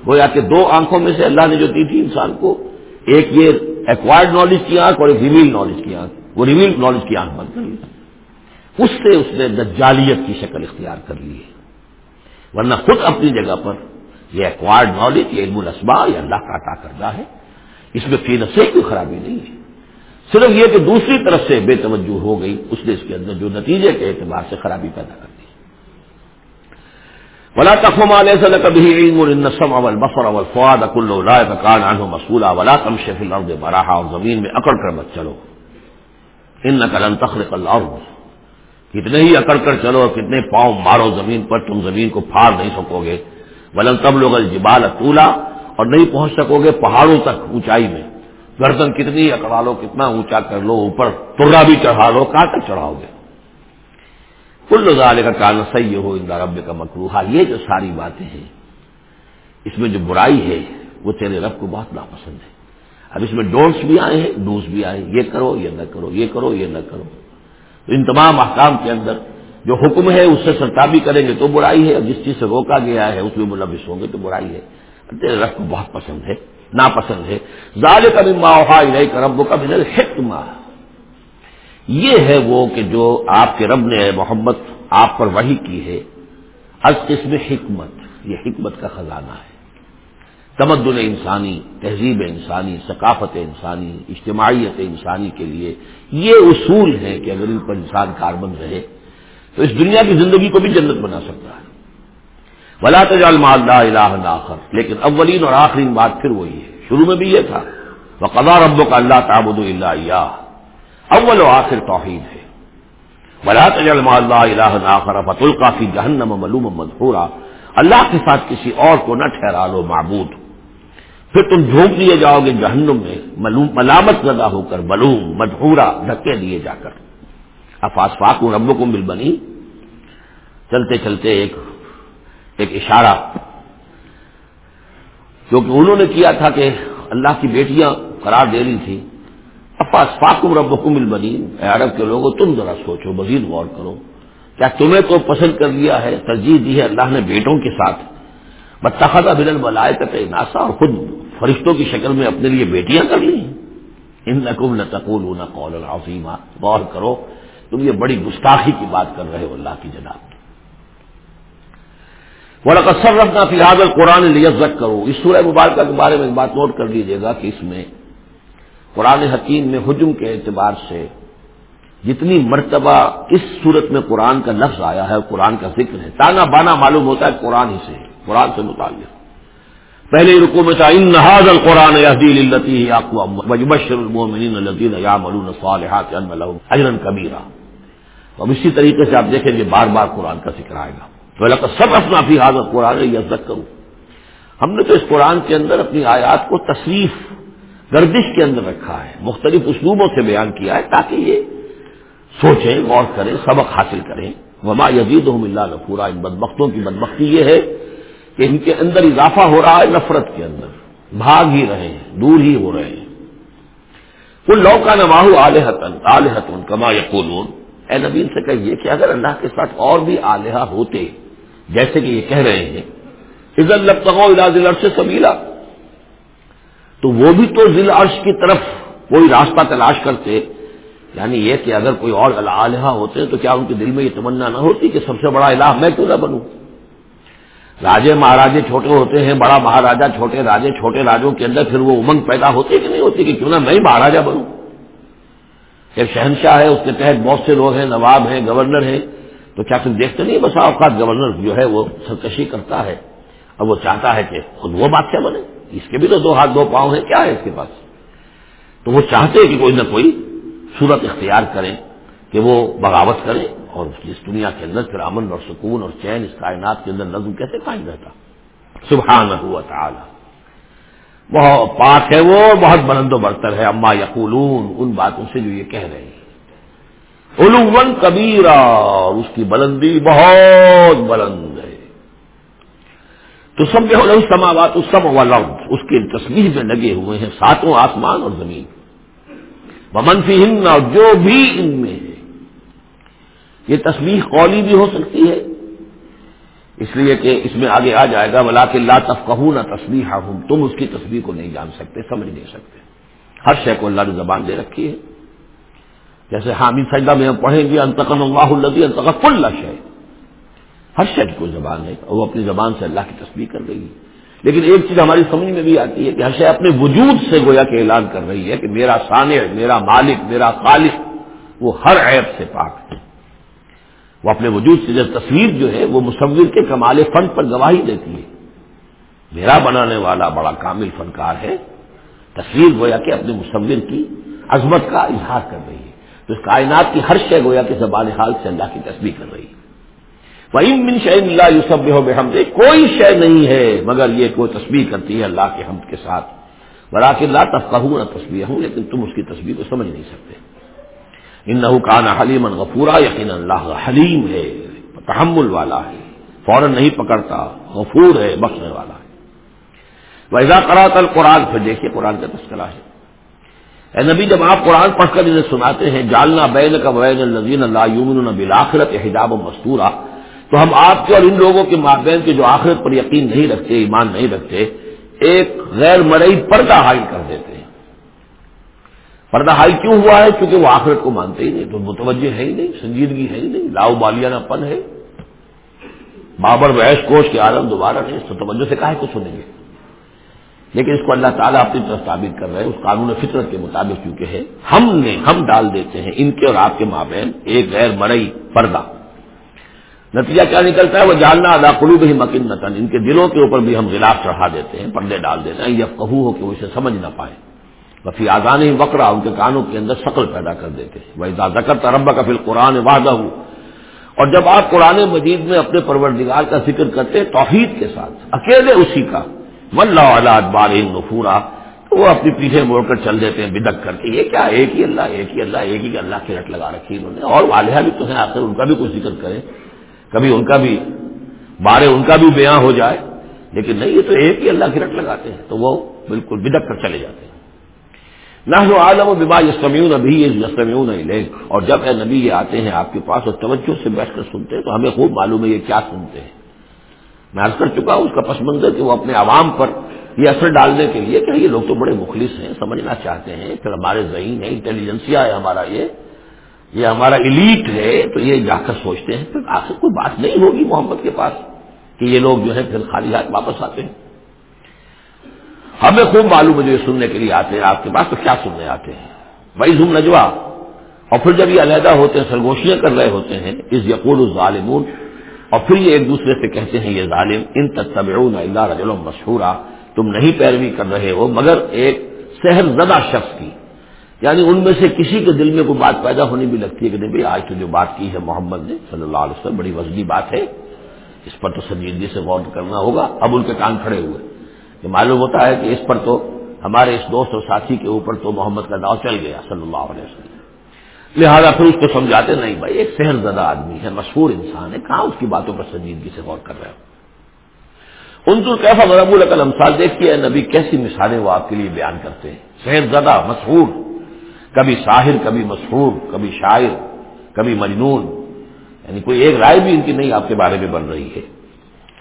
گویا کہ دو آنکھوں میں سے اللہ نے جو دی تھی انسان کو، ایک یہ ایکوائرڈ نالج کی آنکھ اور ایک ریویل نالج کی آنکھ۔ وہ ریویل نالج کی آنکھ بند کر لی۔ اس سے اس نے دجالیت کی شکل اختیار کر لی۔ ہے ورنہ خود اپنی جگہ پر یہ ایکوائرڈ نالج یہ علم الاسبا یہ اللہ کا عطا کردہ ہے۔ اس میں فی نفسے کوئی خرابی نہیں ہے۔ صرف یہ کہ دوسری طرف سے بے توجہ ہو گئی، اس نے اس کے اندر جو نتیجے کے اعتبار سے خرابی پیدا کر دی۔ ولا تخم علیہ صلی کبھی علم النسم اول بفر اول فواد اکل رائے کان عنہ مسولہ ولا تم شیف الارض براہا اور زمین میں اکڑ کر مت چلو۔ ان نقل تخرق الارض کتنے ہی اکڑ کر چلو اور کتنے پاؤں مارو زمین پر، تم زمین کو پھاڑ نہیں سکو گے۔ ولن تب لوگ الجبال اطولا اور نہیں پہنچ سکو گے پہاڑوں تک اونچائی میں۔ گردن کتنی اکڑا لو، کتنا اونچا کر لو، اوپر ترا بھی چڑھا لو، کہاں تک چڑھاؤ گے؟ کل ظال کا کان صحیح ہو اندر رب کا مکروہ یہ جو ساری باتیں ہیں، اس میں جو برائی ہے، وہ تیرے رب کو بہت ناپسند ہے۔ اب اس میں ڈونٹس بھی آئے ہیں، ڈوز بھی آئے یہ کرو، یہ نہ کرو، یہ کرو، یہ نہ کرو۔ تو ان تمام احکام کے اندر جو حکم ہے، اس سے سرتابی کریں گے تو برائی ہے۔ اور جس چیز سے روکا گیا ہے، اس میں ملوث ہوں گے تو برائی ہے۔ تیرے رب کو بہت پسند ہے، ناپسند ہے۔ ظال کا بھی ماحول نہیں کرب کا بھی حکمہ یہ ہے وہ کہ جو آپ کے رب نے محمد آپ پر وہی کی ہے۔ از قسم حکمت، یہ حکمت کا خزانہ ہے۔ تمدن انسانی، تہذیب انسانی، ثقافت انسانی، اجتماعیت انسانی کے لیے یہ اصول ہے کہ اگر ان پر انسان کاربند رہے تو اس دنیا کی زندگی کو بھی جنت بنا سکتا ہے۔ ولا تجال مالدہ الہ آخر۔ لیکن اولین اور آخری بات پھر وہی ہے۔ شروع میں بھی یہ تھا۔ وہ رب کا اللہ تعبد اللہ اول و آخر توحید ہے۔ بلا تجل اللہ آخر فت القافی جہنم ملوم مدھورا اللہ کے ساتھ کسی اور کو نہ ٹھہرا لو معبود۔ پھر تم جھونک لیے جاؤ گے جہنم میں۔ ملامت زدہ ہو کر ملوم مدھورا دھکے دیے جا کر۔ افاس فاق رب کو مل بنی چلتے چلتے ایک ایک اشارہ کیونکہ انہوں نے کیا تھا کہ اللہ کی بیٹیاں قرار دے رہی تھی افاس فاکم رب حکم اے عرب کے لوگوں، تم ذرا سوچو، مزید غور کرو۔ کیا تمہیں تو پسند کر لیا ہے، ترجیح دی ہے اللہ نے بیٹوں کے ساتھ؟ بتخذہ بلن بلائے ناسا اور خود فرشتوں کی شکل میں اپنے لیے بیٹیاں کر لی ان نقم نہ تقول نہ قول العظیمہ غور کرو، تم یہ بڑی گستاخی کی بات کر رہے ہو اللہ کی جناب۔ وہ رکھنا فی الحال قرآن لیت کرو اس سورہ مبارکہ کے بارے میں ایک بات نوٹ کر لیجیے گا کہ اس میں قرآن حکیم میں حجم کے اعتبار سے جتنی مرتبہ اس صورت میں قرآن کا لفظ آیا ہے قرآن کا ذکر ہے، تانا بانا معلوم ہوتا ہے قرآن ہی سے، قرآن سے متعلق۔ پہلے رکو میں تھا، ان نہاد القرآن اجرن کبیرا اب اسی طریقے سے آپ دیکھیں گے بار بار قرآن کا ذکر آئے گا۔ تو سب اپنا فی حاضر قرآن یزت کروں ہم نے تو اس قرآن کے اندر اپنی آیات کو تصریف، گردش کے اندر رکھا ہے، مختلف اسلوبوں سے بیان کیا ہے تاکہ یہ سوچیں، غور کریں، سبق حاصل کریں۔ وما یزید اللہ پورا ان بدبختوں کی بدبختی یہ ہے کہ ان کے اندر اضافہ ہو رہا ہے نفرت کے اندر۔ بھاگ ہی رہے ہیں، دور ہی ہو رہے ہیں۔ وہ لو کا نماح آلحتن آلحتن کما یقولون اے نبی سے کہیے کہ اگر اللہ کے ساتھ اور بھی آلیہ ہوتے جیسے کہ یہ کہہ رہے ہیں عزت لبتغو علاج عرش سے سبیلا۔ تو وہ بھی تو ضلع عرش کی طرف کوئی راستہ تلاش کرتے یعنی یہ کہ اگر کوئی اور الہ ہوتے تو کیا ان کے دل میں یہ تمنا نہ ہوتی کہ سب سے بڑا الہ میں کیوں نہ بنوں؟ راجے مہاراجے چھوٹے ہوتے ہیں، بڑا مہاراجا چھوٹے راجے چھوٹے راجوں کے اندر پھر وہ امنگ پیدا ہوتی کہ نہیں ہوتی کہ کیوں نہ میں ہی مہاراجا بنوں؟ ایک شہنشاہ ہے، اس کے تحت بہت سے لوگ ہیں، نواب ہیں، گورنر ہیں۔ تو کیا تم دیکھتے نہیں بسا اوقات گورنر جو ہے وہ سرکشی کرتا ہے۔ اور وہ چاہتا ہے کہ خود وہ بادشاہ بنے۔ اس کے بھی تو دو ہاتھ دو پاؤں ہیں، کیا ہے اس کے پاس؟ تو وہ چاہتے ہیں کہ کوئی نہ کوئی صورت اختیار کریں، کہ وہ بغاوت کریں اور اس دنیا کے اندر پھر امن اور سکون اور چین اس کائنات کے اندر نظم کیسے قائم رہتا؟ سبحان ہوا تعالی۔ بہت پاک ہے وہ، بہت بلند و برتر ہے۔ اما یقولون، ان باتوں سے جو یہ کہہ رہے ہیں۔ علوم کبیرا، اور اس کی بلندی بہت بلند ہے۔ تو سب جو سماوات اس سم اس کی تصویر میں لگے ہوئے ہیں ساتوں آسمان اور زمین۔ منفی ہند اور جو بھی ان میں ہے۔ یہ تصویر قولی بھی ہو سکتی ہے۔ اس لیے کہ اس میں آگے آ جائے گا بلا کہ لا تفقہ نہ تصویر تم اس کی تصویر کو نہیں جان سکتے، سمجھ نہیں سکتے۔ ہر شے کو اللہ نے زبان دے رکھی ہے۔ جیسے حامد سجدہ میں ہم پڑھیں گے، انتقن اللہ الدی انتقف اللہ شے ہر شے کی کوئی زبان ہے وہ اپنی زبان سے اللہ کی تصویر کر رہی ہے۔ لیکن ایک چیز ہماری سمجھ میں بھی آتی ہے کہ ہر اپنے وجود سے گویا کہ اعلان کر رہی ہے کہ میرا سانع میرا مالک، میرا خالق، وہ ہر عیب سے پاک ہے۔ وہ اپنے وجود سے، جب تصویر جو ہے، وہ مصور کے کمال فن پر گواہی دیتی ہے۔ میرا بنانے والا بڑا کامل فنکار ہے، تصویر گویا کہ اپنے مصور کی عظمت کا اظہار کر رہی ہے۔ تو اس کائنات کی ہر شے گویا کہ زبان حال سے اللہ کی تصویر کر رہی ہے۔ من شہ اللہ یوسف ہو کوئی شے نہیں ہے، مگر یہ کوئی تصویر کرتی ہے اللہ کے حمد کے ساتھ۔ بڑا کہ اللہ تفقہ نہ تصویر ہوں لیکن تم اس کی تصویر کو سمجھ نہیں سکتے۔ ان نہ کان حلیم غفورا یقین اللہ حلیم ہے، تحمل والا ہے، فوراً نہیں پکڑتا، غفور ہے، بخشنے والا ہے۔ ویزا کرا تل قرآن پھر دیکھیے قرآن کا تذکرہ ہے۔ اے نبی، جب آپ قرآن پڑھ کر انہیں سناتے ہیں جالنا بین کا بین النزین اللہ یومن بلاخرت حجاب و مستورہ تو ہم آپ کے اور ان لوگوں کے مابین کے جو آخرت پر یقین نہیں رکھتے، ایمان نہیں رکھتے، ایک غیر مرئی پردہ حائل کر دیتے ہیں۔ پردہ حائل کیوں ہوا ہے؟ کیونکہ وہ آخرت کو مانتے ہی نہیں، تو متوجہ ہے ہی نہیں، سنجیدگی ہے ہی نہیں، لاؤ بالیانہ پن ہے۔ بابر ویش کوش کے عالم دوبارہ نہیں تو توجہ سے کہا ہے کو سنیں گے۔ لیکن اس کو اللہ تعالیٰ اپنی طرف ثابت کر رہے ہیں، اس قانون فطرت کے مطابق، کیونکہ ہے، ہم نے، ہم ڈال دیتے ہیں ان کے اور آپ کے مابین ایک غیر مرئی پردہ۔ نتیجہ کیا نکلتا ہے؟ وہ جاننا ادا قلوب ہی مکن نتن ان کے دلوں کے اوپر بھی ہم غلاف چڑھا دیتے ہیں، پردے ڈال دیتے ہیں یا کہو ہو کہ وہ اسے سمجھ نہ پائے کفی آزان ہی بکرا ان کے کانوں کے اندر شکل پیدا کر دیتے وہی زکر تربا کا پھر قرآن واضح ہوں اور جب آپ قرآن مجید میں اپنے پروردگار کا ذکر کرتے توحید کے ساتھ، اکیلے اسی کا۔ ولہ بار نفورا تو وہ اپنی پیچھے موڑ کر چل دیتے ہیں، بدک کر کے یہ کیا ایک ہی اللہ، ایک ہی اللہ، ایک ہی اللہ کی رٹ لگا رکھی انہوں نے۔ اور والحہ بھی تو ہیں، آخر ان کا بھی کچھ ذکر کریں۔ کبھی ان کا بھی بارے ان کا بھی بیاں ہو جائے۔ لیکن نہیں، یہ تو ایک ہی اللہ کی رٹ لگاتے ہیں، تو وہ بالکل بدک کر چلے جاتے ہیں۔ نہ عالم و ببا یسمیون ابھی یسمیون اور جب اے نبی یہ آتے ہیں آپ کے پاس اور توجہ سے بیٹھ کر سنتے ہیں، تو ہمیں خوب معلوم ہے یہ کیا سنتے ہیں۔ میں عرض کر چکا ہوں، اس کا پس منظر کہ وہ اپنے عوام پر یہ اثر ڈالنے کے لیے کہ یہ لوگ تو بڑے مخلص ہیں، سمجھنا چاہتے ہیں پھر ہمارے ذہین ہے انٹیلیجنسیا ہے ہمارا یہ یہ ہمارا ایلیٹ ہے، تو یہ جا کر سوچتے ہیں، پھر آخر کوئی بات نہیں ہوگی محمد کے پاس کہ یہ لوگ جو ہے پھر خالی ہاتھ واپس آتے ہیں۔ ہمیں خوب معلوم ہے جو یہ سننے کے لیے آتے ہیں، آپ کے پاس تو کیا سننے آتے ہیں؟ بھائی زم نجوا۔ اور پھر جب یہ علیحدہ ہوتے ہیں، سرگوشیاں کر رہے ہوتے ہیں اس یقول الظالمون اور پھر یہ ایک دوسرے سے کہتے ہیں یہ ظالم، ان تتبعون اللہ رجل مشہورہ تم نہیں پیروی کر رہے ہو، مگر ایک سہر زدہ شخص کی۔ یعنی ان میں سے کسی کے دل میں کوئی بات پیدا ہونی بھی لگتی ہے کہ نہیں بھائی آج تو جو بات کی ہے محمد نے صلی اللہ علیہ وسلم، بڑی وزنی بات ہے۔ اس پر تو سنجیدگی سے غور کرنا ہوگا۔ اب ان کے کان کھڑے ہوئے۔ یہ معلوم ہوتا ہے کہ اس پر تو ہمارے اس دوست اور ساتھی کے اوپر تو محمد کا داؤ چل گیا صلی اللہ علیہ وسلم۔ لہٰذا پھر اس کو سمجھاتے، نہیں بھائی، ایک شہر زدہ آدمی ہے، مشہور انسان ہے، کہاں اس کی باتوں پر سنجیدگی سے غور کر رہے ہو؟ ان تو کیسا غرب القل امسال دیکھیے نبی کیسی مثالیں وہ آپ کے لیے بیان کرتے ہیں۔ شہر زدہ مشہور، کبھی شاہر کبھی مشہور، کبھی شاعر، کبھی مجنون یعنی کوئی ایک رائے بھی ان کی نہیں آپ کے بارے میں بن رہی ہے۔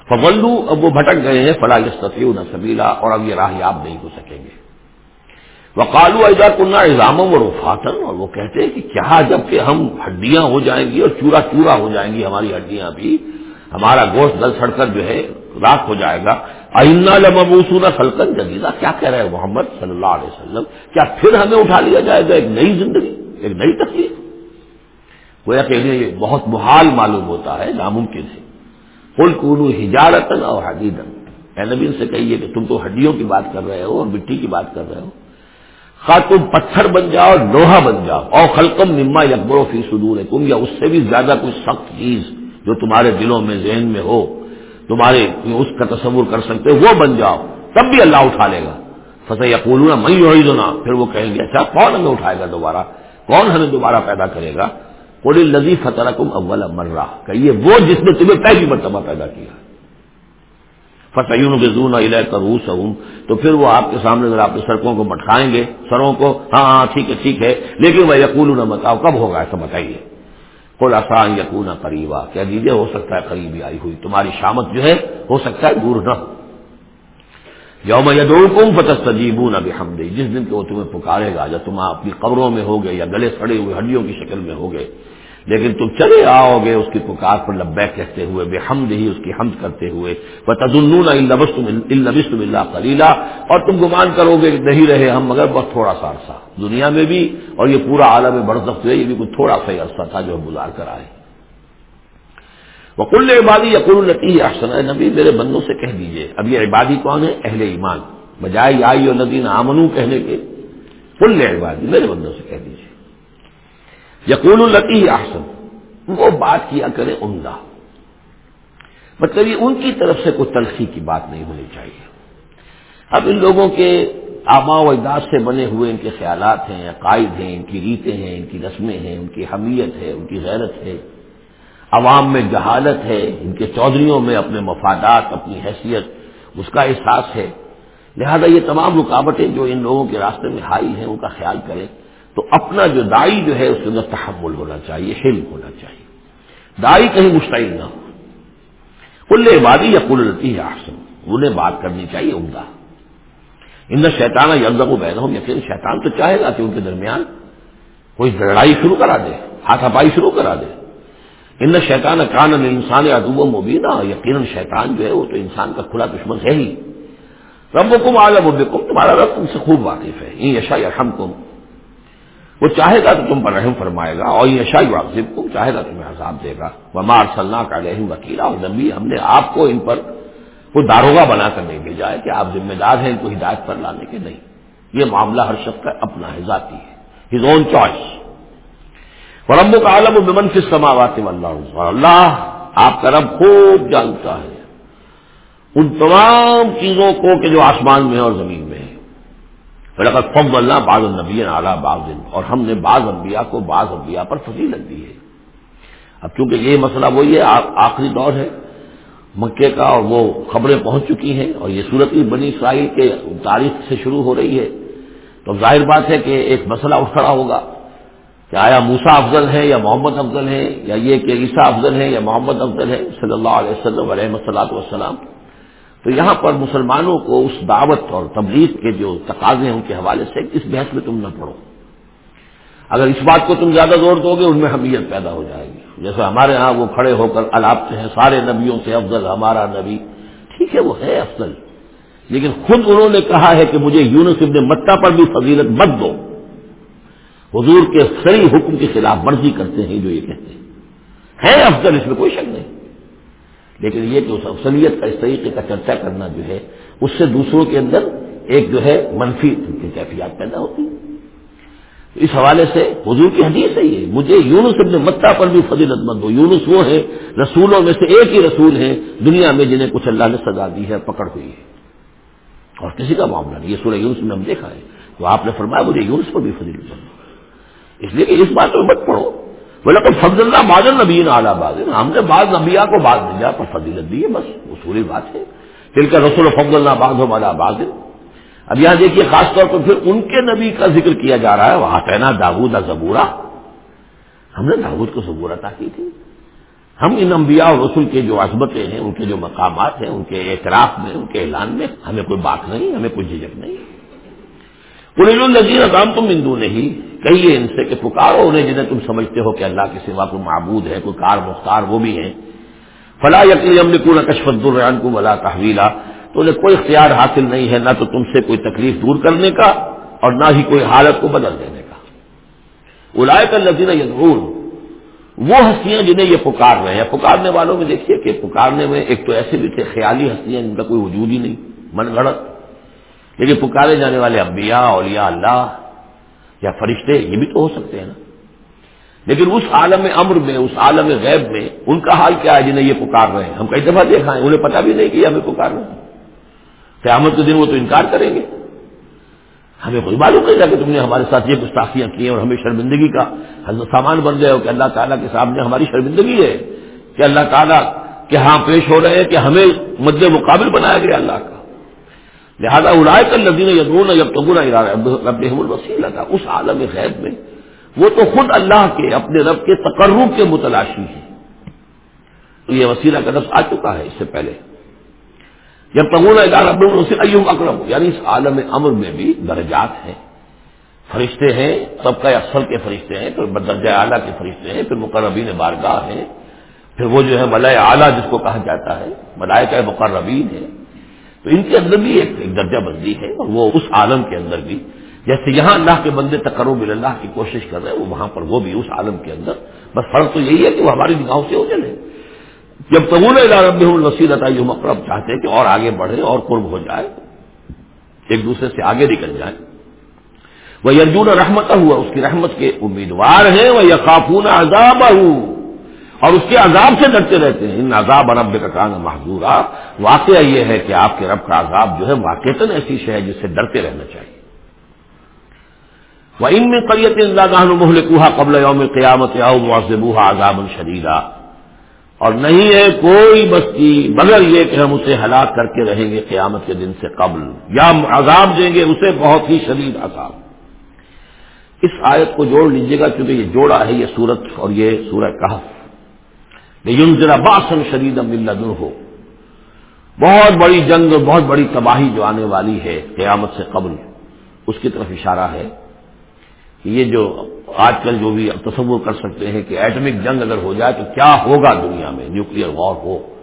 فولو اب وہ بھٹک گئے ہیں فلاح استفیع نہ سبیلا، اور اب یہ راہ آپ نہیں ہو سکیں گے۔ وقالو اجا کنہ اضام و رفاتن اور وہ کہتے ہیں کہ کیا جبکہ ہم ہڈیاں ہو جائیں گی اور چورا چورا ہو جائیں گی ہماری ہڈیاں بھی، ہمارا گوشت گل سڑ کر جو ہے راک ہو جائے گا۔ آئندہ لمبوسونا سلطن جدیدہ کیا کہہ رہے ہیں محمد صلی اللہ علیہ وسلم؟ کیا پھر ہمیں اٹھا لیا جائے گا ایک نئی زندگی، ایک نئی تکلیف گویا کہ یہ بہت محال معلوم ہوتا ہے ناممکن ہے۔ پل کونو ہجارتن اور حدیدن اے نبی سے کہیے کہ تم تو ہڈیوں کی بات کر رہے ہو اور مٹی کی بات کر رہے ہو۔ خواہ تم پتھر بن جاؤ، لوہا بن جاؤ۔ اور خلقم نما یکبر و فی سدور ہے یا اس سے بھی زیادہ کوئی سخت چیز جو تمہارے دلوں میں، ذہن میں ہو، تمہارے اس کا تصور کر سکتے، وہ بن جاؤ۔ تب بھی اللہ اٹھا لے گا۔ فتح یقول میں ہی دوں پھر وہ کہیں گے اچھا کون ہمیں اٹھائے گا دوبارہ؟ کون ہمیں دوبارہ پیدا کرے گا؟ کوئی لذی فتح کم اول مرہ کہیے، وہ جس نے تمہیں پہلی مرتبہ پیدا کیا۔ فتعین کے زون علیہ کروس ہوں تو پھر وہ آپ کے سامنے اگر آپ کی سڑکوں کو مٹھائیں گے سروں کو ہاں ہاں ٹھیک ہے ٹھیک ہے، لیکن وہ یقول نہ بتاؤ کب ہوگا ایسا بتائیے؟ کوئی آسان یقون قریبا کہہ دیجیے ہو سکتا ہے قریبی آئی ہوئی، تمہاری شامت جو ہے، ہو سکتا ہے دور نہ ہو۔ یوم یدعوکم فتستجیبون بحمدی، جس دن کہ وہ تمہیں پکارے گا، جب تم اپنی قبروں میں ہوگے یا گلے سڑے ہوئے، ہڈیوں کی شکل میں ہوگے لیکن تم چلے آؤ گے اس کی پکار پر لبیک کہتے ہوئے بے حمد ہی اس کی حمد کرتے ہوئے۔ وہ تدنون البسم اللہ کلیلہ اور تم گمان کرو گے کہ نہیں رہے ہم، مگر بس تھوڑا سا عرصہ۔ دنیا میں بھی اور یہ پورا عالم بردخت ہے، یہ بھی کوئی تھوڑا سا ہی عرصہ تھا جو ہم گزار کر آئے۔ وہ کل عبادی یقول التی احسن نبی، میرے بندوں سے کہہ دیجیے۔ اب یہ عبادی کون ہے اہل ایمان۔ بجائے آئی اور ندین آمنو کہنے کے۔ کل عبادی میرے بندوں سے کہہ دیجیے۔ یقول التی احسن۔ وہ بات کیا کرے عمدہ۔ مطلب یہ ان کی طرف سے کوئی تلخی کی بات نہیں ہونی چاہیے۔ اب ان لوگوں کے آبا و اجداد سے بنے ہوئے ان کے خیالات ہیں، عقائد ہیں، ان کی ریتیں ہیں، ان کی رسمیں ہیں، ان کی حمیت ہے، ان کی غیرت ہے۔ عوام میں جہالت ہے، ان کے چودھریوں میں اپنے مفادات، اپنی حیثیت، اس کا احساس ہے۔ لہذا یہ تمام رکاوٹیں جو ان لوگوں کے راستے میں حائل ہیں، ان کا خیال کریں۔ تو اپنا جو دائی جو ہے اس کے اندر تحمل ہونا چاہیے، حلم ہونا چاہیے۔ دائی کہیں مشتعل نہ ہو۔ کل عبادی یا کل رتی آسن انہیں بات کرنی چاہیے عمدہ۔ ان شیطان یلزم و بین ہوں یقین شیطان تو چاہے گا کہ ان کے درمیان کوئی لڑائی شروع کرا دے، ہاتھ ہپائی شروع کرا دے۔ ان شیطان کان انسان ادوب مبینہ یقیناً شیطان جو ہے وہ تو انسان کا کھلا دشمن ہے ہی۔ رب کم عالم تمہارا رب تم سے خوب واقف ہے۔ یہ یشا یشم کم وہ چاہے گا تو تم پر رحم فرمائے گا اور یہ شاہی واقف کو چاہے گا تمہیں عذاب دے گا۔ ومار صلاح کا رحم وکیلا اور نبی ہم نے آپ کو ان پر کوئی داروگا بنا کر نہیں بھیجا ہے کہ آپ ذمہ دار ہیں ان کو ہدایت پر لانے کے نہیں۔ یہ معاملہ ہر شخص کا اپنا ہے، ذاتی ہے۔ ہز اون چوائس رب کا عالم و بمن سے سماوات اللہ اللہ آپ کا رب خوب جانتا ہے۔ ان تمام چیزوں کو کہ جو آسمان میں ہے اور زمین میں ہے فم اللہ بعض النبی اعلیٰ بعض اور ہم نے بعض انبیاء کو بعض انبیاء پر فضیلت دی ہے۔ اب چونکہ یہ مسئلہ وہی ہے آخری دور ہے، مکے کا اور وہ خبریں پہنچ چکی ہیں اور یہ صورت ہی بنی اسرائیل کے تاریخ سے شروع ہو رہی ہے۔ تو ظاہر بات ہے کہ ایک مسئلہ اٹھ کھڑا ہوگا کہ آیا موسا افضل ہے یا محمد افضل ہے یا یہ کہ عیسیٰ افضل ہے یا محمد افضل ہے، صلی اللہ علیہ وسلم علیہ وسلاۃ والسلام۔ تو یہاں پر مسلمانوں کو اس دعوت اور تبلیغ کے جو تقاضے ہیں ان کے حوالے سے اس بحث میں تم نہ پڑھو اگر اس بات کو تم زیادہ زور دو گے، ان میں حمیت پیدا ہو جائے گی۔ جیسے ہمارے ہاں وہ کھڑے ہو کر الاپتے ہیں، سارے نبیوں سے افضل ہمارا نبی۔ ٹھیک ہے، وہ ہے افضل۔ لیکن خود انہوں نے کہا ہے کہ مجھے یونس ابن متا پر بھی فضیلت مت دو۔ حضور کے سری حکم کے خلاف ورزی کرتے ہیں جو یہ کہتے ہیں۔ ہے افضل، اس میں کوئی شک نہیں۔ لیکن یہ کہ اس افسلیت کا اس طریقے کا چرچا کرنا جو ہے، اس سے دوسروں کے اندر ایک جو ہے منفی کیفیات پیدا ہوتی ہے اس حوالے سے حضور کی حدیث ہے یہ۔ مجھے یونس ابن متا پر بھی فضیلت مند ہو۔ یونس وہ ہے رسولوں میں سے ایک ہی رسول ہے دنیا میں جنہیں کچھ اللہ نے سزا دی ہے پکڑ ہوئی ہے۔ اور کسی کا معاملہ نہیں، یہ سورہ یونس میں ہم دیکھا ہے۔ تو آپ نے فرمایا مجھے یونس پر بھی فضیلت مند ہو۔ اس لیے کہ اس بات میں مت پڑھو۔ بولے تو فضل اللہ بادل نبی اعلیٰ بادل ہم نے بعض نبیا کو بعض نبیا پر فضیلت دی ہے، بس اصولی بات ہے۔ پھر کا رسول فضل اللہ باد ہو مالا بادل اب یہاں دیکھیے خاص طور پر پھر ان کے نبی کا ذکر کیا جا رہا ہے، وہاں کہنا داود زبورا ہم نے داود کو زبور عطا کی تھی۔ ہم ان انبیاء اور رسول کے جو عصبتیں ہیں، ان کے جو مقامات ہیں، ان کے اعتراف میں، ان کے اعلان میں ہمیں کوئی بات نہیں، ہمیں کوئی جھجک نہیں۔ پلیل النظیر اقام تم ہندو نہیں کہیے ان سے کہ پکارو انہیں جنہیں تم سمجھتے ہو کہ اللہ کے سوا کوئی معبود ہے، کوئی کار مختار وہ بھی ہیں۔ فلاں یقین امن کشفت الرحان کو ولا تحویلا تو انہیں کوئی اختیار حاصل نہیں ہے، نہ تو تم سے کوئی تکلیف دور کرنے کا اور نہ ہی کوئی حالت کو بدل دینے کا۔ الائے کا لذیذ وہ ہستیاں جنہیں یہ پکار رہے ہیں۔ پکارنے والوں میں دیکھیے کہ پکارنے میں ایک تو ایسے بھی تھے، خیالی ہستیاں جن کا کوئی وجود ہی نہیں، من گڑت لیکن پکارے جانے والے انبیاء، اولیاء اللہ یا فرشتے یہ بھی تو ہو سکتے ہیں نا۔ لیکن اس عالم امر میں، اس عالم غیب میں ان کا حال کیا ہے جنہیں یہ پکار رہے ہیں؟ ہم کئی دفعہ دیکھا ہے، انہیں پتا بھی نہیں کہ ہمیں پکار رہے ہیں۔ قیامت کے دن وہ تو انکار کریں گے۔ ہمیں کوئی معلوم نہیں تھا کہ تم نے ہمارے ساتھ یہ گستاخیاں کی ہیں اور ہمیں شرمندگی کا سامان بن گئے ہو کہ اللہ تعالیٰ کے سامنے ہماری شرمندگی ہے کہ اللہ تعالیٰ کے ہاں پیش ہو رہے ہیں کہ ہمیں مد مقابل بنایا گیا اللہ کا۔ لہٰذا اڑائے کر یدون جب تبنا رب الوسیلہ تھا اس عالم غیب میں وہ تو خود اللہ کے، اپنے رب کے تقرب کے متلاشی ہیں۔ یہ وسیلہ کا لفظ آ چکا ہے اس سے پہلے۔ جب تغول رب ایوم اکرم یعنی اس عالم امر میں بھی درجات ہیں۔ فرشتے ہیں، سب کا اکثر کے فرشتے ہیں، پھر درجہ اعلیٰ کے فرشتے ہیں، پھر مقربین بارگاہ ہیں۔ پھر وہ جو ہے ملائے اعلیٰ جس کو کہا جاتا ہے ملائے کا مقربین ہے تو ان کے اندر بھی ایک ایک درجہ بندی ہے اور وہ اس عالم کے اندر بھی۔ جیسے یہاں اللہ کے بندے تقرب اللہ کی کوشش کر رہے ہیں، وہ وہاں پر وہ بھی اس عالم کے اندر۔ بس فرق تو یہی ہے کہ وہ ہماری نگاہوں سے ہو جائے جب تبول رب الوسیل عطائی ہم اقرب، چاہتے ہیں کہ اور آگے بڑھے اور قرب ہو جائے ایک دوسرے سے آگے نکل جائے وہ یرجون رحمت ہوا اس کی رحمت کے امیدوار ہیں۔ وہ یقافون عذاب اور اس کے عذاب سے ڈرتے رہتے ہیں۔ ان عذاب رب کا کان محدود واقعہ یہ ہے کہ آپ کے رب کا عذاب جو ہے واقع ایسی شے ہے جس سے ڈرتے رہنا چاہیے۔ وہ ان میں قریت اللہ محل کوہا قبل یوم قیامت آؤ معذبوہا عذاب شدیدہ اور نہیں ہے کوئی بستی مگر یہ کہ ہم اسے ہلاک کر کے رہیں گے قیامت کے دن سے قبل۔ یا عذاب دیں گے اسے بہت ہی شدید عذاب۔ اس آیت کو جوڑ لیجیے گا کیونکہ یہ جوڑا ہے، یہ سورت اور یہ سورہ کہف۔ ذرا باسن شدید مل ہو بہت بڑی جنگ اور بہت بڑی تباہی جو آنے والی ہے قیامت سے قبل، اس کی طرف اشارہ ہے کہ یہ جو آج کل جو بھی تصور کر سکتے ہیں کہ ایٹمک جنگ اگر ہو جائے تو کیا ہوگا دنیا میں؟ نیوکلیر وار ہو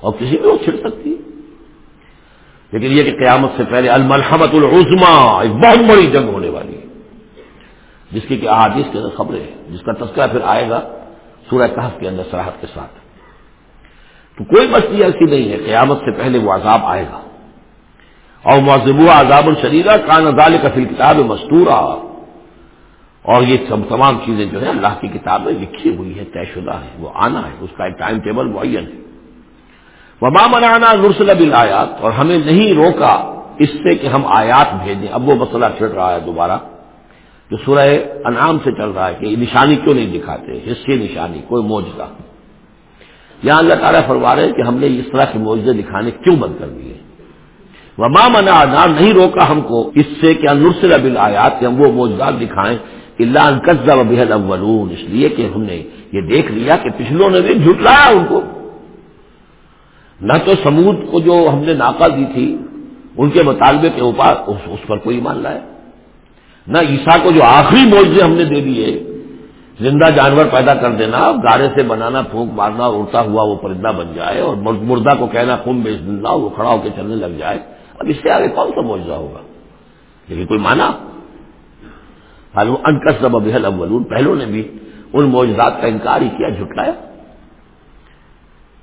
اور کسی بھی وہ چھڑ سکتی لیکن یہ کہ قیامت سے پہلے الملحمت العظما ایک بہت بڑی جنگ ہونے والی ہے۔ جس کی کہ احادیث کے اندر خبریں ہیں، جس کا تذکرہ پھر آئے گا۔ سورہ کہف کے اندر سراحت کے ساتھ۔ تو کوئی بستی ایسی نہیں ہے، قیامت سے پہلے وہ عذاب آئے گا۔ اور معذب عذاب الشریرہ کان ادال کفیل کتاب مستورہ اور یہ سب تمام چیزیں جو ہے اللہ کی کتاب میں لکھی ہوئی ہے طے شدہ ہے وہ آنا ہے، اس کا ایک ٹائم ٹیبل معین ہے۔ وبا منانا نرسل ابل آیات اور ہمیں نہیں روکا اس سے کہ ہم آیات بھیجیں۔ اب وہ مسئلہ چڑھ رہا ہے دوبارہ۔ جو سورہ انعام سے چل رہا ہے کہ نشانی کیوں نہیں دکھاتے؟ حصے نشانی، کوئی موجودہ یہاں اللہ تعالیٰ فرما رہے ہیں کہ ہم نے اس طرح کے موجودے دکھانے کیوں بند کر دیے؟ وما منا نہیں روکا ہم کو اس سے کہ نرسل ابل آیات کہ ہم وہ موجودات دکھائیں۔ اللہ انکزا و بحد اولون اس لیے کہ ہم نے یہ دیکھ لیا کہ پچھلوں نے بھی جھٹلایا ان کو۔ نہ تو سمود کو جو ہم نے ناکا دی تھی، ان کے مطالبے کے اوپر، اس پر کوئی مان لایا نہ عیسا کو جو آخری موجے ہم نے دے دیے، زندہ جانور پیدا کر دینا، گارے سے بنانا، پھونک مارنا اور اڑتا ہوا وہ پرندہ بن جائے اور مردہ کو کہنا خون بیچ دینا وہ کھڑا ہو کے چلنے لگ جائے۔ اب اس سے آگے کون سا موجودہ ہوگا؟ لیکن کوئی مانا؟ انکس بحل اولون پہلوں نے بھی ان موجودات کا انکار ہی کیا، جھٹلایا۔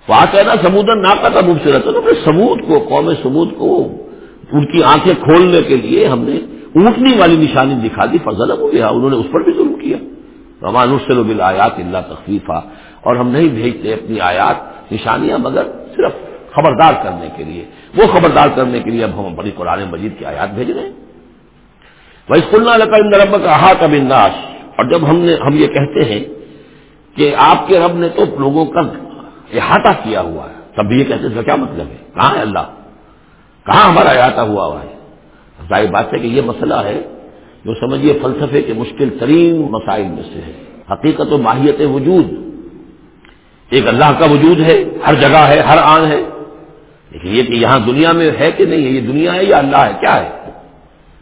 بات ہے نا سمودر ناکا تھا مجھ سے تو سمود کو، قوم سمود کو، ان کی آنکھیں کھولنے کے لیے ہم نے اونٹنی والی نشانی دکھا دی، فضل ہو گیا انہوں نے اس پر بھی ظلم کیا۔ رمان السل بل آیات اللہ تخفیفہ اور ہم نہیں بھیجتے اپنی آیات، نشانیاں، مگر صرف خبردار کرنے کے لیے۔ وہ خبردار کرنے کے لیے اب ہم بڑی قرآن مجید کی آیات بھیج رہے ہیں۔ بھائی کلنا لگا ان رب کا اور جب ہم نے، ہم یہ کہتے ہیں کہ آپ کے رب نے تو لوگوں کا احاطہ کیا ہوا ہے۔ تب بھی یہ کہتے ہیں کیا مطلب ہے؟ کہاں ہے اللہ؟ کہاں ہمارا احاطہ ہوا ہوا ہے؟ ظاہر بات ہے کہ یہ مسئلہ ہے جو سمجھیے فلسفے کے مشکل ترین مسائل میں سے ہے۔ حقیقت و ماہیت وجود۔ ایک اللہ کا وجود ہے، ہر جگہ ہے، ہر آن ہے۔ لیکن یہ کہ یہاں دنیا میں ہے کہ نہیں ہے، یہ دنیا ہے یا اللہ ہے، کیا ہے؟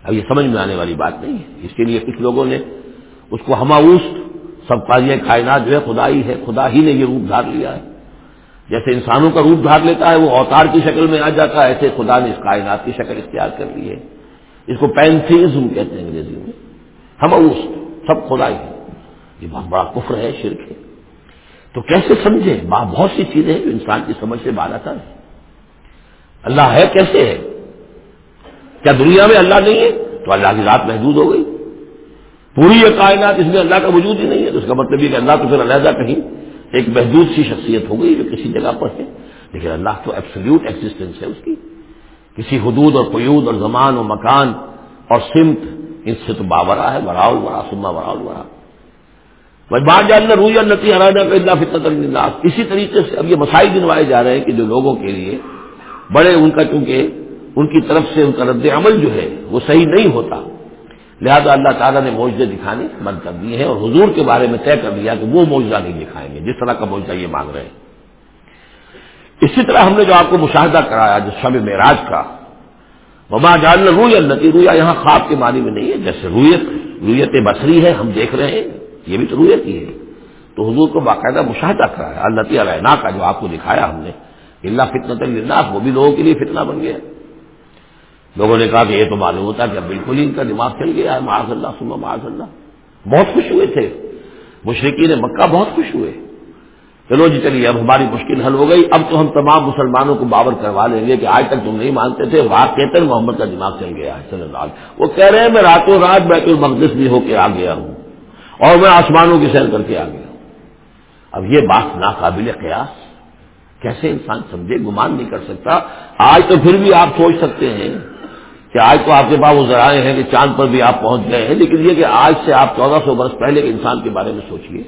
اب یہ سمجھ میں آنے والی بات نہیں ہے۔ اس کے لیے کچھ لوگوں نے اس کو ہماؤس سب قاضی کائنات جو ہے خدا ہی ہے، خدا ہی نے یہ روپ دھار لیا ہے۔ جیسے انسانوں کا روپ دھار لیتا ہے، وہ اوتار کی شکل میں آ جاتا ہے، ایسے خدا نے اس کائنات کی شکل اختیار کر لی ہے۔ اس کو پینتھیزم کہتے ہیں انگریزی میں۔ ہماؤس سب خدا ہی ہے یہ بہت بڑا کفر ہے، شرک ہے۔ تو کیسے سمجھے؟ بہت سی چیزیں ہیں جو انسان کی سمجھ سے بالا تھا اللہ ہے کیسے ہے؟ کیا دنیا میں اللہ نہیں ہے؟ تو اللہ کی ذات محدود ہو گئی۔ پوری یہ کائنات اس میں اللہ کا وجود ہی نہیں ہے۔ تو اس کا مطلب یہ کہ اللہ تو پھر علیحدہ کہیں۔ ایک محدود سی شخصیت ہو گئی جو کسی جگہ پر ہے۔ لیکن اللہ تو ایبسلیوٹ ایکزسٹینس ہے اس کی۔ کسی حدود اور قیود اور زمان و مکان اور سمت، ان سے تو باورا ہے براؤل برا سما براؤل برا بس بار جاننا روئی النتی ارادہ کا اللہ فطرت اللہ اسی طریقے سے اب یہ مسائل دنوائے جا رہے ہیں کہ جو لوگوں کے لیے بڑے ان کا، چونکہ ان کی طرف سے ان کا رد عمل جو ہے، وہ صحیح نہیں ہوتا۔ لہذا اللہ تعالیٰ نے موجودے دکھانے بند کر دیے ہیں اور حضور کے بارے میں طے کر دیا کہ وہ موجودہ نہیں دکھائیں گے۔ جس طرح کا موجودہ یہ مانگ رہے ہیں۔ اسی طرح ہم نے جو آپ کو مشاہدہ کرایا، جو شب معراج کا، وما جان روی النتی رویا یہاں خواب کے معنی میں نہیں ہے، جیسے رویت رویت بصری ہے، ہم دیکھ رہے ہیں، یہ بھی تو رویت ہی ہے۔ تو حضور کو باقاعدہ مشاہدہ کرایا النتی علیہ کا جو آپ کو دکھایا ہم نے۔ اللہ فتنت اللہ وہ بھی لوگوں کے لیے فتنہ بن گیا۔ لوگوں نے کہا کہ یہ تو معلوم ہوتا کہ اب بالکل ہی ان کا دماغ چل گیا ہے، معاذ اللہ سما معاذ اللہ۔ بہت خوش ہوئے تھے۔ مشرقین مکہ بہت خوش ہوئے۔ چلو جی چلیے، اب ہماری مشکل حل ہو گئی۔ اب تو ہم تمام مسلمانوں کو باور کروا لیں گے کہ آج تک تم نہیں مانتے تھے۔ کہتے محمد کا دماغ چل گیا ہے، صلی اللہ وہ کہہ رہے ہیں، میں راتوں رات بیت المقدس بھی ہو کے آ گیا ہوں اور میں آسمانوں کی سیر کر کے آ گیا ہوں۔ اب یہ بات ناقابل قیاس۔ کیسے انسان سمجھے، گمان نہیں کر سکتا۔ آج تو پھر بھی آپ سوچ سکتے ہیں کہ آج تو آپ کے پاس وہ ذرائع ہیں کہ چاند پر بھی آپ پہنچ گئے ہیں، لیکن یہ کہ آج سے آپ چودہ سو برس پہلے کے انسان کے بارے میں سوچیے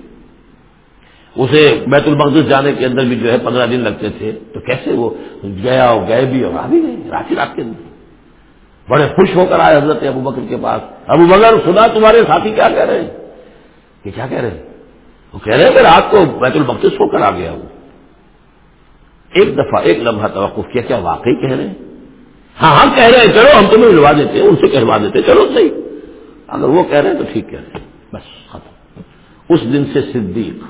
اسے بیت المقدس جانے کے اندر بھی جو ہے پندرہ دن لگتے تھے۔ تو کیسے وہ گیا اور گئے بھی اور آ بھی گئے؟ رات ہی رات کے اندر۔ بڑے خوش ہو کر آئے حضرت ابو بکر کے پاس۔ ابو بکر، سنا تمہارے ساتھی کیا کہہ رہے ہیں؟ کہ کیا کہہ رہے ہیں؟ وہ کہہ رہے ہیں کہ رات کو بیت المقدس ہو کر آ گیا وہ۔ ایک دفعہ ایک لمحہ توقف کیا کیا واقعی کہہ رہے ہیں؟ ہاں ہم کہہ رہے ہیں، چلو، ہم تمہیں ملوا دیتے ہیں، ان سے کہلوا دیتے چلو، صحیح۔ اگر وہ کہہ رہے ہیں تو ٹھیک کہہ رہے ہیں، بس ختم۔ اس دن سے صدیق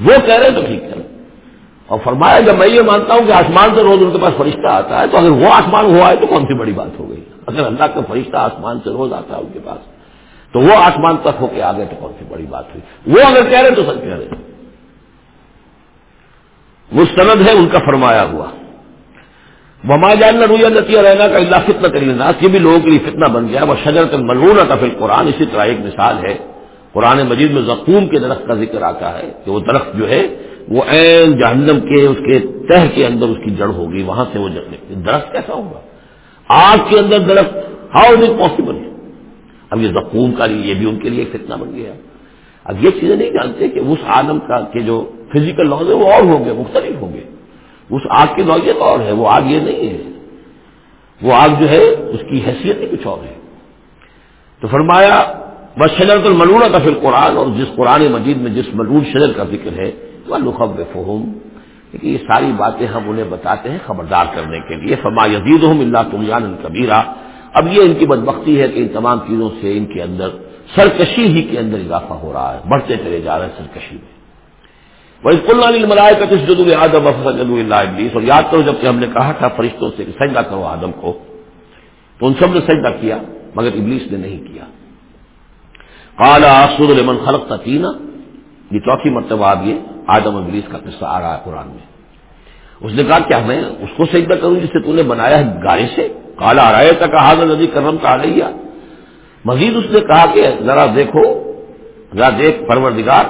وہ کہہ رہے ہیں تو ٹھیک کہہ رہے اور فرمایا، جب میں یہ مانتا ہوں کہ آسمان سے روز ان کے پاس فرشتہ آتا ہے، تو اگر وہ آسمان ہوا ہے تو کون سی بڑی بات ہو گئی؟ اگر اللہ کا فرشتہ آسمان سے روز آتا ہے ان کے پاس، تو وہ آسمان تک ہو کے آ گئے تو کون سی بڑی بات ہوئی؟ وہ اگر کہہ رہے تو سچ کہہ رہے مستند ہے ان کا فرمایا ہوا۔ وما جان رویہ نتی رہنا کا اللہ فتنا کرنا یہ بھی لوگوں کے لیے فتنہ بن گیا۔ وہ شجر تک ملون پھر قرآن اسی طرح ایک مثال ہے۔ قرآن مجید میں زخوم کے درخت کا ذکر آتا ہے کہ وہ درخت جو ہے، وہ این جہنم کے، اس کے تہ کے اندر اس کی جڑ ہوگی، وہاں سے وہ درخت کیسا ہوگا؟ آگ کے اندر درخت ہاؤ از اٹ پاسبل اب یہ زخوم کا یہ بھی ان کے لیے فتنہ بن گیا اب یہ چیزیں نہیں جانتے کہ اس عالم کا، کہ جو فزیکل لاز ہے وہ اور ہوں گے، مختلف ہوں گے۔ اس آگ کی نوعیت اور ہے، وہ آگ یہ نہیں ہے۔ وہ آگ جو ہے، اس کی حیثیت ہی کچھ اور ہے۔ تو فرمایا بس شجر تو کا پھر قرآن اور جس قرآن مجید میں جس ملون شجر کا ذکر ہے وہ لخب فہم لیکن یہ ساری باتیں ہم انہیں بتاتے ہیں خبردار کرنے کے لیے۔ فما یزید ہوں اللہ تم کبیرہ اب یہ ان کی بدبختی ہے کہ ان تمام چیزوں سے ان کے اندر سرکشی ہی کے اندر اضافہ ہو رہا ہے، بڑھتے چلے جا رہے ہیں سرکشی میں۔ وہ اسکول ملائے کا کس جدو آدم اللہ ابلیس اور یاد کرو جبکہ ہم نے کہا تھا فرشتوں سے کہ سجدہ کرو آدم کو، تو ان سب نے سجدہ کیا، مگر ابلیس نے نہیں کیا۔ کالا آسود المن خلق تھا تینا یہ چوتھی مرتبہ اب یہ آدم ابلیس کا قصہ آ رہا ہے قرآن میں۔ اس نے کہا کیا میں اس کو سجدہ کروں جسے تو نے بنایا ہے گاڑی سے۔ کالا آ رہا تک حاضر نبی کرم کا آ مزید اس نے کہا کہ ذرا دیکھو، ذرا دیکھ پروردگار،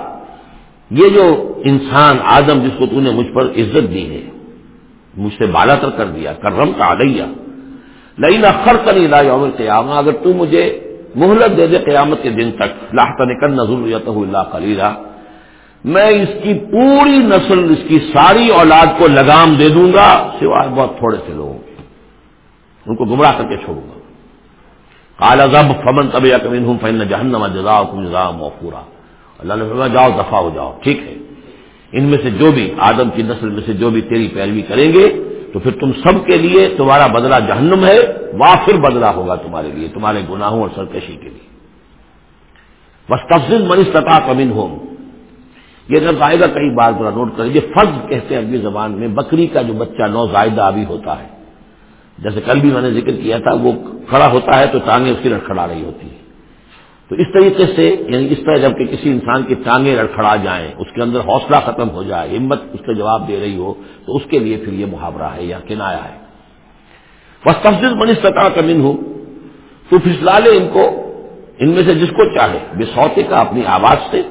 یہ جو انسان آدم جس کو تو نے مجھ پر عزت دی ہے، مجھ سے بالا تر کر دیا کرم کا آلیہ لئی نہ خرچ نہیں لا یوم قیامہ اگر تو مجھے مہلت دے دے قیامت کے دن تک. لاہتا نکل نظر اللہ خلیرہ میں اس کی پوری نسل، اس کی ساری اولاد کو لگام دے دوں گا، سوائے بہت تھوڑے سے لوگوں ان کو گمراہ کر کے چھوڑوں گا. کالا ضب فمن طب یا کمین فن جہنما جزا کم جزا موفورا. اللہ نے فرمایا، جاؤ، دفاع ہو جاؤ. ٹھیک ہے. ان میں سے جو بھی، آدم کی نسل میں سے جو بھی تیری پیروی کریں گے تو پھر تم سب کے لیے تمہارا بدلہ جہنم ہے، وافر بدلہ ہوگا تمہارے لیے، تمہارے گناہوں اور سرکشی کے لیے۔ بس تفصیل منستتا کمن ہوم یہ نہ زائدہ کئی بار، ذرا نوٹ کریں۔ یہ فرض کہتے ہیں اپنی زبان میں، بکری کا جو بچہ نو زائدہ ابھی ہوتا ہے۔ جیسے کل بھی میں نے ذکر کیا تھا، وہ کھڑا ہوتا ہے تو ٹانگیں اس کی لڑکھڑا رہی ہوتی ہے تو اس طریقے سے یعنی اس طرح جبکہ کسی انسان کی ٹانگیں لڑکھڑا جائیں، اس کے اندر حوصلہ ختم ہو جائے، ہمت اس کا جواب دے رہی ہو، تو اس کے لیے پھر یہ محاورہ ہے یا کنایا ہے۔ بس تفصیل بنی سطح کمن ہو تو پھسلا لے ان کو، ان میں سے جس کو چاہے، بے سوتے کا اپنی آواز سے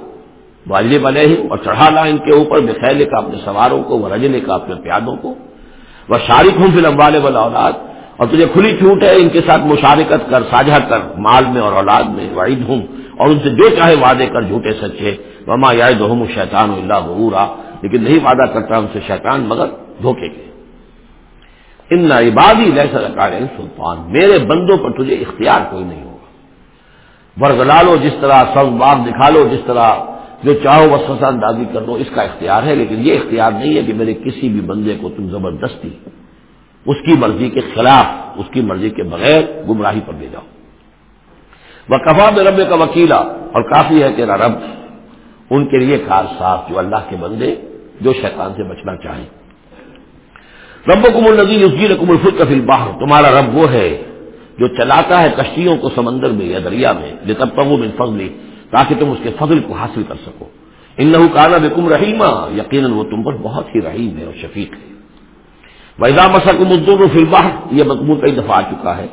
والے بنے ہی اور چڑھا لا ان کے اوپر، بے خیلے کا اپنے سواروں کو وہ رجنے کا اپنے پیادوں کو۔ وہ شارک ہوں پھر امبالے والا اولاد اور تجھے کھلی چھوٹ ہے، ان کے ساتھ مشارکت کر، ساجھا کر، مال میں اور اولاد میں، وعید ہوں، اور ان سے جو چاہے وعدے کر، جھوٹے سچے۔ وما یا دہم شیطان اللہ بہورا لیکن نہیں وعدہ کرتا ان سے شیطان، مگر دھوکے کے۔ ان عبادی جیسا رکار سلطان۔ میرے بندوں پر تجھے اختیار کوئی نہیں ہوگا۔ برگلا لو جس طرح سب باغ دکھا لو جس طرح جو چاہو وہ سزا اندازی کر دو اس کا اختیار ہے، لیکن یہ اختیار نہیں ہے کہ میرے کسی بھی بندے کو تم زبردستی اس کی مرضی کے خلاف، اس کی مرضی کے بغیر گمراہی پر لے جاؤ وہ کفا میں رب کا وکیلا اور کافی ہے تیرا رب ان کے لیے کار صاف، جو اللہ کے بندے، جو شیطان سے بچنا چاہیں۔ رب کم النزی اس کی رقم الفت کا باہر تمہارا رب وہ ہے جو چلاتا ہے کشتیوں کو سمندر میں یا دریا میں جو تب تک فضلی تاکہ تم اس کے فضل کو حاصل کر سکو۔ ان لہو کانا بکم رحیمہ یقیناً وہ تم پر بہت ہی رحیم ہے اور شفیق ہے۔ ویزا مسک مدر فلبا یہ مضمون کئی دفعہ آ چکا ہے۔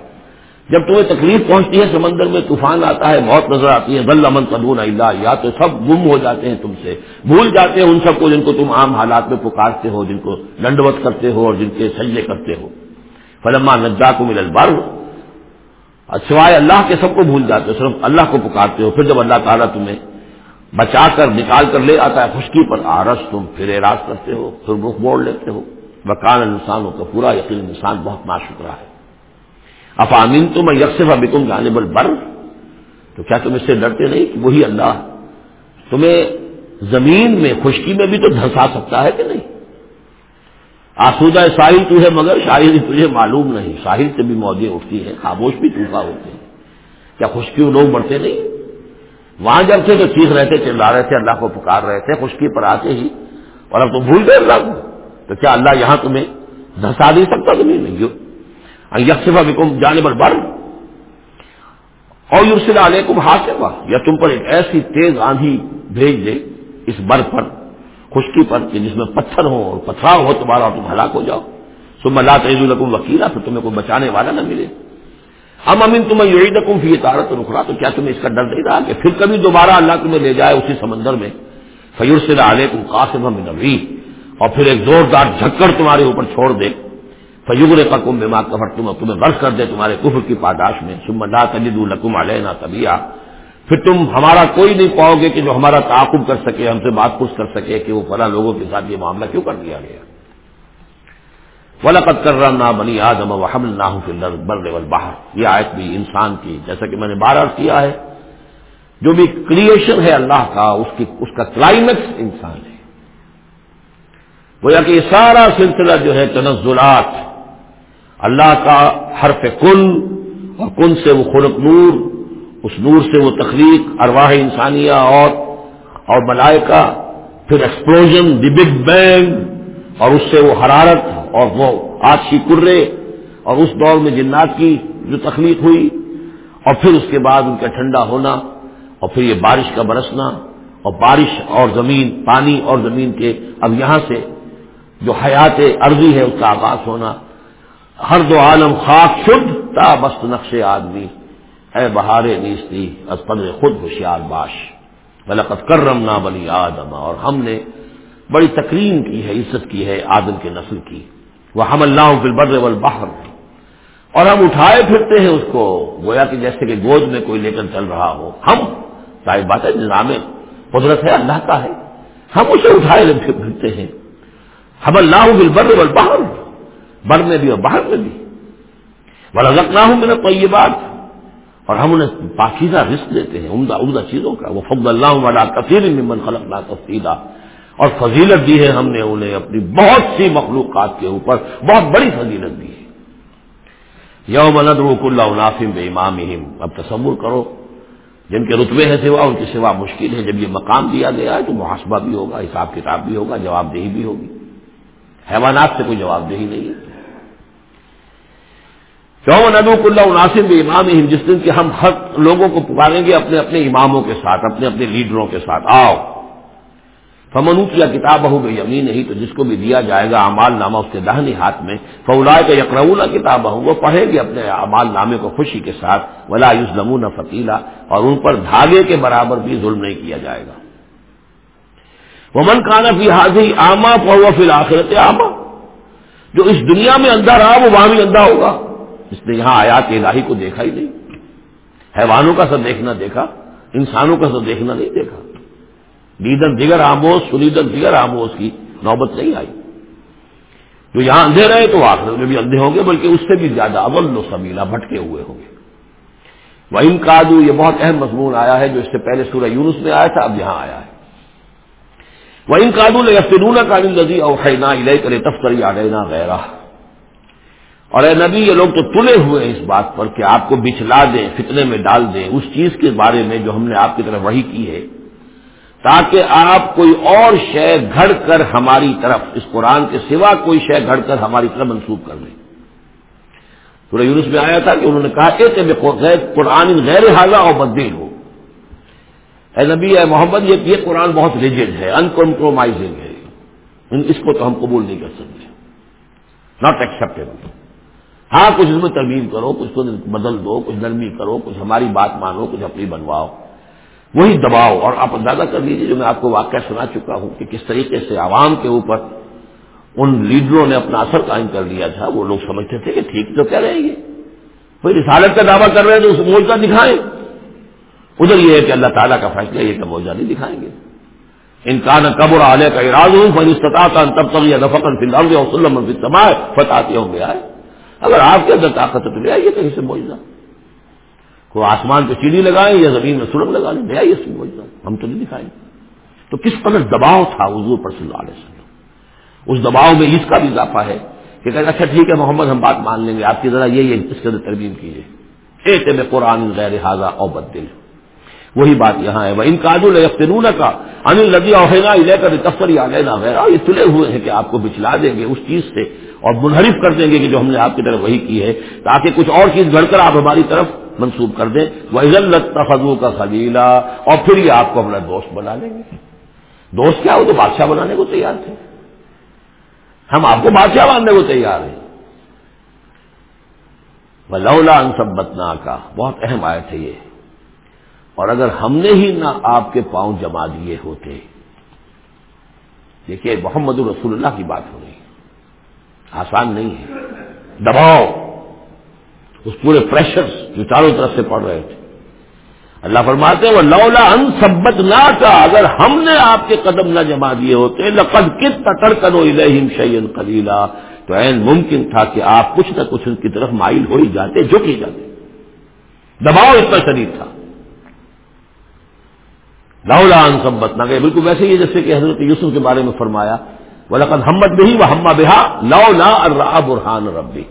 جب تمہیں تکلیف پہنچتی ہے، سمندر میں طوفان آتا ہے بہت نظر آتی ہے بل امن قدون اللہ، یا تو سب گم ہو جاتے ہیں تم سے۔ بھول جاتے ہیں ان سب کو جن کو تم عام حالات میں پکارتے ہو، جن کو دنڈوت کرتے ہو اور جن کے سجدے کرتے ہو۔ فلما نجا کو مل البر سوائے اللہ کے سب کو بھول جاتے ہو، صرف اللہ کو پکارتے ہو۔ پھر جب اللہ تعالیٰ تمہیں بچا کر، نکال کر لے آتا ہے، خشکی پر آرس تم، پھر اعراض کرتے ہو، پھر رخ موڑ لیتے ہو۔ بکان انسانوں کا پورا یقین انسان بہت نا شکرا ہے۔ افامین تو میں یکسف ابھی تم جانے بل بر تو کیا تم اس سے ڈرتے نہیں کہ وہی اللہ تمہیں زمین میں خشکی میں بھی تو دھسا سکتا ہے کہ نہیں؟ آسودہ ساحل تو ہے مگر شاہد تجھے معلوم نہیں۔ ساحل سے بھی موجیں اٹھتی ہیں، خاموش بھی ٹوکا ہوتے ہیں۔ کیا خشکی لوگ بڑھتے نہیں؟ وہاں جب سے تو چیخ رہے تھے چلا رہے تھے، اللہ کو پکار رہے تھے، خشکی پر آتے ہی۔ اور اب تو بھول گئے اللہ کو۔ تو کیا اللہ یہاں تمہیں دھسا نہیں سکتا تمہیں نہیں؟ یکسفا بکم جانے پر بر اور یورسل علیکم حاصفا یا تم پر ایک ایسی تیز آندھی بھیج دے اس بر پر، خشکی پر، کہ جس میں پتھر ہو اور پتھراؤ ہو تمہارا تم ہلاک ہو جاؤ۔ تم اللہ تعز القم وکیلا، پھر تمہیں کوئی بچانے والا نہ ملے۔ ہم امین تمہیں یہی رقم فی تارت رکھا تو کیا تمہیں اس کا ڈر نہیں رہا کہ پھر کبھی دوبارہ اللہ تمہیں لے جائے اسی سمندر میں؟ فیور سے علیہ تم قاسم نبی اور پھر ایک زوردار جھکڑ تمہارے اوپر چھوڑ دے۔ فیور کا کم بما کفر تم تمہیں برس کر دے تمہارے کفر کی پاداش میں۔ سم لا تجد القم علیہ طبیعہ پھر تم ہمارا کوئی نہیں پاؤ گے کہ جو ہمارا تعاقب کر سکے، ہم سے بات پوچھ کر سکے کہ وہ فلاں لوگوں کے ساتھ یہ معاملہ کیوں کر دیا گیا۔ ولقت کر رہا نہ بنی آدم و حمل نہ ہوں بر باہر یہ آیت بھی انسان کی، جیسا کہ میں نے بار کیا ہے۔ جو بھی کریشن ہے اللہ کا، اس کی، اس کا کلائمیکس انسان ہے گویا کہ یہ سارا سلسلہ جو ہے تنزلات، اللہ کا حرف کن اور کن سے وہ خلق نور، اس نور سے وہ تخلیق، ارواح انسانیہ اور اور ملائکہ، پھر ایکسپلوژن دی بگ بینگ، اور اس سے وہ حرارت، اور وہ آج کرے، اور اس دور میں جنات کی جو تخلیق ہوئی، اور پھر اس کے بعد ان کا ٹھنڈا ہونا، اور پھر یہ بارش کا برسنا، اور بارش اور زمین، پانی اور زمین کے، اب یہاں سے جو حیات عرضی ہے اس کا آغاز ہونا۔ ہر دو عالم خاک، شدھ، تا بست نقش آدمی اے بہارے نیستی، از پدر خود ہوشیار باش۔ بلقت کرم نہ بلی آدم، اور ہم نے بڑی تکریم کی ہے، عزت کی ہے آدم کے نسل کی۔ وہ ہم اللہ بل والبحر۔ اور ہم اٹھائے پھرتے ہیں اس کو، گویا کہ جیسے کہ گود میں کوئی لے کر چل رہا ہو۔ ہم، ظاہر بات ہے، نظام قدرت ہے، اللہ کا ہے۔ ہم اسے اٹھائے پھرتے ہیں۔ ہم اللہ بل والبحر، بر میں بھی اور باہر میں بھی۔ بڑا نہ ہوں یہ بات اور ہم انہیں پاکیزہ رسک دیتے ہیں، عمدہ عمدہ چیزوں کا۔ وہ فضل اللہ والا کثیر ممن خلق لا تفصیلہ اور فضیلت دی ہے ہم نے انہیں اپنی بہت سی مخلوقات کے اوپر، بہت بڑی فضیلت دی ہے۔ یوم ندرک اللہ عنافم بے امام اب تصور کرو، جن کے رتبے ہیں سوا، ان کی سوا مشکل ہے۔ جب یہ مقام دیا گیا ہے تو محاسبہ بھی ہوگا، حساب کتاب بھی ہوگا جواب دہی بھی ہوگی۔ حیوانات سے کوئی جواب دہی نہیں ہے۔ یوم ندوک اللہ عناسم بے امام جس دن کے ہم ہر لوگوں کو پکاریں گے اپنے اپنے اماموں کے ساتھ، اپنے اپنے لیڈروں کے ساتھ۔ آؤ۔ فمنو کیا کتاب ہو گئی یمین نہیں، تو جس کو بھی دیا جائے گا امال نامہ، اس کے دہنی ہاتھ میں۔ فولائے کا یقرا کتاب ہوں وہ پڑھے گی اپنے امال نامے کو خوشی کے ساتھ۔ ولا یوز نمون فتیلا اور ان پر دھاگے کے برابر بھی ظلم نہیں کیا جائے گا۔ وہ من کانا فی حاضی آما پڑھو فی الآخرت آما۔ جو اس دنیا میں اندھا رہا وہ وہاں بھی اندھا ہوگا۔ اس نے یہاں آیات الہی کو دیکھا ہی نہیں۔ حیوانوں کا سب دیکھنا دیکھا، انسانوں کا سب دیکھنا نہیں دیکھا۔ لیدن دیگر آموز سلیدن دیگر آموز کی نوبت نہیں آئی۔ جو یہاں اندھے رہے تو آخر میں بھی اندھے ہوں گے، بلکہ اس سے بھی زیادہ اول و سبیلا بھٹکے ہوئے ہوں گے۔ وہ ان یہ بہت اہم مضمون آیا ہے جو اس سے پہلے سورہ یونس میں آیا تھا، اب یہاں آیا ہے۔ وہ ان کادو لفنون کا لذی اوخینا الہ کرے تفکری آڈینا غیرہ اور اے نبی، یہ لوگ تو تلے ہوئے ہیں اس بات پر کہ آپ کو بچلا دیں، فتنے میں ڈال دیں، اس چیز کے بارے میں جو ہم نے آپ کی طرف وہی کی ہے۔ تاکہ آپ کوئی اور شے گھڑ کر ہماری طرف، اس قرآن کے سوا کوئی شے گھڑ کر ہماری طرف منسوخ کر لیں پورے یونس میں آیا تھا کہ انہوں نے کہا کہ قرآن غیر حاضہ اور بدیل ہو۔ اے نبی، اے محمد، یہ قرآن بہت ریجڈ ہے ان کمپرومائزنگ ہے اس کو تو ہم قبول نہیں کر سکتے۔ ناٹ ایکسپٹیبل ہاں کچھ اس میں ترمیم کرو، کچھ کو بدل دو، کچھ نرمی کرو، کچھ ہماری بات مانو، کچھ اپنی بنواؤ۔ وہی دباؤ، اور آپ اندازہ کر لیجیے جو میں آپ کو واقعہ سنا چکا ہوں کہ کس طریقے سے عوام کے اوپر ان لیڈروں نے اپنا اثر قائم کر لیا تھا۔ وہ لوگ سمجھتے تھے کہ ٹھیک تو کہہ رہے ہیں یہ کوئی رسالت کا دعویٰ کر رہے ہیں تو اس موجودہ دکھائیں۔ ادھر یہ ہے کہ اللہ تعالیٰ کا فیصلہ یہ کہ موجودہ نہیں دکھائیں گے۔ ان قبر علیہ کا اراد ہوں فن استطاع تب تک یا نفقن فلام وسلم سمائے فتح ہوں گے آئے۔ اگر آپ کے اندر طاقت تو لے آئیے کہیں سے موجودہ وہ آسمان پہ چیڑی لگائیں یا زمین میں سڑک لگا لیں بھیا یہ سمجھنا ہم تو نہیں دکھائیں تو کس قدر دباؤ تھا حضور پر صلی اللہ علیہ وسلم؟ اس دباؤ میں اس کا بھی اضافہ ہے کہ کہتے اچھا ٹھیک ہے محمد، ہم بات مان لیں گے۔ آپ کی ذرا یہ اس کے اندر ترمیم کیجیے ایک میں قرآن غیر حاضہ او بدل۔ وہی بات یہاں ہے۔ وہ ان کاجو لفتنون کا انل لدی اوہینا لے کر تفری آ گئے یہ تلے ہوئے ہیں کہ آپ کو بچلا دیں گے اس چیز سے اور منحرف کر دیں گے کہ جو ہم نے آپ کی طرف وہی کی ہے، تاکہ کچھ اور چیز گھڑ کر آپ ہماری طرف منسوخ کر دیں۔ وہ عزت تفضو کا خلیلا اور پھر یہ آپ کو اپنا دوست بنا لیں گے۔ دوست کیا؟ وہ تو بادشاہ بنانے کو تیار تھے۔ ہم آپ کو بادشاہ بنانے کو تیار ہیں۔ لولا انسبتنا کا بہت اہم آئے تھے یہ۔ اور اگر ہم نے ہی نہ آپ کے پاؤں جما دیے ہوتے۔ دیکھیے، محمد الرسول اللہ کی بات ہو رہی ہے۔ آسان نہیں ہے۔ دباؤ۔ اس پورے پریشر جو چاروں طرف سے پڑ رہے تھے۔ اللہ فرماتے وہ لولا ان سبت نہ تھا اگر ہم نے آپ کے قدم نہ جما دیے ہوتے، لقد کت تٹر کرو الہم شعین کلیلہ تو این ممکن تھا کہ آپ کچھ نہ کچھ ان کی طرف مائل ہو ہی جاتے جو کی جاتے۔ دباؤ اتنا شدید تھا۔ لولا ان سبت نہ گئے بالکل ویسے ہی جیسے کہ حضرت یوسف کے بارے میں فرمایا وہ لقد ہمت بھی وہ ہما بہا لو لا برحان ربی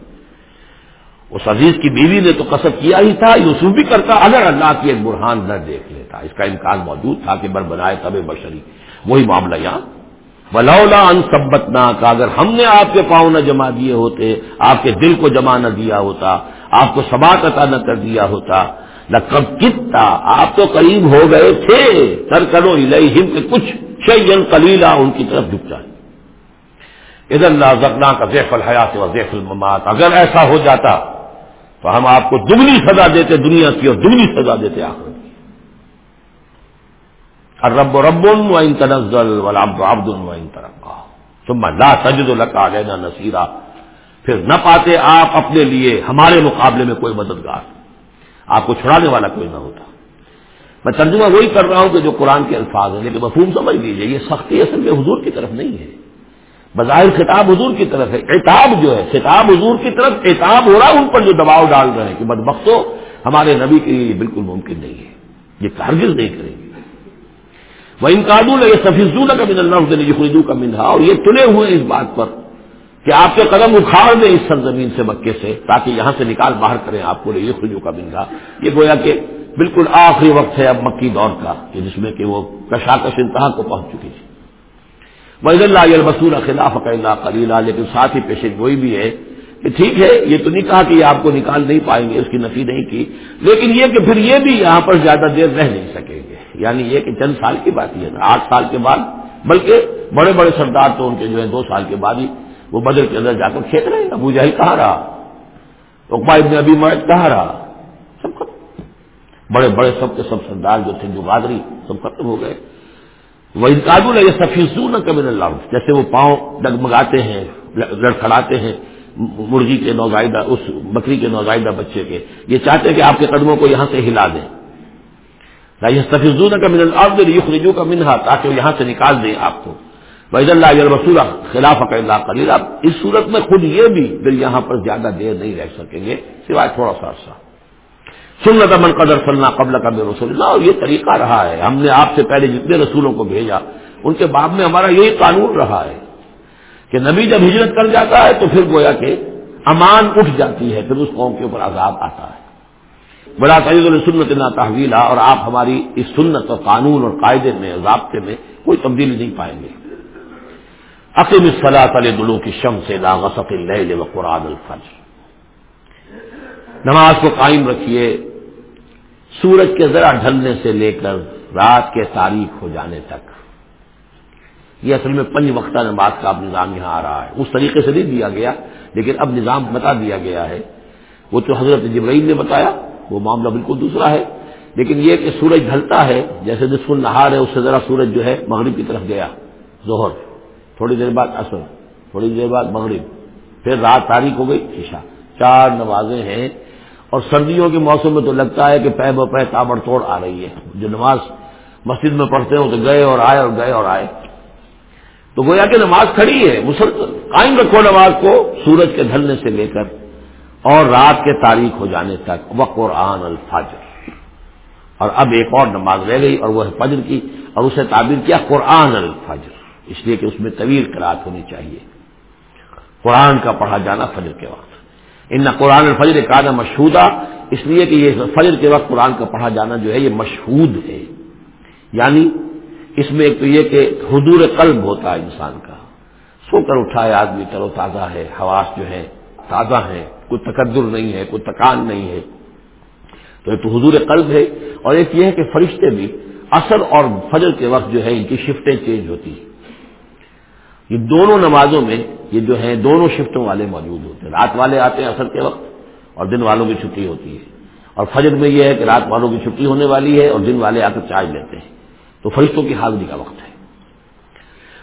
اس عزیز کی بیوی نے تو قصب کیا ہی تھا، یوسف بھی کرتا، اگر اللہ کی ایک برہان نہ دیکھ لیتا۔ اس کا امکان موجود تھا کہ بر بنائے تب بشری۔ وہی معاملہ یہاں۔ ولولا ان سبت کا اگر ہم نے آپ کے پاؤں نہ جما دیے ہوتے، آپ کے دل کو جمع نہ دیا ہوتا، آپ کو سبات عطا نہ کر دیا ہوتا نہ کب کتنا آپ تو قریب ہو گئے تھے۔ کر کرو الہم کے کچھ شیئن کلیلہ ان کی طرف جھک جائے۔ ادھر اللہ زکنا کا زیف الحیات و زیف الممات۔ اگر ایسا ہو جاتا، تو ہم آپ کو دگنی سزا دیتے دنیا کی اور دگنی سزا دیتے آخر کی۔ اور رب و رب ان تنزل ولاب عبد و ان ترقا۔ ثم لا سجد لکا لینا نصیرہ پھر نہ پاتے آپ اپنے لیے، ہمارے مقابلے میں کوئی مددگار۔ آپ کو چھڑانے والا کوئی نہ ہوتا۔ میں ترجمہ وہی کر رہا ہوں کہ جو قرآن کے الفاظ ہیں، لیکن مفہوم سمجھ لیجیے یہ سختی اصل میں حضور کی طرف نہیں ہے۔ بظاہر خطاب حضور کی طرف ہے اعتاب جو ہے، خطاب حضور کی طرف اعتاب ہو رہا ان پر جو دباؤ ڈال رہے ہیں کہ بد ہمارے نبی کے لیے بالکل ممکن نہیں ہے۔ یہ ہرگز نہیں کریں گے۔ وہ ان قابل یہ سفیزو کا من اللہ خریدو کا منہا اور یہ تلے ہوئے اس بات پر کہ آپ کے قدم اکھاڑ دیں اس سرزمین سے مکے سے تاکہ یہاں سے نکال باہر کریں آپ کو یہ خریدو کا منہا یہ گویا کہ بالکل آخری وقت ہے اب مکی دور کا، کہ جس میں کہ وہ کشاکش انتہا کو پہنچ چکی تھی۔ وحید اللہ بسول خلاف اللہ کلیلہ لیکن ساتھ ہی پیشے گوئی بھی ہے کہ ٹھیک ہے، یہ تو نہیں کہا کہ یہ آپ کو نکال نہیں پائیں گے، اس کی نفی نہیں کی، لیکن یہ کہ پھر یہ بھی یہاں پر زیادہ دیر رہ نہیں سکیں گے۔ یعنی یہ کہ چند سال کی بات یہ نا آٹھ سال کے بعد، بلکہ بڑے بڑے سردار تو ان کے جو ہے دو سال کے بعد ہی وہ بدر کے اندر جا کر کھیت رہے، ابو جہل کہاں رہا؟ اقبا ابن ابھی مرد کہاں رہا؟ سب ختم۔ بڑے بڑے سب کے سب سردار جو تھے، جو گادری، سب ختم ہو گئے۔ وہ انکاد یہ سفیسو نہ کبھی اللہ جیسے وہ پاؤں ڈگمگاتے ہیں، لڑکھڑاتے ہیں، مرغی کے نوزائیدہ، اس بکری کے نوزائیدہ بچے کے۔ یہ چاہتے ہیں کہ آپ کے قدموں کو یہاں سے ہلا دیں۔ یہ سفیزون کا من العبد رجو کا منہا تاکہ وہ یہاں سے نکال دیں آپ کو۔ وحید اللہ رسول خلاف اللہ قلیل اب اس صورت میں خود یہ بھی دل یہاں پر زیادہ دیر نہیں رہ سکیں گے، سوائے تھوڑا سا عرصہ۔ سنت من قدر فلنا قبل کا بے رسول اللہ اور یہ طریقہ رہا ہے، ہم نے آپ سے پہلے جتنے رسولوں کو بھیجا، ان کے بعد میں ہمارا یہی قانون رہا ہے کہ نبی جب ہجرت کر جاتا ہے تو پھر گویا کہ امان اٹھ جاتی ہے، پھر اس قوم کے اوپر عذاب آتا ہے۔ بڑا قید السنت نہ تحویلا اور آپ ہماری اس سنت اور قانون اور قاعدے میں، ضابطے میں کوئی تبدیلی نہیں پائیں گے۔ عقیم صلاح علیہ دلوں کی شم سے لاغسق اللیل و قرآن الفجر۔ نماز کو قائم رکھیے، سورج کے ذرا ڈھلنے سے لے کر رات کے تاریخ ہو جانے تک۔ یہ اصل میں پنج وقتہ نماز کا اب نظام یہاں آ رہا ہے۔ اس طریقے سے نہیں دیا گیا، لیکن اب نظام بتا دیا گیا ہے۔ وہ تو حضرت جبرائیل نے بتایا، وہ معاملہ بالکل دوسرا ہے۔ لیکن یہ کہ سورج ڈھلتا ہے، جیسے نصف النہار ہے، اس سے ذرا سورج جو ہے مغرب کی طرف گیا، ظہر۔ تھوڑی دیر بعد اثر تھوڑی دیر بعد مغرب، پھر رات تاریخ ہو گئی، عشاء۔ چار نمازیں ہیں۔ اور سردیوں کے موسم میں تو لگتا ہے کہ پہ بہ تابڑ توڑ آ رہی ہے۔ جو نماز مسجد میں پڑھتے ہوں تو گئے اور آئے اور گئے اور آئے۔ تو گویا کہ نماز کھڑی ہے، مسلسل قائم رکھو نماز کو سورج کے ڈھلنے سے لے کر اور رات کے تاریخ ہو جانے تک۔ وہ قرآن الفجر۔ اور اب ایک اور نماز رہ گئی اور وہ ہے فجر کی اور اسے تعبیر کیا؟ قرآن الفجر۔ اس لیے کہ اس میں طویل کراط ہونی چاہیے۔ قرآن کا پڑھا جانا فجر کے وقت۔ ان قرآن الفجر ایک آدھا مشہودہ، اس لیے کہ یہ فجر کے وقت قرآن کا پڑھا جانا جو ہے یہ مشہود ہے۔ یعنی اس میں ایک تو یہ کہ حضور قلب ہوتا ہے انسان کا۔ سو کر اٹھا ہے آدمی کرو تازہ ہے، حواس جو ہے تازہ ہے کوئی تقدر نہیں ہے، کوئی تکان نہیں ہے۔ تو ایک تو حضور قلب ہے۔ اور ایک یہ ہے کہ فرشتے بھی اثر اور فجر کے وقت جو ہے ان کی شفٹیں چینج ہوتی۔ ہیں یہ دونوں نمازوں میں یہ جو ہے دونوں شفٹوں والے موجود ہوتے ہیں۔ رات والے آتے ہیں اثر کے وقت اور دن والوں کی چھٹی ہوتی ہے۔ اور فجر میں یہ ہے کہ رات والوں کی چھٹی ہونے والی ہے اور دن والے آ کر چارج لیتے ہیں۔ تو فرشتوں کی حاضری کا وقت ہے۔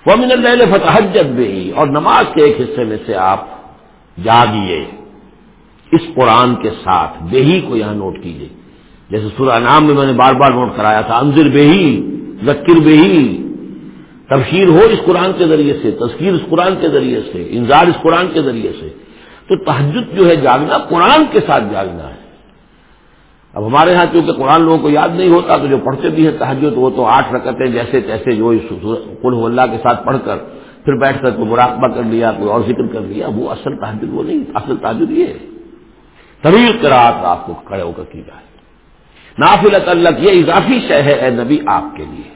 وہ من اللہ فتح بھی اور نماز کے ایک حصے میں سے آپ جاگیے۔ اس قرآن کے ساتھ بےہی کو یہاں نوٹ کیجیے۔ جیسے سورہ نام میں میں نے بار بار نوٹ کرایا تھا۔ انضر بےہی ذکر بےہی تفشیر ہو اس قرآن کے ذریعے سے، تذکیر اس قرآن کے ذریعے سے انضار اس قرآن کے ذریعے سے۔ تو تحجد جو ہے جاگنا، قرآن کے ساتھ جاگنا ہے۔ اب ہمارے ہاں چونکہ قرآن لوگوں کو یاد نہیں ہوتا، تو جو پڑھتے بھی ہیں تحجد وہ تو آٹھ رکعتیں جیسے تیسے جو کل اللہ کے ساتھ پڑھ کر پھر بیٹھ کر کوئی مراقبہ کر لیا، کوئی اور ذکر کر لیا، وہ اصل تحجد وہ نہیں، اصل تحجد یہ ہے۔ طویل کراط آپ کو کھڑے ہو کر کی جائے۔ نافل اللہ، یہ اضافی شہ ہے اے نبی آپ کے لیے۔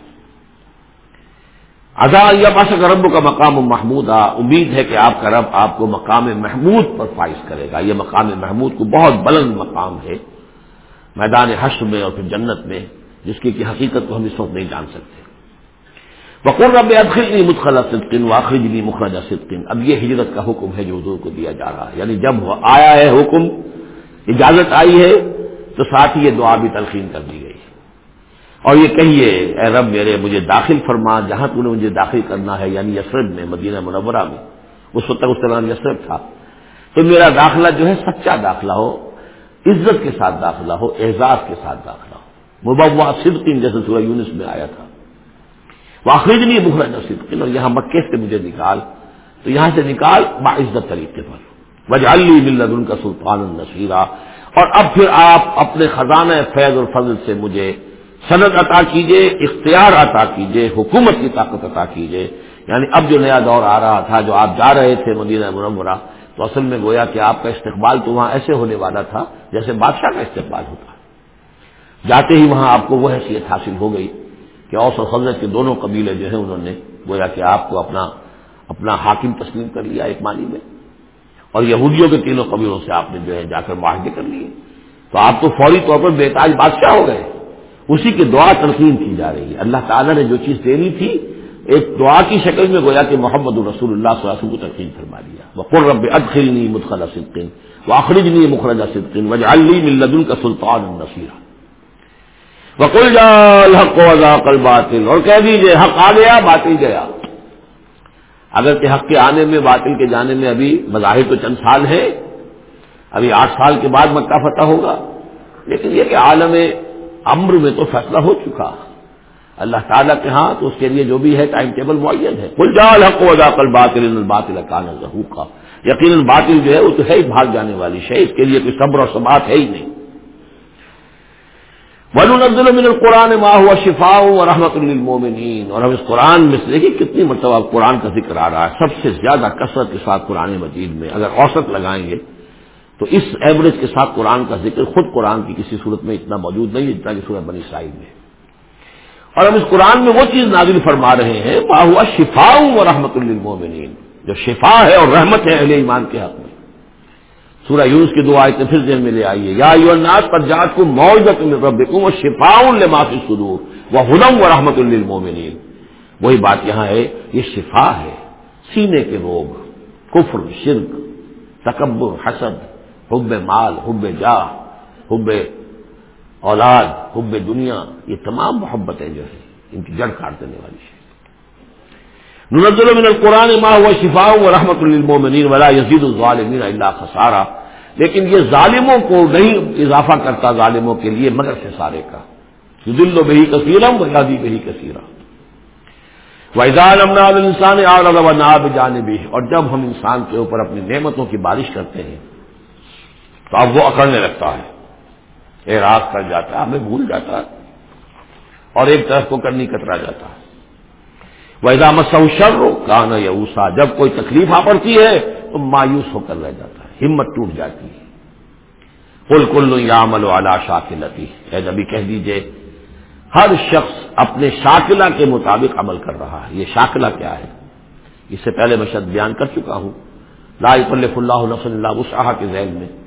یا باشک رب کا مقام محمود آ امید ہے کہ آپ کا رب آپ کو مقام محمود پر فائز کرے گا۔ یہ مقام محمود کو بہت بلند مقام ہے میدان حشر میں اور پھر جنت میں، جس کی حقیقت کو ہم اس وقت نہیں جان سکتے۔ بقور رب ادخلنی متخلا صدقین واخرجنی مخرجہ صدقین اب یہ ہجرت کا حکم ہے جو حضور کو دیا جا رہا ہے۔ یعنی جب آیا ہے حکم، اجازت آئی ہے، تو ساتھ ہی یہ دعا بھی تلقین کر دی گئی۔ اور یہ کہیے، اے رب میرے، مجھے داخل فرما، جہاں تو نے مجھے داخل کرنا ہے یعنی یسرد میں، مدینہ منورہ میں۔ اس وقت تک اس کا نام یسرد تھا۔ تو میرا داخلہ جو ہے، سچا داخلہ ہو، عزت کے ساتھ داخلہ ہو، اعزاز کے ساتھ داخلہ ہو۔ مبوا صدقین جیسے سورہ یونس میں آیا تھا۔ وہ نہیں بخرا صدقین اور یہاں مکے سے مجھے نکال۔ تو یہاں سے نکال، باعزت طریقے پر۔ وجہ ملت ان کا سلطان النصیرہ اور اب پھر آپ اپنے خزانہ فیض اور فضل سے مجھے صنعت عطا کیجیے اختیار عطا کیجیے حکومت کی طاقت عطا کیجیے یعنی اب جو نیا دور آ رہا تھا، جو آپ جا رہے تھے مدینہ منورہ، تو اصل میں گویا کہ آپ کا استقبال تو وہاں ایسے ہونے والا تھا جیسے بادشاہ کا استقبال ہوتا۔ جاتے ہی وہاں آپ کو وہ حیثیت حاصل ہو گئی کہ اوس اور حضرت کے دونوں قبیلے جو ہیں انہوں نے گویا کہ آپ کو اپنا اپنا حاکم تسلیم کر لیا ایک معنی میں۔ اور یہودیوں کے تینوں قبیلوں سے آپ نے جو ہے جا کر معاہدے کر لیے۔ تو آپ تو فوری طور پر بےتاج بادشاہ ہو گئے۔ اسی کی دعا تلقین کی جا رہی ہے۔ اللہ تعالیٰ نے جو چیز دینی تھی، ایک دعا کی شکل میں گویا کہ محمد الرسول اللہ صلی اللہ علیہ وسلم کو تلقین فرما دیا۔ وہ قرب ادخلنی مدخلا صدقین وہ اخرجنی مخرجہ صدقین وجہ علی ملدن کا سلطان النصیرہ وکل جال حق و باطل اور کہہ دیجیے حق آ گیا، باطل گیا۔ اگر کہ حق کے آنے میں، باطل کے جانے میں ابھی مظاہر تو چند سال ہے ابھی آٹھ سال کے بعد مکہ فتح ہوگا۔ لیکن یہ کہ عالم امر میں تو فیصلہ ہو چکا۔ اللہ تعالیٰ کے ہاں تو اس کے لیے جو بھی ہے ٹائم ٹیبل معین ہے۔ کل جال حق و کل باطل باطل کان کا یقیناً باطل جو ہے وہ تو ہے ہی بھاگ جانے والی شے، اس کے لیے کوئی صبر اور سبات ہے ہی نہیں۔ ون من القرآن ما ہوا شفا اور رحمت المومنین اور ہم اس قرآن میں سے دیکھیے کتنی مرتبہ قرآن کا ذکر آ رہا ہے۔ سب سے زیادہ کثرت کے ساتھ قرآن مجید میں اگر اوسط لگائیں گے۔ تو اس ایوریج کے ساتھ قرآن کا ذکر خود قرآن کی کسی صورت میں اتنا موجود نہیں جتنا کہ صورت بنی اسرائیل میں۔ اور ہم اس قرآن میں وہ چیز نازل فرما رہے ہیں، ما ہوا شفا و رحمت المومنین جو شفا ہے اور رحمت ہے اہل ایمان کے حق میں۔ سورہ یونس کی دعا اتنے پھر ذہن میں لے آئیے۔ یا یوناس پر جات کو موجود ربکم و شفا المافی سدور وہ ہدم و رحمت المومنین وہی بات یہاں ہے، یہ شفا ہے۔ سینے کے روگ کفر، شرک، تکبر، حسد۔ حب مال، حب جاہ حب اولاد، حب دنیا، یہ تمام محبتیں جو ہیں، ان کی جڑ کاٹ دینے والی ہے نزل من القرآن ما ہوا شفا و رحمت المومنین ولا یزید الظالمین اللہ خسارا۔ لیکن یہ ظالموں کو نہیں اضافہ کرتا ظالموں کے لیے، مگر سے سارے کا دل و بہی کثیرم و یادی بہی کثیرہ ویزان امناد انسان ناب جانبی اور جب ہم انسان کے اوپر اپنی نعمتوں کی بارش کرتے ہیں تو اب وہ اکڑنے لگتا ہے۔ اعراض کر جاتا ہے، ہمیں بھول جاتا ہے۔ اور ایک طرف کو کرنی کترا جاتا ہے۔ ویزا مسر کہنا یا جب کوئی تکلیف آ پڑتی ہے تو مایوس ہو کر رہ جاتا ہے، ہمت ٹوٹ جاتی ہے۔ کل کل یا عمل والا شاکلتی ہے ابھی کہہ دیجیے، ہر شخص اپنے شاکلہ کے مطابق عمل کر رہا ہے۔ یہ شاکلہ کیا ہے؟ اس سے پہلے میں شد بیان کر چکا ہوں۔ لا اللہ اللہ اللہ وسعہ کے ذہن میں۔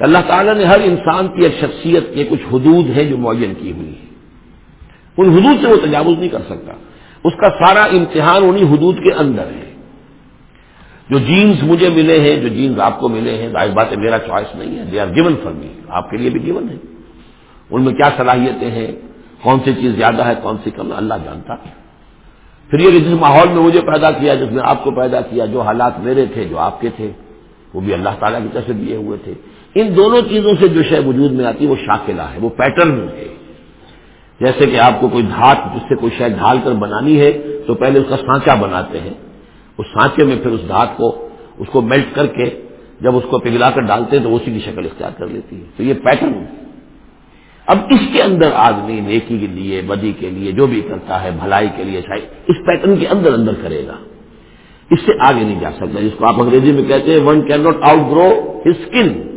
اللہ تعالیٰ نے ہر انسان کی ایک شخصیت کے کچھ حدود ہیں جو معین کی ہوئی ہے ان حدود سے وہ تجاوز نہیں کر سکتا۔ اس کا سارا امتحان انہیں حدود کے اندر ہے۔ جو جینز مجھے ملے ہیں، جو جینز آپ کو ملے ہیں، ظاہر بات ہے میرا چوائس نہیں ہے they are given for me آپ کے لیے بھی گیون ہے ان میں کیا صلاحیتیں ہیں؟ کون سی چیز زیادہ ہے، کون سی کم اللہ جانتا۔ پھر یہ جس ماحول میں مجھے پیدا کیا، جس میں آپ کو پیدا کیا، جو حالات میرے تھے، جو آپ کے تھے، وہ بھی اللہ تعالیٰ کی طرف سے دیے ہوئے تھے۔ ان دونوں چیزوں سے جو شے وجود میں آتی ہے وہ شاکلہ ہے، وہ پیٹرن ہے۔ جیسے کہ آپ کو کوئی دھات، جس سے کوئی شے ڈھال کر بنانی ہے، تو پہلے اس کا سانچا بناتے ہیں۔ اس سانچے میں پھر اس دھات کو، اس کو میلٹ کر کے جب اس کو پگھلا کر ڈالتے ہیں، تو اسی کی شکل اختیار کر لیتی ہے۔ تو یہ پیٹرن اب اس کے اندر آدمی، نیکی کے لیے، بدی کے لیے، جو بھی کرتا ہے، بھلائی کے لیے شاید اس پیٹرن کے اندر اندر کرے گا۔ اس سے آگے نہیں جا سکتا۔ جس کو آپ انگریزی میں کہتے ہیں one can not outgrow skin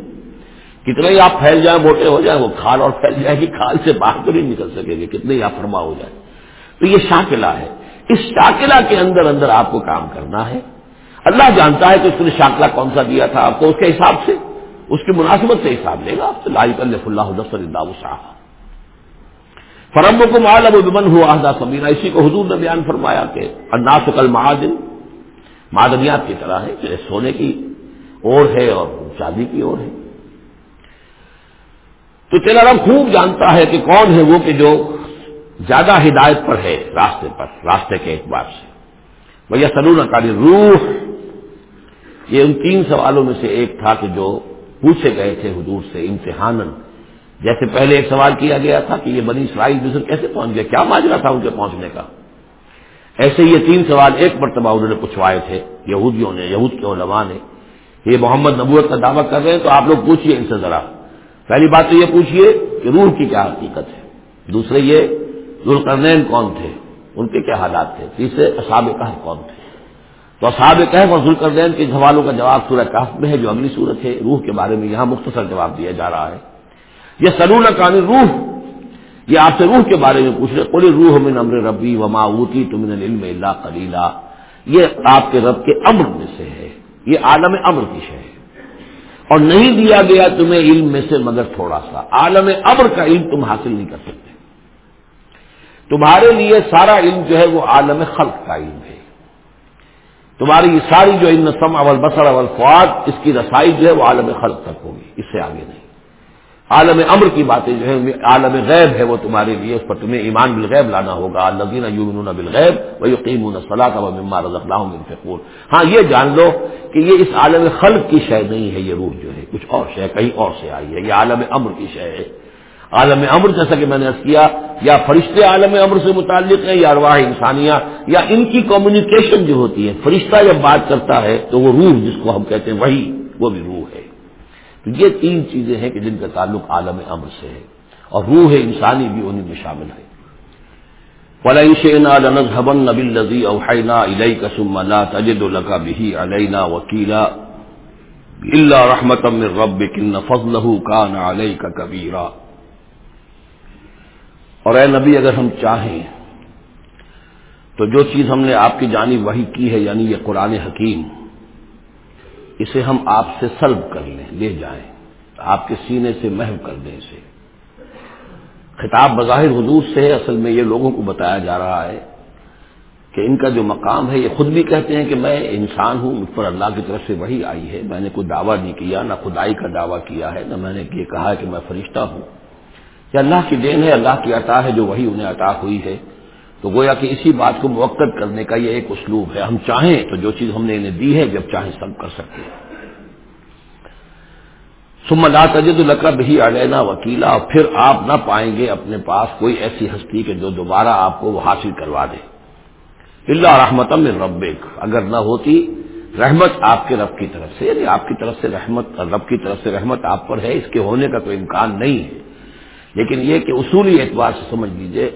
کتنے ہی آپ پھیل جائیں، موٹے ہو جائیں، وہ کھال اور پھیل جائے گی، کھال سے باہر تو نہیں نکل سکے گے، کتنے ہی آپ فرما ہو جائے تو یہ شاکلہ ہے۔ اس شاکلہ کے اندر اندر آپ کو کام کرنا ہے۔ اللہ جانتا ہے کہ اس نے شاکلہ کون سا دیا تھا، آپ کو اس کے حساب سے، اس کی مناسبت سے حساب لے گا۔ آپ سے لائی اللہ اللہ دفر اللہ صاحب فرم کو مال اب بمن ہوا سمینا اسی کو حضور نے بیان فرمایا کہ اناس کل معدن معدنیات کی طرح ہے کہ سونے کی اور ہے اور چاندی کی اور ہے۔ تو تیرا رب خوب جانتا ہے کہ کون ہے وہ کہ جو زیادہ ہدایت پر ہے راستے پر، راستے کے اعتبار سے۔ بھیا سلون کاری روح، یہ ان تین سوالوں میں سے ایک تھا کہ جو پوچھے گئے تھے حضور سے امتحان جیسے پہلے ایک سوال کیا گیا تھا کہ یہ بنی اسرائیل مصر کیسے پہنچ گیا کیا ماجرا تھا ان کے پہنچنے کا؟ ایسے یہ تین سوال ایک مرتبہ انہوں نے پوچھوائے تھے، یہودیوں نے، یہود کے علماء نے۔ یہ محمد نبوت کا دعویٰ کر رہے ہیں تو آپ لوگ پوچھیے ان سے ذرا۔ پہلی بات تو یہ پوچھیے کہ روح کی کیا حقیقت ہے؟ دوسرے یہ ذوالقرنین کون تھے؟ ان کے کیا حالات تھے؟ تیسرے اصحاب کہف کون تھے؟ تو اصحاب کہف اور ذوالقرنین کے سوالوں کا جواب سورہ کہف میں ہے، جو اگلی صورت ہے۔ روح کے بارے میں یہاں مختصر جواب دیا جا رہا ہے۔ یہ سلون کان روح، یہ آپ سے روح کے بارے میں پوچھ رہے قل روح من امر ربی وما اوتی تم علم اللہ کلیلہ یہ آپ کے رب کے امر میں سے ہے۔ یہ عالم امر کی شے ہے۔ اور نہیں دیا گیا تمہیں علم میں سے مگر تھوڑا سا۔ عالم امر کا علم تم حاصل نہیں کر سکتے۔ تمہارے لیے سارا علم جو ہے وہ عالم خلق کا علم ہے۔ تمہاری یہ ساری جو علم سم اول بسر اول فواد اس کی رسائی جو ہے وہ عالم خلق تک ہوگی، اس سے آگے نہیں۔ عالم امر کی باتیں جو ہے عالم غیب ہے وہ تمہارے لیے، اس پر تمہیں ایمان بالغیب لانا ہوگا۔ الزین یومن بالغیب وہ یقین صلاح و مما رض اللہ ہاں یہ جان لو کہ یہ اس عالم خلق کی شے نہیں ہے، یہ روح جو ہے، کچھ اور شے، کہیں اور سے آئی ہے۔ یہ عالم امر کی شے ہے۔ عالم امر جیسا کہ میں نے کیا، یا فرشتے عالم امر سے متعلق ہیں، یا ارواح انسانیہ، یا ان کی کمیونیکیشن جو ہوتی ہے، فرشتہ جب بات کرتا ہے تو وہ روح جس کو ہم کہتے ہیں، وہی، وہ بھی روح ہے۔ تو یہ تین چیزیں ہیں کہ جن کا تعلق عالم امر سے ہے اور روح انسانی بھی انہیں میں شامل ہے۔ نبی علینا وکیلا اللہ رحمت من ربک ان فضلہ کان علیہ کا کبیرا اور اے نبی، اگر ہم چاہیں تو جو چیز ہم نے آپ کی جانب وہی کی ہے یعنی یہ قرآن حکیم اسے ہم آپ سے سلب کر لیں، لے جائیں۔ آپ کے سینے سے محو کر دیں اسے۔ خطاب بظاہر حضور سے ہے، اصل میں یہ لوگوں کو بتایا جا رہا ہے کہ ان کا جو مقام ہے، یہ خود بھی کہتے ہیں کہ میں انسان ہوں، مجھ پر اللہ کی طرف سے وہی آئی ہے۔ میں نے کوئی دعویٰ نہیں کیا، نہ خدائی کا دعویٰ کیا ہے، نہ میں نے یہ کہا کہ میں فرشتہ ہوں۔ یہ اللہ کی دین ہے، اللہ کی عطا ہے، جو وہی انہیں عطا ہوئی ہے۔ تو گویا کہ اسی بات کو موقع کرنے کا یہ ایک اسلوب ہے۔ ہم چاہیں تو جو چیز ہم نے انہیں دی ہے، جب چاہیں سب کر سکتے ہیں۔ سم لا تجد القرب ہی علینا وکیلا اور پھر آپ نہ پائیں گے اپنے پاس کوئی ایسی ہستی کہ جو دوبارہ آپ کو وہ حاصل کروا دے۔ اللہ رحمت رب اگر نہ ہوتی رحمت آپ کے رب کی طرف سے یعنی آپ کی طرف سے رحمت، رب کی طرف سے رحمت آپ پر ہے، اس کے ہونے کا کوئی امکان نہیں ہے۔ لیکن یہ کہ اصولی اعتبار سے سمجھ لیجیے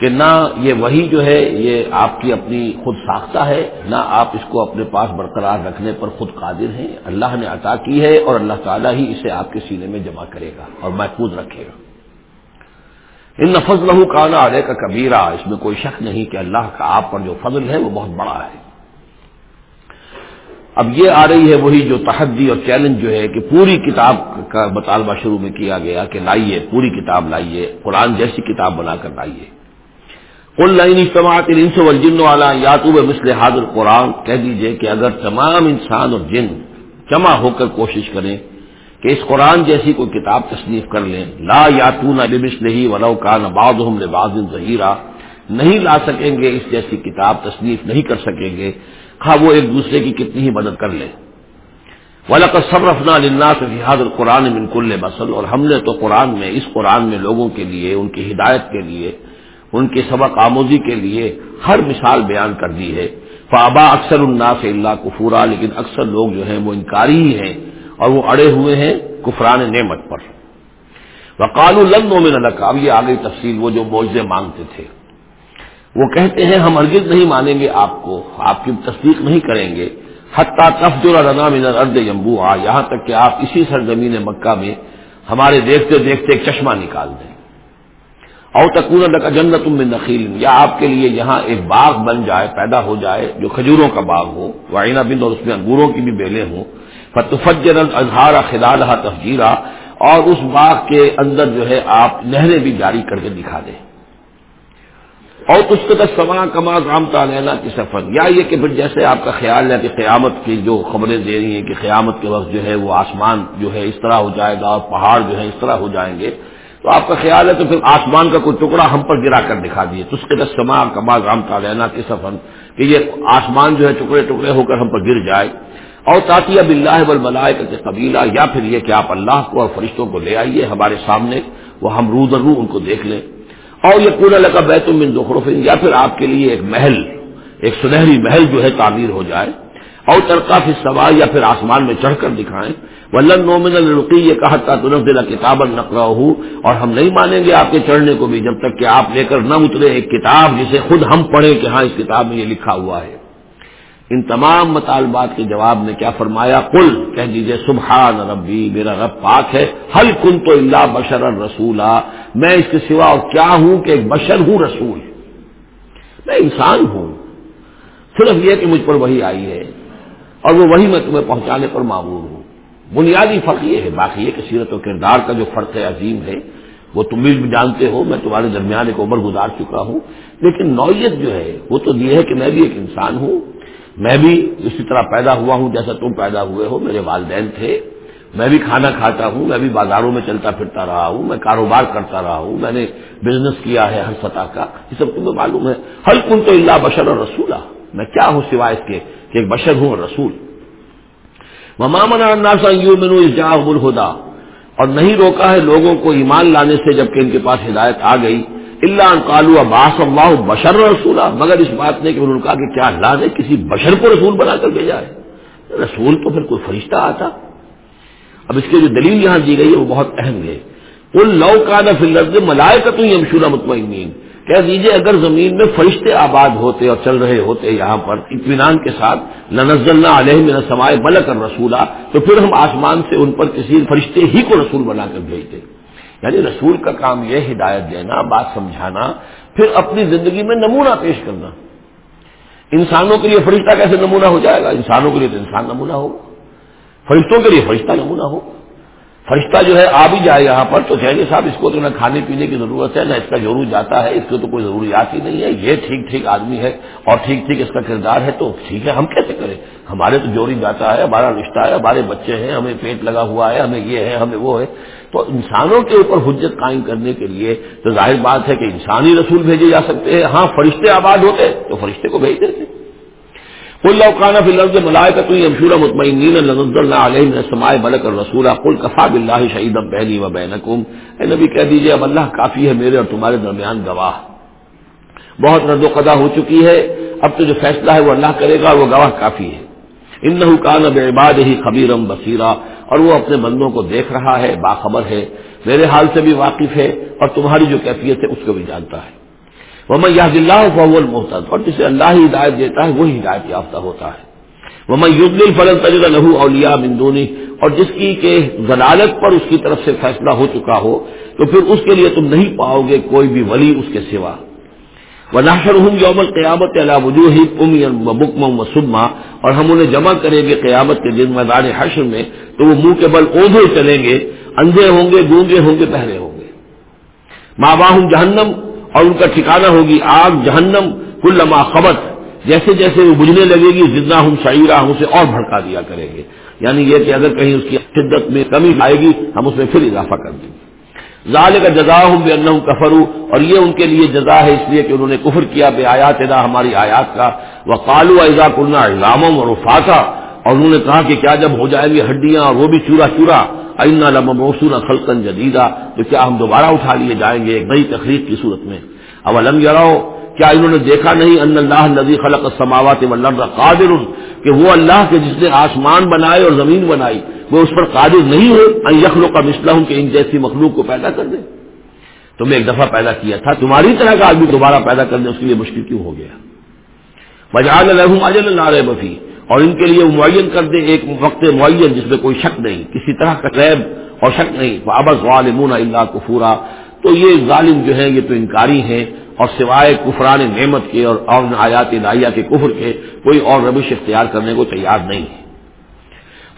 کہ نہ یہ وہی جو ہے یہ آپ کی اپنی خود ساختہ ہے، نہ آپ اس کو اپنے پاس برقرار رکھنے پر خود قادر ہیں۔ اللہ نے عطا کی ہے اور اللہ تعالیٰ ہی اسے آپ کے سینے میں جمع کرے گا اور محفوظ رکھے گا۔ ان نفز لہو کانا علیہ کا کبیرہ اس میں کوئی شک نہیں کہ اللہ کا آپ پر جو فضل ہے وہ بہت بڑا ہے۔ اب یہ آ رہی ہے وہی جو تحدی اور چیلنج جو ہے کہ پوری کتاب کا مطالبہ شروع میں کیا گیا کہ لائیے، پوری کتاب لائیے، قرآن جیسی کتاب بنا کر لائیے۔ ان لائن اجتماعات انس والجن والا یاتوب مثل حاضر قرآن کہہ دیجیے کہ اگر تمام انسان اور جن جمع ہو کر کوشش کریں کہ اس قرآن جیسی کوئی کتاب تصنیف کر لیں، لا یاتون بمثل ہی ولو کان بعضهم لبعض ظہیرا، نہیں لا سکیں گے، اس جیسی کتاب تصنیف نہیں کر سکیں گے ہاں وہ ایک دوسرے کی کتنی ہی مدد کر لیں۔ ولق صبرفنا للناس في هذا القرآن من كل مسل اور ہم نے تو قرآن میں، اس قرآن میں لوگوں کے لیے، ان کی ہدایت کے لیے ان کے سبق آموزی کے لیے ہر مثال بیان کر دی ہے۔ فابا اکثر الناس اللہ کفورا لیکن اکثر لوگ جو ہیں وہ انکاری ہی ہیں اور وہ اڑے ہوئے ہیں کفران نعمت پر۔ وقال الگ مومن الگ اب یہ آگئی تفصیل وہ جو موجے مانگتے تھے۔ وہ کہتے ہیں، ہم ارگز نہیں مانیں گے آپ کو، آپ کی تصدیق نہیں کریں گے۔ حتیٰ تفجر رنا من ارد یمبو آ یہاں تک کہ آپ اسی سرزمین مکہ میں ہمارے دیکھتے دیکھتے ایک چشمہ نکال دیں۔ او تکون لگا جنت من نخیل، یا آپ کے لیے یہاں ایک باغ بن جائے، پیدا ہو جائے، جو کھجوروں کا باغ ہو وائنا بند اور اس میں انگوروں کی بھی بیلیں ہوں۔ فتفجر اظہار خلالہ تفجیرہ اور اس باغ کے اندر جو ہے آپ نہریں بھی جاری کر کے دکھا دیں۔ اور اس کے سما کما رام تعلینا کی سفر یا یہ کہ پھر جیسے آپ کا خیال ہے کہ قیامت کی جو خبریں دے رہی ہیں کہ قیامت کے وقت جو ہے وہ آسمان جو ہے اس طرح ہو جائے گا اور پہاڑ جو ہے اس طرح ہو جائیں گے تو آپ کا خیال ہے تو پھر آسمان کا کوئی ٹکڑا ہم پر گرا کر دکھا دیے۔ تو اس کے سما کما رام تعلینا کی سفر کہ یہ آسمان جو ہے ٹکڑے ٹکڑے ہو کر ہم پر گر جائے۔ اور تاطیہ بلّہ بل ملائے کہ قبیلہ، یا پھر یہ کہ آپ اللہ کو اور فرشتوں کو لے آئیے ہمارے سامنے، وہ ہم رو در رو ان کو دیکھ لیں۔ اور یہ پورا لگا بیت من زخرف یا پھر آپ کے لیے ایک محل، ایک سنہری محل جو ہے تعمیر ہو جائے۔ اور ترقا فی سوا یا پھر آسمان میں چڑھ کر دکھائیں۔ ولن نومن الرقی یہ کہا تھا تنف دلا کتاب نقرا ہوں اور ہم نہیں مانیں گے آپ کے چڑھنے کو بھی جب تک کہ آپ لے کر نہ اترے ایک کتاب جسے خود ہم پڑھیں کہ ہاں اس کتاب میں یہ لکھا ہوا ہے۔ ان تمام مطالبات کے جواب میں کیا فرمایا؟ کل کہہ دیجیے سبحان ربی، میرا رب پاک ہے۔ ہل کن تو اللہ بشر رسولا۔ میں اس کے سوا اور کیا ہوں کہ ایک بشر ہوں رسول؟ میں انسان ہوں۔ صرف یہ کہ مجھ پر وہی آئی ہے۔ اور وہ وہی میں تمہیں پہنچانے پر معمور ہوں۔ بنیادی فرق یہ ہے، باقی یہ کہ سیرت و کردار کا جو فرق ہے عظیم ہے، وہ تم بھی جانتے ہو، میں تمہارے درمیان ایک عمر گزار چکا ہوں۔ لیکن نوعیت جو ہے، وہ تو یہ ہے کہ میں بھی ایک انسان ہوں۔ میں بھی اسی طرح پیدا ہوا ہوں جیسا تم پیدا ہوئے ہو۔ میرے والدین تھے۔ میں بھی کھانا کھاتا ہوں، میں بھی بازاروں میں چلتا پھرتا رہا ہوں، میں کاروبار کرتا رہا ہوں، میں نے بزنس کیا ہے ہر سطح کا۔ یہ سب تمہیں معلوم ہے۔ ہر کن تو اللہ بشر اور رسولہ میں کیا ہوں سوائے اس کے؟ کہ ایک بشر ہوں اور رسول جاغ الہدا اور نہیں روکا ہے لوگوں کو ایمان لانے سے جبکہ ان کے پاس ہدایت آ گئی۔ اللہ کالو عباس اللہ بشر رسولہ مگر اس بات نے کہ انہوں نے کہا کہ کیا اللہ نے کسی بشر کو رسول بنا کر بھیجا ہے۔ رسول تو پھر کوئی فرشتہ آتا۔ اب اس کی جو دلیل یہاں دی گئی ہے وہ بہت اہم ہے۔ ان لو کا نہ فل ملائے کا تو یہ مطمئن کہہ دیجیے اگر زمین میں فرشتے آباد ہوتے اور چل رہے ہوتے یہاں پر، اطمینان کے ساتھ نہ علیہ میں سمائے ملک اور رسولہ تو پھر ہم آسمان سے ان پر کسی فرشتے ہی کو رسول بنا کر بھیجتے۔ یعنی رسول کا کام یہ ہدایت دینا، بات سمجھانا، پھر اپنی زندگی میں نمونہ پیش کرنا۔ انسانوں کے لیے فرشتہ کیسے نمونہ ہو جائے گا؟ انسانوں کے لیے تو انسان نمونہ ہو فرشتوں کے لیے فرشتہ نمونہ ہو فرشتہ جو ہے آ بھی جائے یہاں پر، تو چاہیے صاحب، اس کو تو نہ کھانے پینے کی ضرورت ہے، نہ اس کا ضرور جاتا ہے، اس کو تو کوئی ضروریات ہی نہیں ہے۔ یہ ٹھیک ٹھیک آدمی ہے اور ٹھیک ٹھیک اس کا کردار ہے، تو ٹھیک ہے، ہم کیسے کریں؟ ہمارے تو جوری جاتا ہے، ہمارا رشتہ ہے، ہمارے بچے ہیں، ہمیں پیٹ لگا ہوا ہے، ہمیں یہ ہے، ہمیں وہ ہے۔ تو انسانوں کے اوپر حجت قائم کرنے کے لیے تو ظاہر بات ہے کہ انسانی رسول بھیجے جا سکتے ہیں۔ ہاں فرشتے آباد ہوتے، تو فرشتے کو بھیج دیتے۔ اللہ خانہ فی لفظ ملائے کا تو امشور مطمئن علیہ سمائے بلک رسولہ کل کفا بلّہ شہید بہنی و بین اے نبی کہہ دیجیے اب اللہ کافی ہے میرے اور تمہارے درمیان گواہ بہت رد و قدا ہو چکی ہے اب تو جو فیصلہ ہے وہ اللہ کرے گا اور وہ گواہ کافی ہے ان کان اب عباد ہی خبیرم بصیرہ اور وہ اپنے بندوں کو دیکھ رہا ہے باخبر ہے میرے حال سے بھی واقف ہے اور تمہاری جو کیفیت ہے اس کو بھی جانتا ہے وہ میں یاد اللہ فول محتاط اور جسے اللہ ہی ہدایت دیتا ہے، وہی ہدایت یافتہ ہوتا ہے۔ وہ میں یوگ فلن تجر لہو اولیا بندونی اور جس کی کہ ضلالت پر اس کی طرف سے فیصلہ ہو چکا ہو، تو پھر اس کے لیے تم نہیں پاؤ گے کوئی بھی ولی اس کے سوا۔ وہ ناشر ہوں یوم قیامت اللہ وجوہ بکم و سما اور ہم انہیں جمع کریں گے قیامت کے دن میدان حشر میں، تو وہ منہ کے بل اوندھے چلیں گے، اندھے ہوں گے گونگے ہوں گے، پہرے ہوں گے۔ ماں باہم جہنم اور ان کا ٹھکانہ ہوگی آگ، جہنم کل لما خبت۔ جیسے جیسے وہ بجھنے لگے گی جتنا ہم شعیرہ، ہم اسے اور بھڑکا دیا کریں گے۔ یعنی یہ کہ اگر کہیں اس کی شدت میں کمی آئے گی، ہم اس میں پھر اضافہ کر دیں گے۔ ظال کا جزا ہوں بے اللہ کفرو اور یہ ان کے لیے جزا ہے، اس لیے کہ انہوں نے کفر کیا، بے آیات ادا ہماری آیات کا۔ وہ کالو اعزا کرنا علامم اور افاقہ اور انہوں نے کہا کہ کیا جب ہو جائیں گی ہڈیاں اور وہ بھی چورا چورا۔ اینا لم موسون خلقن جدیدہ تو کیا ہم دوبارہ اٹھا لیے جائیں گے ایک نئی تقریب کی صورت میں؟ اب علم کیا انہوں نے دیکھا نہیں ان اللہ نبی خلق سماوات قادر کہ وہ اللہ کے جس نے آسمان بنائے اور زمین بنائی، وہ اس پر قادر نہیں ہو یخلو کا مسئلہ ہوں کہ ان جیسی مخلوق کو پیدا کر دے۔ تم ایک دفعہ پیدا کیا تھا، تمہاری طرح کا آدمی دوبارہ پیدا کرنے اس کے لیے مشکل کیوں ہو گیا؟ بجال الحم اجل اللہ بفی اور ان کے لیے معین کر دے ایک وقت معین جس میں کوئی شک نہیں، کسی طرح کا غیب اور شک نہیں۔ ابس غالمون اللہ کفورا تو یہ ظالم جو ہیں، یہ تو انکاری ہیں اور سوائے کفران نعمت کے اور آیات الہیہ کے کفر کے، کوئی اور ربش اختیار کرنے کو تیار نہیں۔ ہے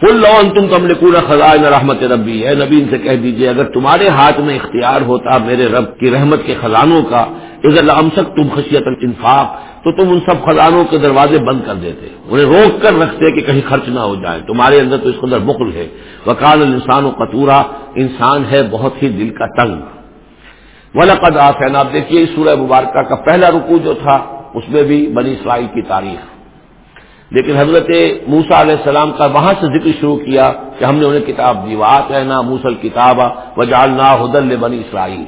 فل لون تم کم لکون خزائن رحمت ربی۔ ہے نبی، ان سے کہہ دیجیے، اگر تمہارے ہاتھ میں اختیار ہوتا میرے رب کی رحمت کے خزانوں کا اگر امسک تم خشیت انفاق تو تم ان سب خزانوں کے دروازے بند کر دیتے۔ انہیں روک کر رکھتے کہ کہیں خرچ نہ ہو جائے۔ تمہارے اندر تو اس کے اندر بخل ہے۔ وکال انسان و قطورہ انسان ہے بہت ہی دل کا تنگ۔ ولقد آفین آپ دیکھیے، اس سورہ مبارکہ کا پہلا رکو جو تھا، اس میں بھی بنی اسرائیل کی تاریخ۔ لیکن حضرت موسا علیہ السلام کا وہاں سے ذکر شروع کیا کہ ہم نے انہیں کتاب دی وات ہے نا موسل کتاب و جالنا حدل بنی اسرائیل.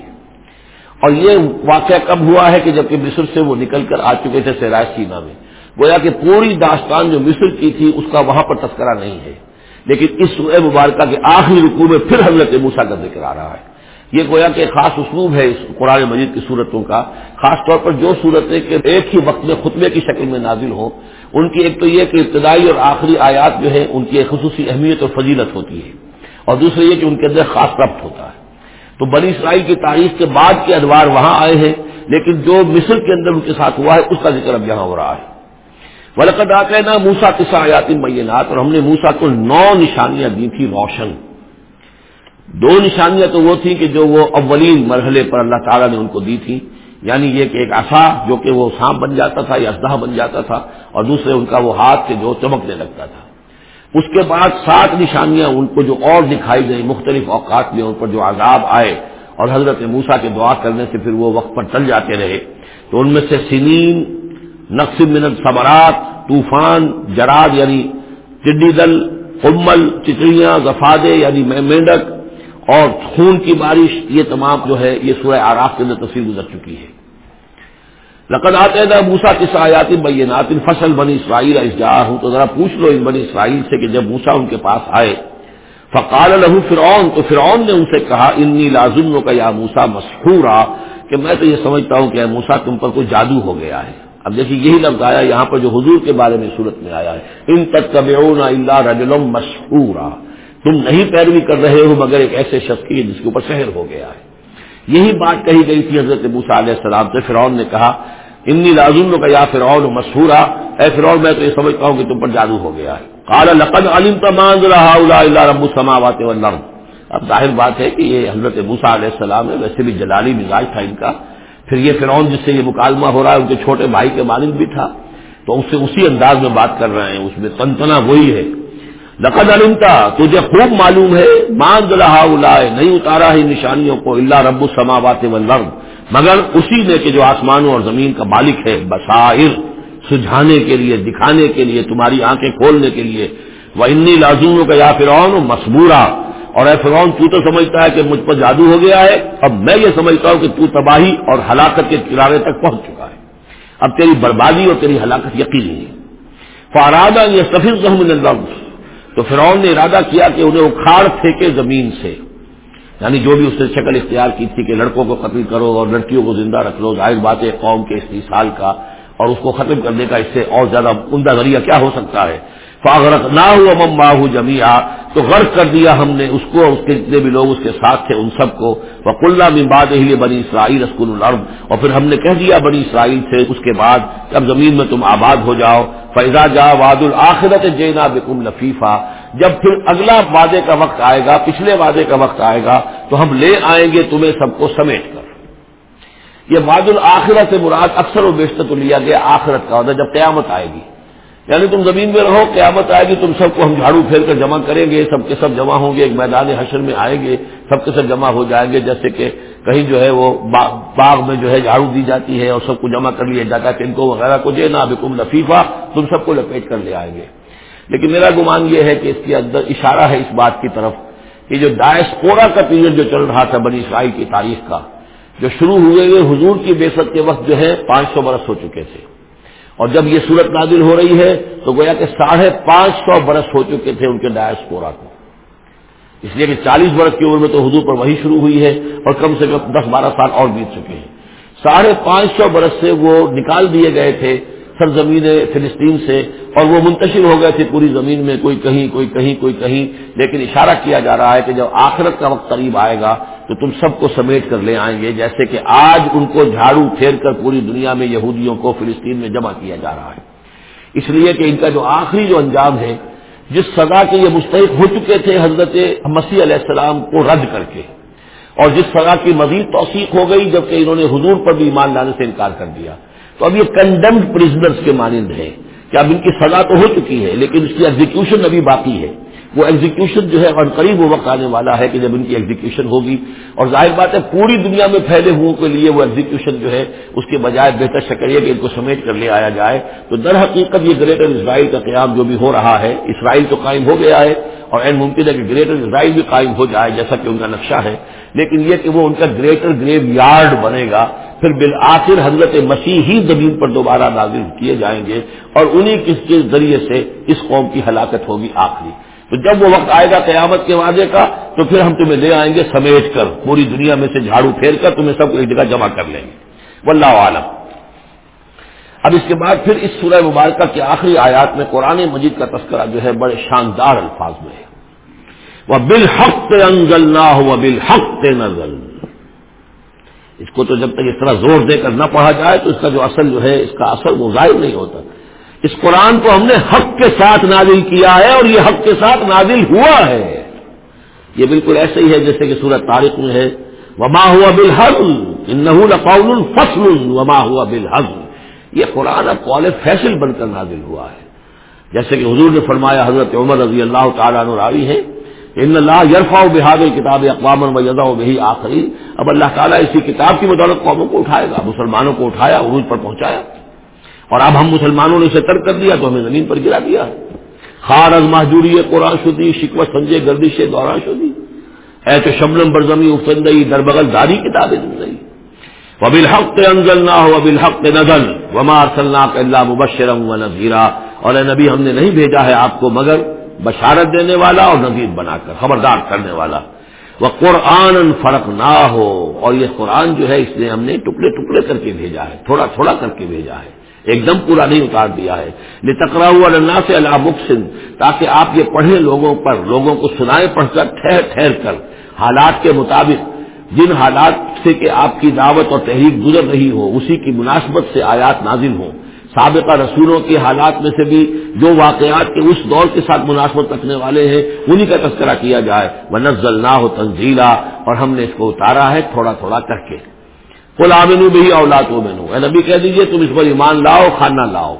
اور یہ واقعہ کب ہوا ہے کہ جبکہ مصر سے وہ نکل کر آ چکے تھے سیرائے سینا میں۔ گویا کہ پوری داستان جو مصر کی تھی، اس کا وہاں پر تذکرہ نہیں ہے۔ لیکن اس سورہ مبارکہ کے آخری رکوع میں پھر حضرت موسا کا ذکر آ رہا ہے۔ یہ گویا کہ خاص اسلوب ہے اس قرآن مجید کی صورتوں کا۔ خاص طور پر جو صورتیں کہ ایک ہی وقت میں خطبے کی شکل میں نازل ہوں ان کی ایک تو یہ کہ ابتدائی اور آخری آیات جو ہے ان کی ایک خصوصی اہمیت اور فضیلت ہوتی ہے۔ اور دوسرے یہ کہ ان کے اندر خاص ربط ہوتا ہے۔ تو بنی اسرائیل کی تاریخ کے بعد کے ادوار وہاں آئے ہیں، لیکن جو مصر کے اندر ان کے ساتھ ہوا ہے، اس کا ذکر اب یہاں ہو رہا ہے۔ ولقد آ نا موسا قصہ آیات مینات اور ہم نے موسا کو نو نشانیاں دی تھی روشن۔ دو نشانیاں تو وہ تھیں کہ جو وہ اولین مرحلے پر اللہ تعالیٰ نے ان کو دی تھی یعنی یہ کہ ایک آسا جو کہ وہ سانپ بن جاتا تھا یا اسدہ بن جاتا تھا اور دوسرے ان کا وہ ہاتھ سے جو چمکنے لگتا تھا۔ اس کے بعد سات نشانیاں ان کو جو اور دکھائی گئی مختلف اوقات میں ان پر جو عذاب آئے اور حضرت موسا کے دعا کرنے سے پھر وہ وقت پر چل جاتے رہے۔ تو ان میں سے سنین، نقص منت صبرات طوفان، جراد یعنی ٹڈی دل امل چچڑیاں غفادے یعنی مینڈک اور خون کی بارش، یہ تمام جو ہے، یہ سورہ آراف کے اندر تصویر گزر چکی ہے۔ لقد آتے موسا کس آیات بینات، فصل بنی اسرائیل اججا ہوں تو ذرا پوچھ لو ان بنی اسرائیل سے کہ جب موسا ان کے پاس آئے، فقال لہو فرعون، تو فرعون نے ان سے کہا، انی لازم کا یا موسا مسحورا کہ میں تو یہ سمجھتا ہوں کہ موسا تم پر کوئی جادو ہو گیا ہے۔ اب دیکھیے، یہی لفظ آیا، یہاں پر جو حضور کے بارے میں صورت میں آیا ہے۔ ان تک اللہ رجلم مشہورا تم نہیں پیروی کر رہے ہو، مگر ایک ایسے شخص کی جس کے اوپر شہر ہو گیا ہے۔ یہی بات کہی گئی تھی حضرت موسا علیہ السلام سے۔ فرعون نے کہا، انی لازم کا یا فرعون مشہورہ اے فرعون، میں تو یہ سمجھتا ہوں کہ تم پر جادو ہو گیا ہے۔ کالا لقد علم تمان رہا اللہ رب السماوات والارض۔ اب ظاہر بات ہے کہ یہ حضرت موسا علیہ السلام ہے ویسے بھی جلالی مزاج تھا ان کا۔ پھر یہ فرعون جس سے یہ مکالمہ ہو رہا ہے، ان کے چھوٹے بھائی کے مانند بھی تھا۔ تو اس سے اسی انداز میں بات کر رہے ہیں۔ اس میں تنتنا وہی ہے۔ لقد علمتا تجھے خوب معلوم ہے مانگ رہا اولائے، نہیں اتارا ہے نشانیوں کو اللہ رب السماوات والارض۔ مگر اسی نے کہ جو آسمانوں اور زمین کا مالک ہے، بصائر، سجھانے کے لیے، دکھانے کے لیے، تمہاری آنکھیں کھولنے کے لیے۔ وہ انی لازموں کا یا فرعون مسبورا اور اے فرعون، تو تو سمجھتا ہے کہ مجھ پر جادو ہو گیا ہے۔ اب میں یہ سمجھتا ہوں کہ تو تباہی اور ہلاکت کے کنارے تک پہنچ چکا ہے۔ اب تیری بربادی اور تیری ہلاکت یقینی ہے۔ فارادہ یہ سفید اللہ تو فرعون نے ارادہ کیا کہ انہیں اکھاڑ پھینکے زمین سے۔ یعنی جو بھی اس نے شکل اختیار کی تھی کہ لڑکوں کو قتل کرو اور لڑکیوں کو زندہ رکھ لو، ظاہر بات ہے قوم کے استحصال کا اور اس کو ختم کرنے کا اس سے اور زیادہ عمدہ ذریعہ کیا ہو سکتا ہے؟ فاغرق نہ ہو امم باہو جمیا تو غرق کر دیا ہم نے اس کو اس کے جتنے بھی لوگ اس کے ساتھ تھے ان سب کو۔ وکل ممباد ہی بنی اسرائیل اسکول العرب اور پھر ہم نے کہہ دیا بنی اسرائیل سے اس کے بعد جب زمین میں تم آباد ہو جاؤ۔ فیضا جا واد الآخرت جینا بکم لفیفہ جب پھر اگلا وعدے کا وقت آئے گا، پچھلے وعدے کا وقت آئے گا، تو ہم لے آئیں گے تمہیں سب کو سمیٹ کر۔ یہ بعد الآخرت سے مراد اکثر و بیشتر تو لیا گیا آخرت کا ہوتا جب قیامت آئے گی۔ یعنی تم زمین میں رہو، قیامت آئے گی، تم سب کو ہم جھاڑو پھیر کر جمع کریں گے، سب کے سب جمع ہوں گے، ایک میدان حشر میں آئیں گے، سب کے سب جمع ہو جائیں گے، جیسے کہ کہیں جو ہے وہ باغ میں جو ہے جھاڑو دی جاتی ہے اور سب کو جمع کر لیا جاتا ہے کہ ان کو وغیرہ کو دے نہ بکم لفیفہ، تم سب کو لپیٹ کر لے آئیں گے۔ لیکن میرا گمان یہ ہے کہ اس کے اندر اشارہ ہے اس بات کی طرف کہ جو ڈائسپورا کا پیریڈ جو چل رہا تھا بنی اسرائیل کی تاریخ کا، جو شروع ہوئے ہوئے حضور کی بےسط کے وقت جو ہے پانچ سو برس ہو چکے تھے۔ اور جب یہ صورت نازل ہو رہی ہے تو گویا کہ ساڑھے پانچ سو برس ہو چکے تھے ان کے ڈائسپورا کو۔ اس لیے کہ چالیس برس کی عمر میں تو حضور پر وہی شروع ہوئی ہے اور کم سے کم دس بارہ سال اور بیت چکے ہیں۔ ساڑھے پانچ سو برس سے وہ نکال دیے گئے تھے سرزمین فلسطین سے اور وہ منتشر ہو گئے تھے پوری زمین میں، کوئی کہیں کوئی کہیں کوئی کہیں۔ لیکن اشارہ کیا جا رہا ہے کہ جب آخرت کا وقت قریب آئے گا تو تم سب کو سمیٹ کر لے آئیں گے، جیسے کہ آج ان کو جھاڑو پھیر کر پوری دنیا میں یہودیوں کو فلسطین میں جمع کیا جا رہا ہے۔ اس لیے کہ ان کا جو آخری جو انجام ہے، جس سزا کے یہ مستحق ہو چکے تھے حضرت مسیح علیہ السلام کو رد کر کے، اور جس سزا کی مزید توثیق ہو گئی جبکہ انہوں نے حضور پر بھی ایمان لانے سے انکار کر دیا۔ تو اب یہ کنڈمڈ پرزنرس کے مانند ہے کہ اب ان کی سزا تو ہو چکی ہے، لیکن اس کی ایگزیکیوشن ابھی باقی ہے۔ وہ ایگزیکیوشن جو ہے قریب وہ وقت آنے والا ہے کہ جب ان کی ایگزیکیوشن ہوگی۔ اور ظاہر بات ہے پوری دنیا میں پھیلے ہوئے کے لیے وہ ایگزیکیوشن جو ہے اس کے بجائے بہتر شکریہ ہے کہ ان کو سمیٹ کر لے آیا جائے۔ تو در حقیقت یہ گریٹر اسرائیل کا قیام جو بھی ہو رہا ہے اسرائیل تو قائم ہو گیا ہے اور این ممکن ہے کہ گریٹر اسرائیل بھی قائم ہو جائے جیسا کہ ان کا نقشہ ہے۔ لیکن یہ کہ وہ ان کا گریٹر گریو یارڈ بنے گا، پھر بالآخر حضرت مسیح ہی زمین پر دوبارہ نازل کیے جائیں گے اور انہی کس کے ذریعے سے اس قوم کی ہلاکت ہوگی آخری۔ تو جب وہ وقت آئے گا قیامت کے وعدے کا، تو پھر ہم تمہیں لے آئیں گے سمیٹ کر، پوری دنیا میں سے جھاڑو پھیر کر تمہیں سب کو ایک جگہ جمع کر لیں گے۔ واللہ عالم اب اس کے بعد پھر اس سورہ مبارکہ کے آخری آیات میں قرآن مجید کا تذکرہ جو ہے بڑے شاندار الفاظ میں ہے۔ وہ بالحق انزل نہ ہو بالحق نزل۔ اس کو تو جب تک اس طرح زور دے کر نہ پڑھا جائے تو اس کا جو اصل جو ہے، اس کا اثر وہ ظاہر نہیں ہوتا۔ اس قرآن کو ہم نے حق کے ساتھ نازل کیا ہے اور یہ حق کے ساتھ نازل ہوا ہے۔ یہ بالکل ایسے ہی ہے جیسے کہ سورت تاریخ میں ہے۔ وما ہوا بالحل ان الفصل وما ہوا بالحل یہ قرآن اب قول فیصل بن کر نازل ہوا ہے۔ جیسے کہ حضور نے فرمایا، حضرت عمر رضی اللہ تعالیٰ راوی ہے ان اللہ یرفا و بحاد کتاب اقوام و و بہی آخری اب اللہ تعالیٰ اسی کتاب کی بدولت قوموں کو اٹھائے گا، مسلمانوں کو اٹھایا، عروج پر پہنچایا۔ اور اب ہم مسلمانوں نے اسے ترک کر دیا تو ہمیں زمین پر گرا دیا۔ خار از محجوری قرآن شدی شکوت سنجے، گردش دوران شدی۔ اے تو شبنم برزمی افندئی در بغل داری کتابیں زندگی وبل حق انزل نہ ہو وبل حق نزل، وما صلاح اللہ مبشرم و اور اے نبی، ہم نے نہیں بھیجا ہے آپ کو مگر بشارت دینے والا اور نذیر بنا کر، خبردار کرنے والا۔ وہ قرآن فرق نہ ہو اور یہ قرآن جو ہے اس نے ہم نے ٹکڑے ٹکڑے کر کے بھیجا ہے، تھوڑا تھوڑا کر کے بھیجا ہے۔ ایک دم پورا نہیں اتار دیا ہے۔ یہ تکرا ہوا اللہ سے اللہ مخصن تاکہ آپ یہ پڑھیں لوگوں پر، لوگوں کو سنائے پڑھ کر، ٹھہر ٹھہر کر۔ حالات کے مطابق، جن حالات سے کہ آپ کی دعوت اور تحریک گزر رہی ہو، اسی کی مناسبت سے آیات نازل ہوں۔ سابقہ رسولوں کے حالات میں سے بھی جو واقعات کے اس دور کے ساتھ مناسبت رکھنے والے ہیں، انہی کا تذکرہ کیا جائے۔ وہ نزل نہ ہو تنزیلا اور ہم نے اس کو اتارا ہے تھوڑا تھوڑا کر کے۔ امین بھی اولاد و مینو اے نبی کہہ دیجیے تم اس پر ایمان لاؤ کھانا لاؤ۔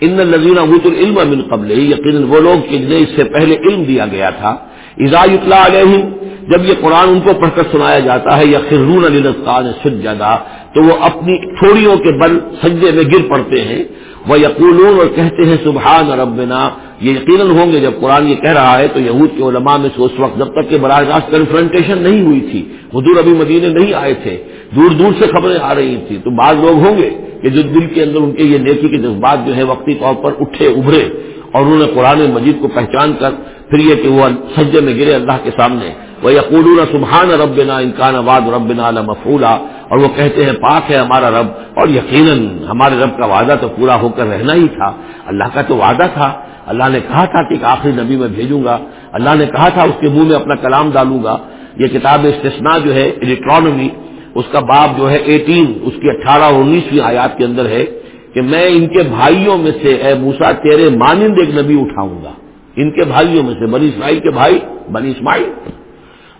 ان نذیر ابوت العلم امن قبل یقین وہ لوگ جنہیں اس سے پہلے علم دیا گیا تھا اضاء اطلاع علیہ جب یہ قرآن ان کو پڑھ کر سنایا جاتا ہے یا خرون علی رسطان سجدہ تو وہ اپنی تھوڑیوں کے بل سجدے میں گر پڑتے ہیں۔ وہ یقولون اور کہتے ہیں، سبحان ربنا۔ یہ یقیناً ہوں گے، جب قرآن یہ کہہ رہا ہے، تو یہود کے علماء میں سے اس وقت جب تک کہ براہ راست کنفرنٹیشن نہیں ہوئی تھی، حضور ابھی مدینے نہیں آئے تھے۔ دور دور سے خبریں آ رہی تھیں۔ تو بعض لوگ ہوں گے کہ جو دل کے اندر ان کے یہ نیکی کے جذبات جو ہے وقتی طور پر اٹھے، ابھرے اور انہوں نے قرآن مجید کو پہچان کر پھر یہ کہ وہ سجے میں گرے اللہ کے سامنے۔ وہ یقول سبحان ربنا انکان آباد ربنا مفولا اور وہ کہتے ہیں، پاک ہے ہمارا رب اور یقیناً ہمارے رب کا وعدہ تو پورا ہو کر رہنا ہی تھا۔ اللہ کا تو وعدہ تھا۔ اللہ نے کہا تھا کہ ایک آخری نبی میں بھیجوں گا۔ اللہ نے کہا تھا، اس کے منہ میں اپنا کلام ڈالوں گا۔ یہ کتاب استثنا جو ہے الیکٹرانمی اس کا باب جو ہے ایٹین اس کی اٹھارہ اور انیسویں آیات کے اندر ہے کہ میں ان کے بھائیوں میں سے، اے موسا تیرے مانند ایک نبی اٹھاؤں گا۔ ان کے بھائیوں میں سے، بنی اسماعیل کے بھائی، بنی اسماعیل،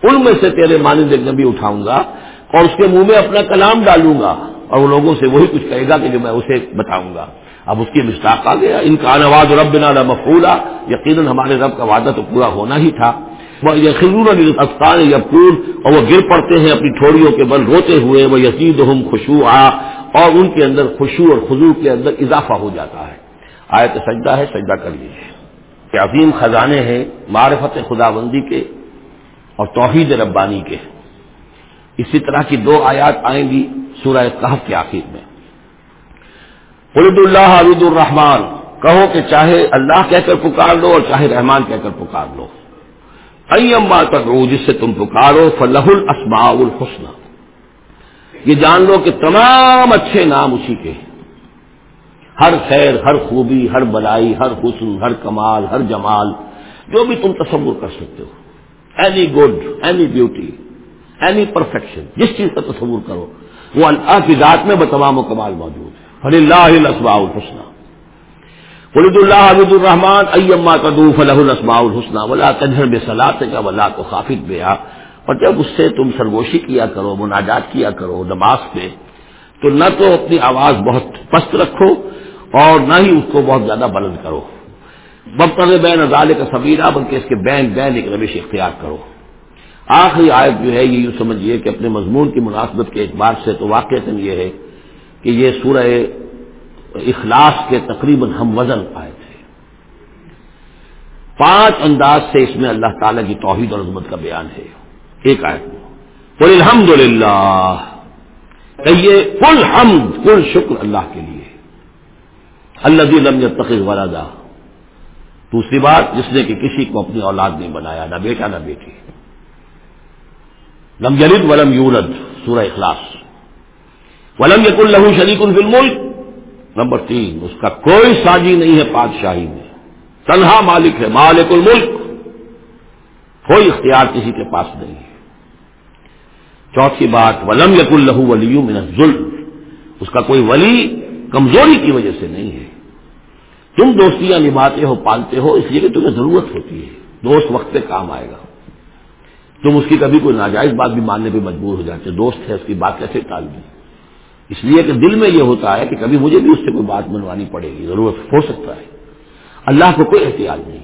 ان میں سے تیرے مانند ایک نبی اٹھاؤں گا اور اس کے منہ میں اپنا کلام ڈالوں گا اور وہ لوگوں سے وہی کچھ کہے گا کہ جو میں اسے بتاؤں گا۔ اب اس کی مشتاق آ گیا۔ ان کا نواز رب نالا مفولا یقیناً ہمارے رب کا وعدہ تو پورا ہونا ہی تھا۔ وہ یقین افسان یا پور اور وہ گر پڑتے ہیں اپنی ٹھوڑیوں کے بل، روتے ہوئے وہ یقین ہم خوشبو آ اور ان کے اندر خوشو اور خزو کے اندر اضافہ ہو جاتا ہے۔ آئے تو سجدہ ہے، سجدہ کر لیجیے کہ عظیم خزانے ہیں معرفت خدا بندی کے اور توحید ربانی کے۔ اسی طرح کی دو آیات آئیں گی سورہ کہف کے آخر میں۔ قلد اللہ عبید الرحمان کہو کہ چاہے اللہ کہہ کر پکار لو اور چاہے رحمان کہہ کر پکار لو۔ ایم تک جس سے تم پکارو فلاح الاسماء الحسن یہ جان لو کہ تمام اچھے نام اسی کے ہیں۔ ہر خیر، ہر خوبی، ہر بلائی، ہر حسن، ہر کمال، ہر جمال، جو بھی تم تصور کر سکتے ہو۔ Any good any beauty any perfection جس چیز کا تصور کرو، وہ اللہ کی ذات میں بتمام و کمال موجود ہے۔ فلی اللہ السبا الحسن ولید اللہ عبد الرحمان ایما کدو فلاح الاسماء الحسن ولا تجہر بے صلاح کا ولا تو خافت بے اور جب اس سے تم سرگوشی کیا کرو مناجات کیا کرو نماز پہ، تو نہ تو اپنی آواز بہت پست رکھو اور نہ ہی اس کو بہت زیادہ بلند کرو۔ ببتر بین ازالے کا سبیرہ بلکہ اس کے بین بین ایک روش اختیار کرو۔ آخری آیت جو ہے، یہ یوں سمجھیے کہ اپنے مضمون کی مناسبت کے اعتبار سے تو واقع یہ ہے کہ یہ سورہ اخلاص کے تقریباً ہم وزن آئے تھے۔ پانچ انداز سے اس میں اللہ تعالی کی توحید اور عظمت کا بیان ہے۔ ایک آیت میں بول الحمد للہ کہیے کل حمد کل شکر اللہ کے لیے۔ اللہ لم تخذ ولدا۔ دوسری بات، جس نے کہ کسی کو اپنی اولاد نہیں بنایا، نہ بیٹا نہ بیٹی۔ لم جلد ولم یولد، سورہ اخلاص۔ ولم یق الح شریک الفل ملک نمبر تین، اس کا کوئی ساجی نہیں ہے بادشاہی میں۔ تنہا مالک ہے، مالک الملک۔ کوئی اختیار کسی کے پاس نہیں ہے۔ چوتھی بات، ولم یق الح ولی من ظلم اس کا کوئی ولی کمزوری کی وجہ سے نہیں ہے۔ تم دوستیاں نبھاتے ہو، پالتے ہو، اس لیے کہ تمہیں ضرورت ہوتی ہے۔ دوست وقت پہ کام آئے گا۔ تم اس کی کبھی کوئی ناجائز بات بھی ماننے پہ مجبور ہو جاتے دوست ہے، اس کی بات کیسے ٹال دی اس لیے کہ دل میں یہ ہوتا ہے کہ کبھی مجھے بھی اس سے کوئی بات منوانی پڑے گی، ضرورت ہو سکتا ہے۔ اللہ کو کوئی احتیاط نہیں۔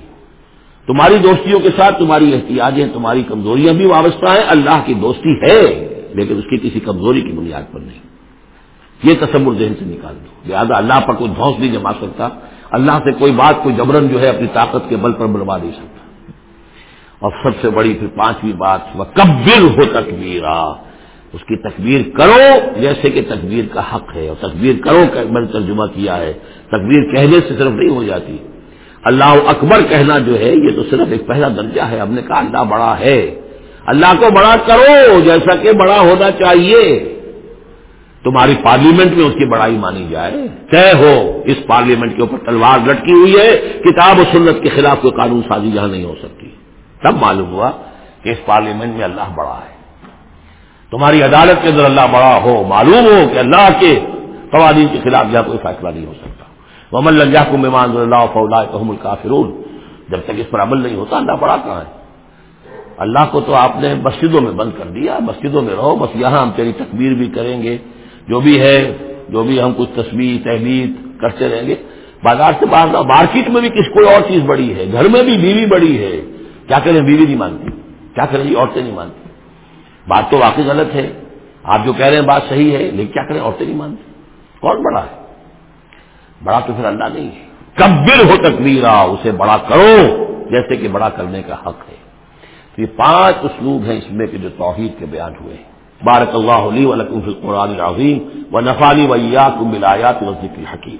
تمہاری دوستیوں کے ساتھ تمہاری احتیاطیں، تمہاری کمزوریاں بھی وابستہ ہیں، اللہ کی دوستی ہے، لیکن اس کی کسی کمزوری کی بنیاد پر نہیں۔ یہ تصور ذہن سے نکال دو۔ لہٰذا اللہ پر کوئی دھوس نہیں جما سکتا۔ اللہ سے کوئی بات، کوئی جبرن جو ہے اپنی طاقت کے بل پر بنوا نہیں سکتا۔ اور سب سے بڑی پھر پانچویں بات وہ کبر ہو تکبیرا اس کی تکبیر کرو جیسے کہ تکبیر کا حق ہے اور تکبیر کرو میں نے ترجمہ کیا ہے۔ تکبیر کہنے سے صرف نہیں ہو جاتی۔ اللہ اکبر کہنا جو ہے یہ تو صرف ایک پہلا درجہ ہے۔ ہم نے کہا اللہ بڑا ہے۔ اللہ کو بڑا کرو جیسا کہ بڑا ہونا چاہیے۔ تمہاری پارلیمنٹ میں اس کی بڑائی مانی جائے۔ طے ہو، اس پارلیمنٹ کے اوپر تلوار لٹکی ہوئی ہے۔ کتاب و سنت کے خلاف کوئی قانون سازی جہاں نہیں ہو سکتی۔ تب معلوم ہوا کہ اس پارلیمنٹ میں اللہ بڑا ہے۔ تمہاری عدالت کے اندر اللہ بڑا ہو، معلوم ہو کہ اللہ کے قوانین کے خلاف جہاں کوئی فیصلہ نہیں ہو سکتا۔ محمد اللہ کو مہمان اللہ فولا محمد کافرون جب تک اس پر عمل نہیں ہوتا، اللہ بڑا کہاں ہے؟ اللہ کو تو آپ نے مسجدوں میں بند کر دیا، مسجدوں میں رہو، بس یہاں ہم تیری تکبیر بھی کریں گے۔ جو بھی ہے، جو بھی ہم کچھ تصویر تحریر کرتے رہیں گے۔ بازار سے باہر مارکیٹ میں بھی کس کوئی اور چیز بڑی ہے۔ گھر میں بھی بیوی بڑی ہے۔ کیا کریں؟ بیوی نہیں مانتی۔ کیا کریں؟ جی عورتیں نہیں مانتی۔ بات تو واقعی غلط ہے۔ آپ جو کہہ رہے ہیں بات صحیح ہے، لیکن کیا کریں؟ عورتیں نہیں مانتی کون بڑا ہے؟ بڑا تو پھر اللہ نہیں ہے۔ کبر ہو تکبیر اسے بڑا کرو، جیسے کہ بڑا کرنے کا حق ہے۔ تو یہ پانچ اسلوب ہیں اس میں کہ جو توحید کے بیان ہوئے ہیں۔ بارک اللہ علی ولکم فی القرآن العظیم و نفالی ویات ملایات و ذکر حکیم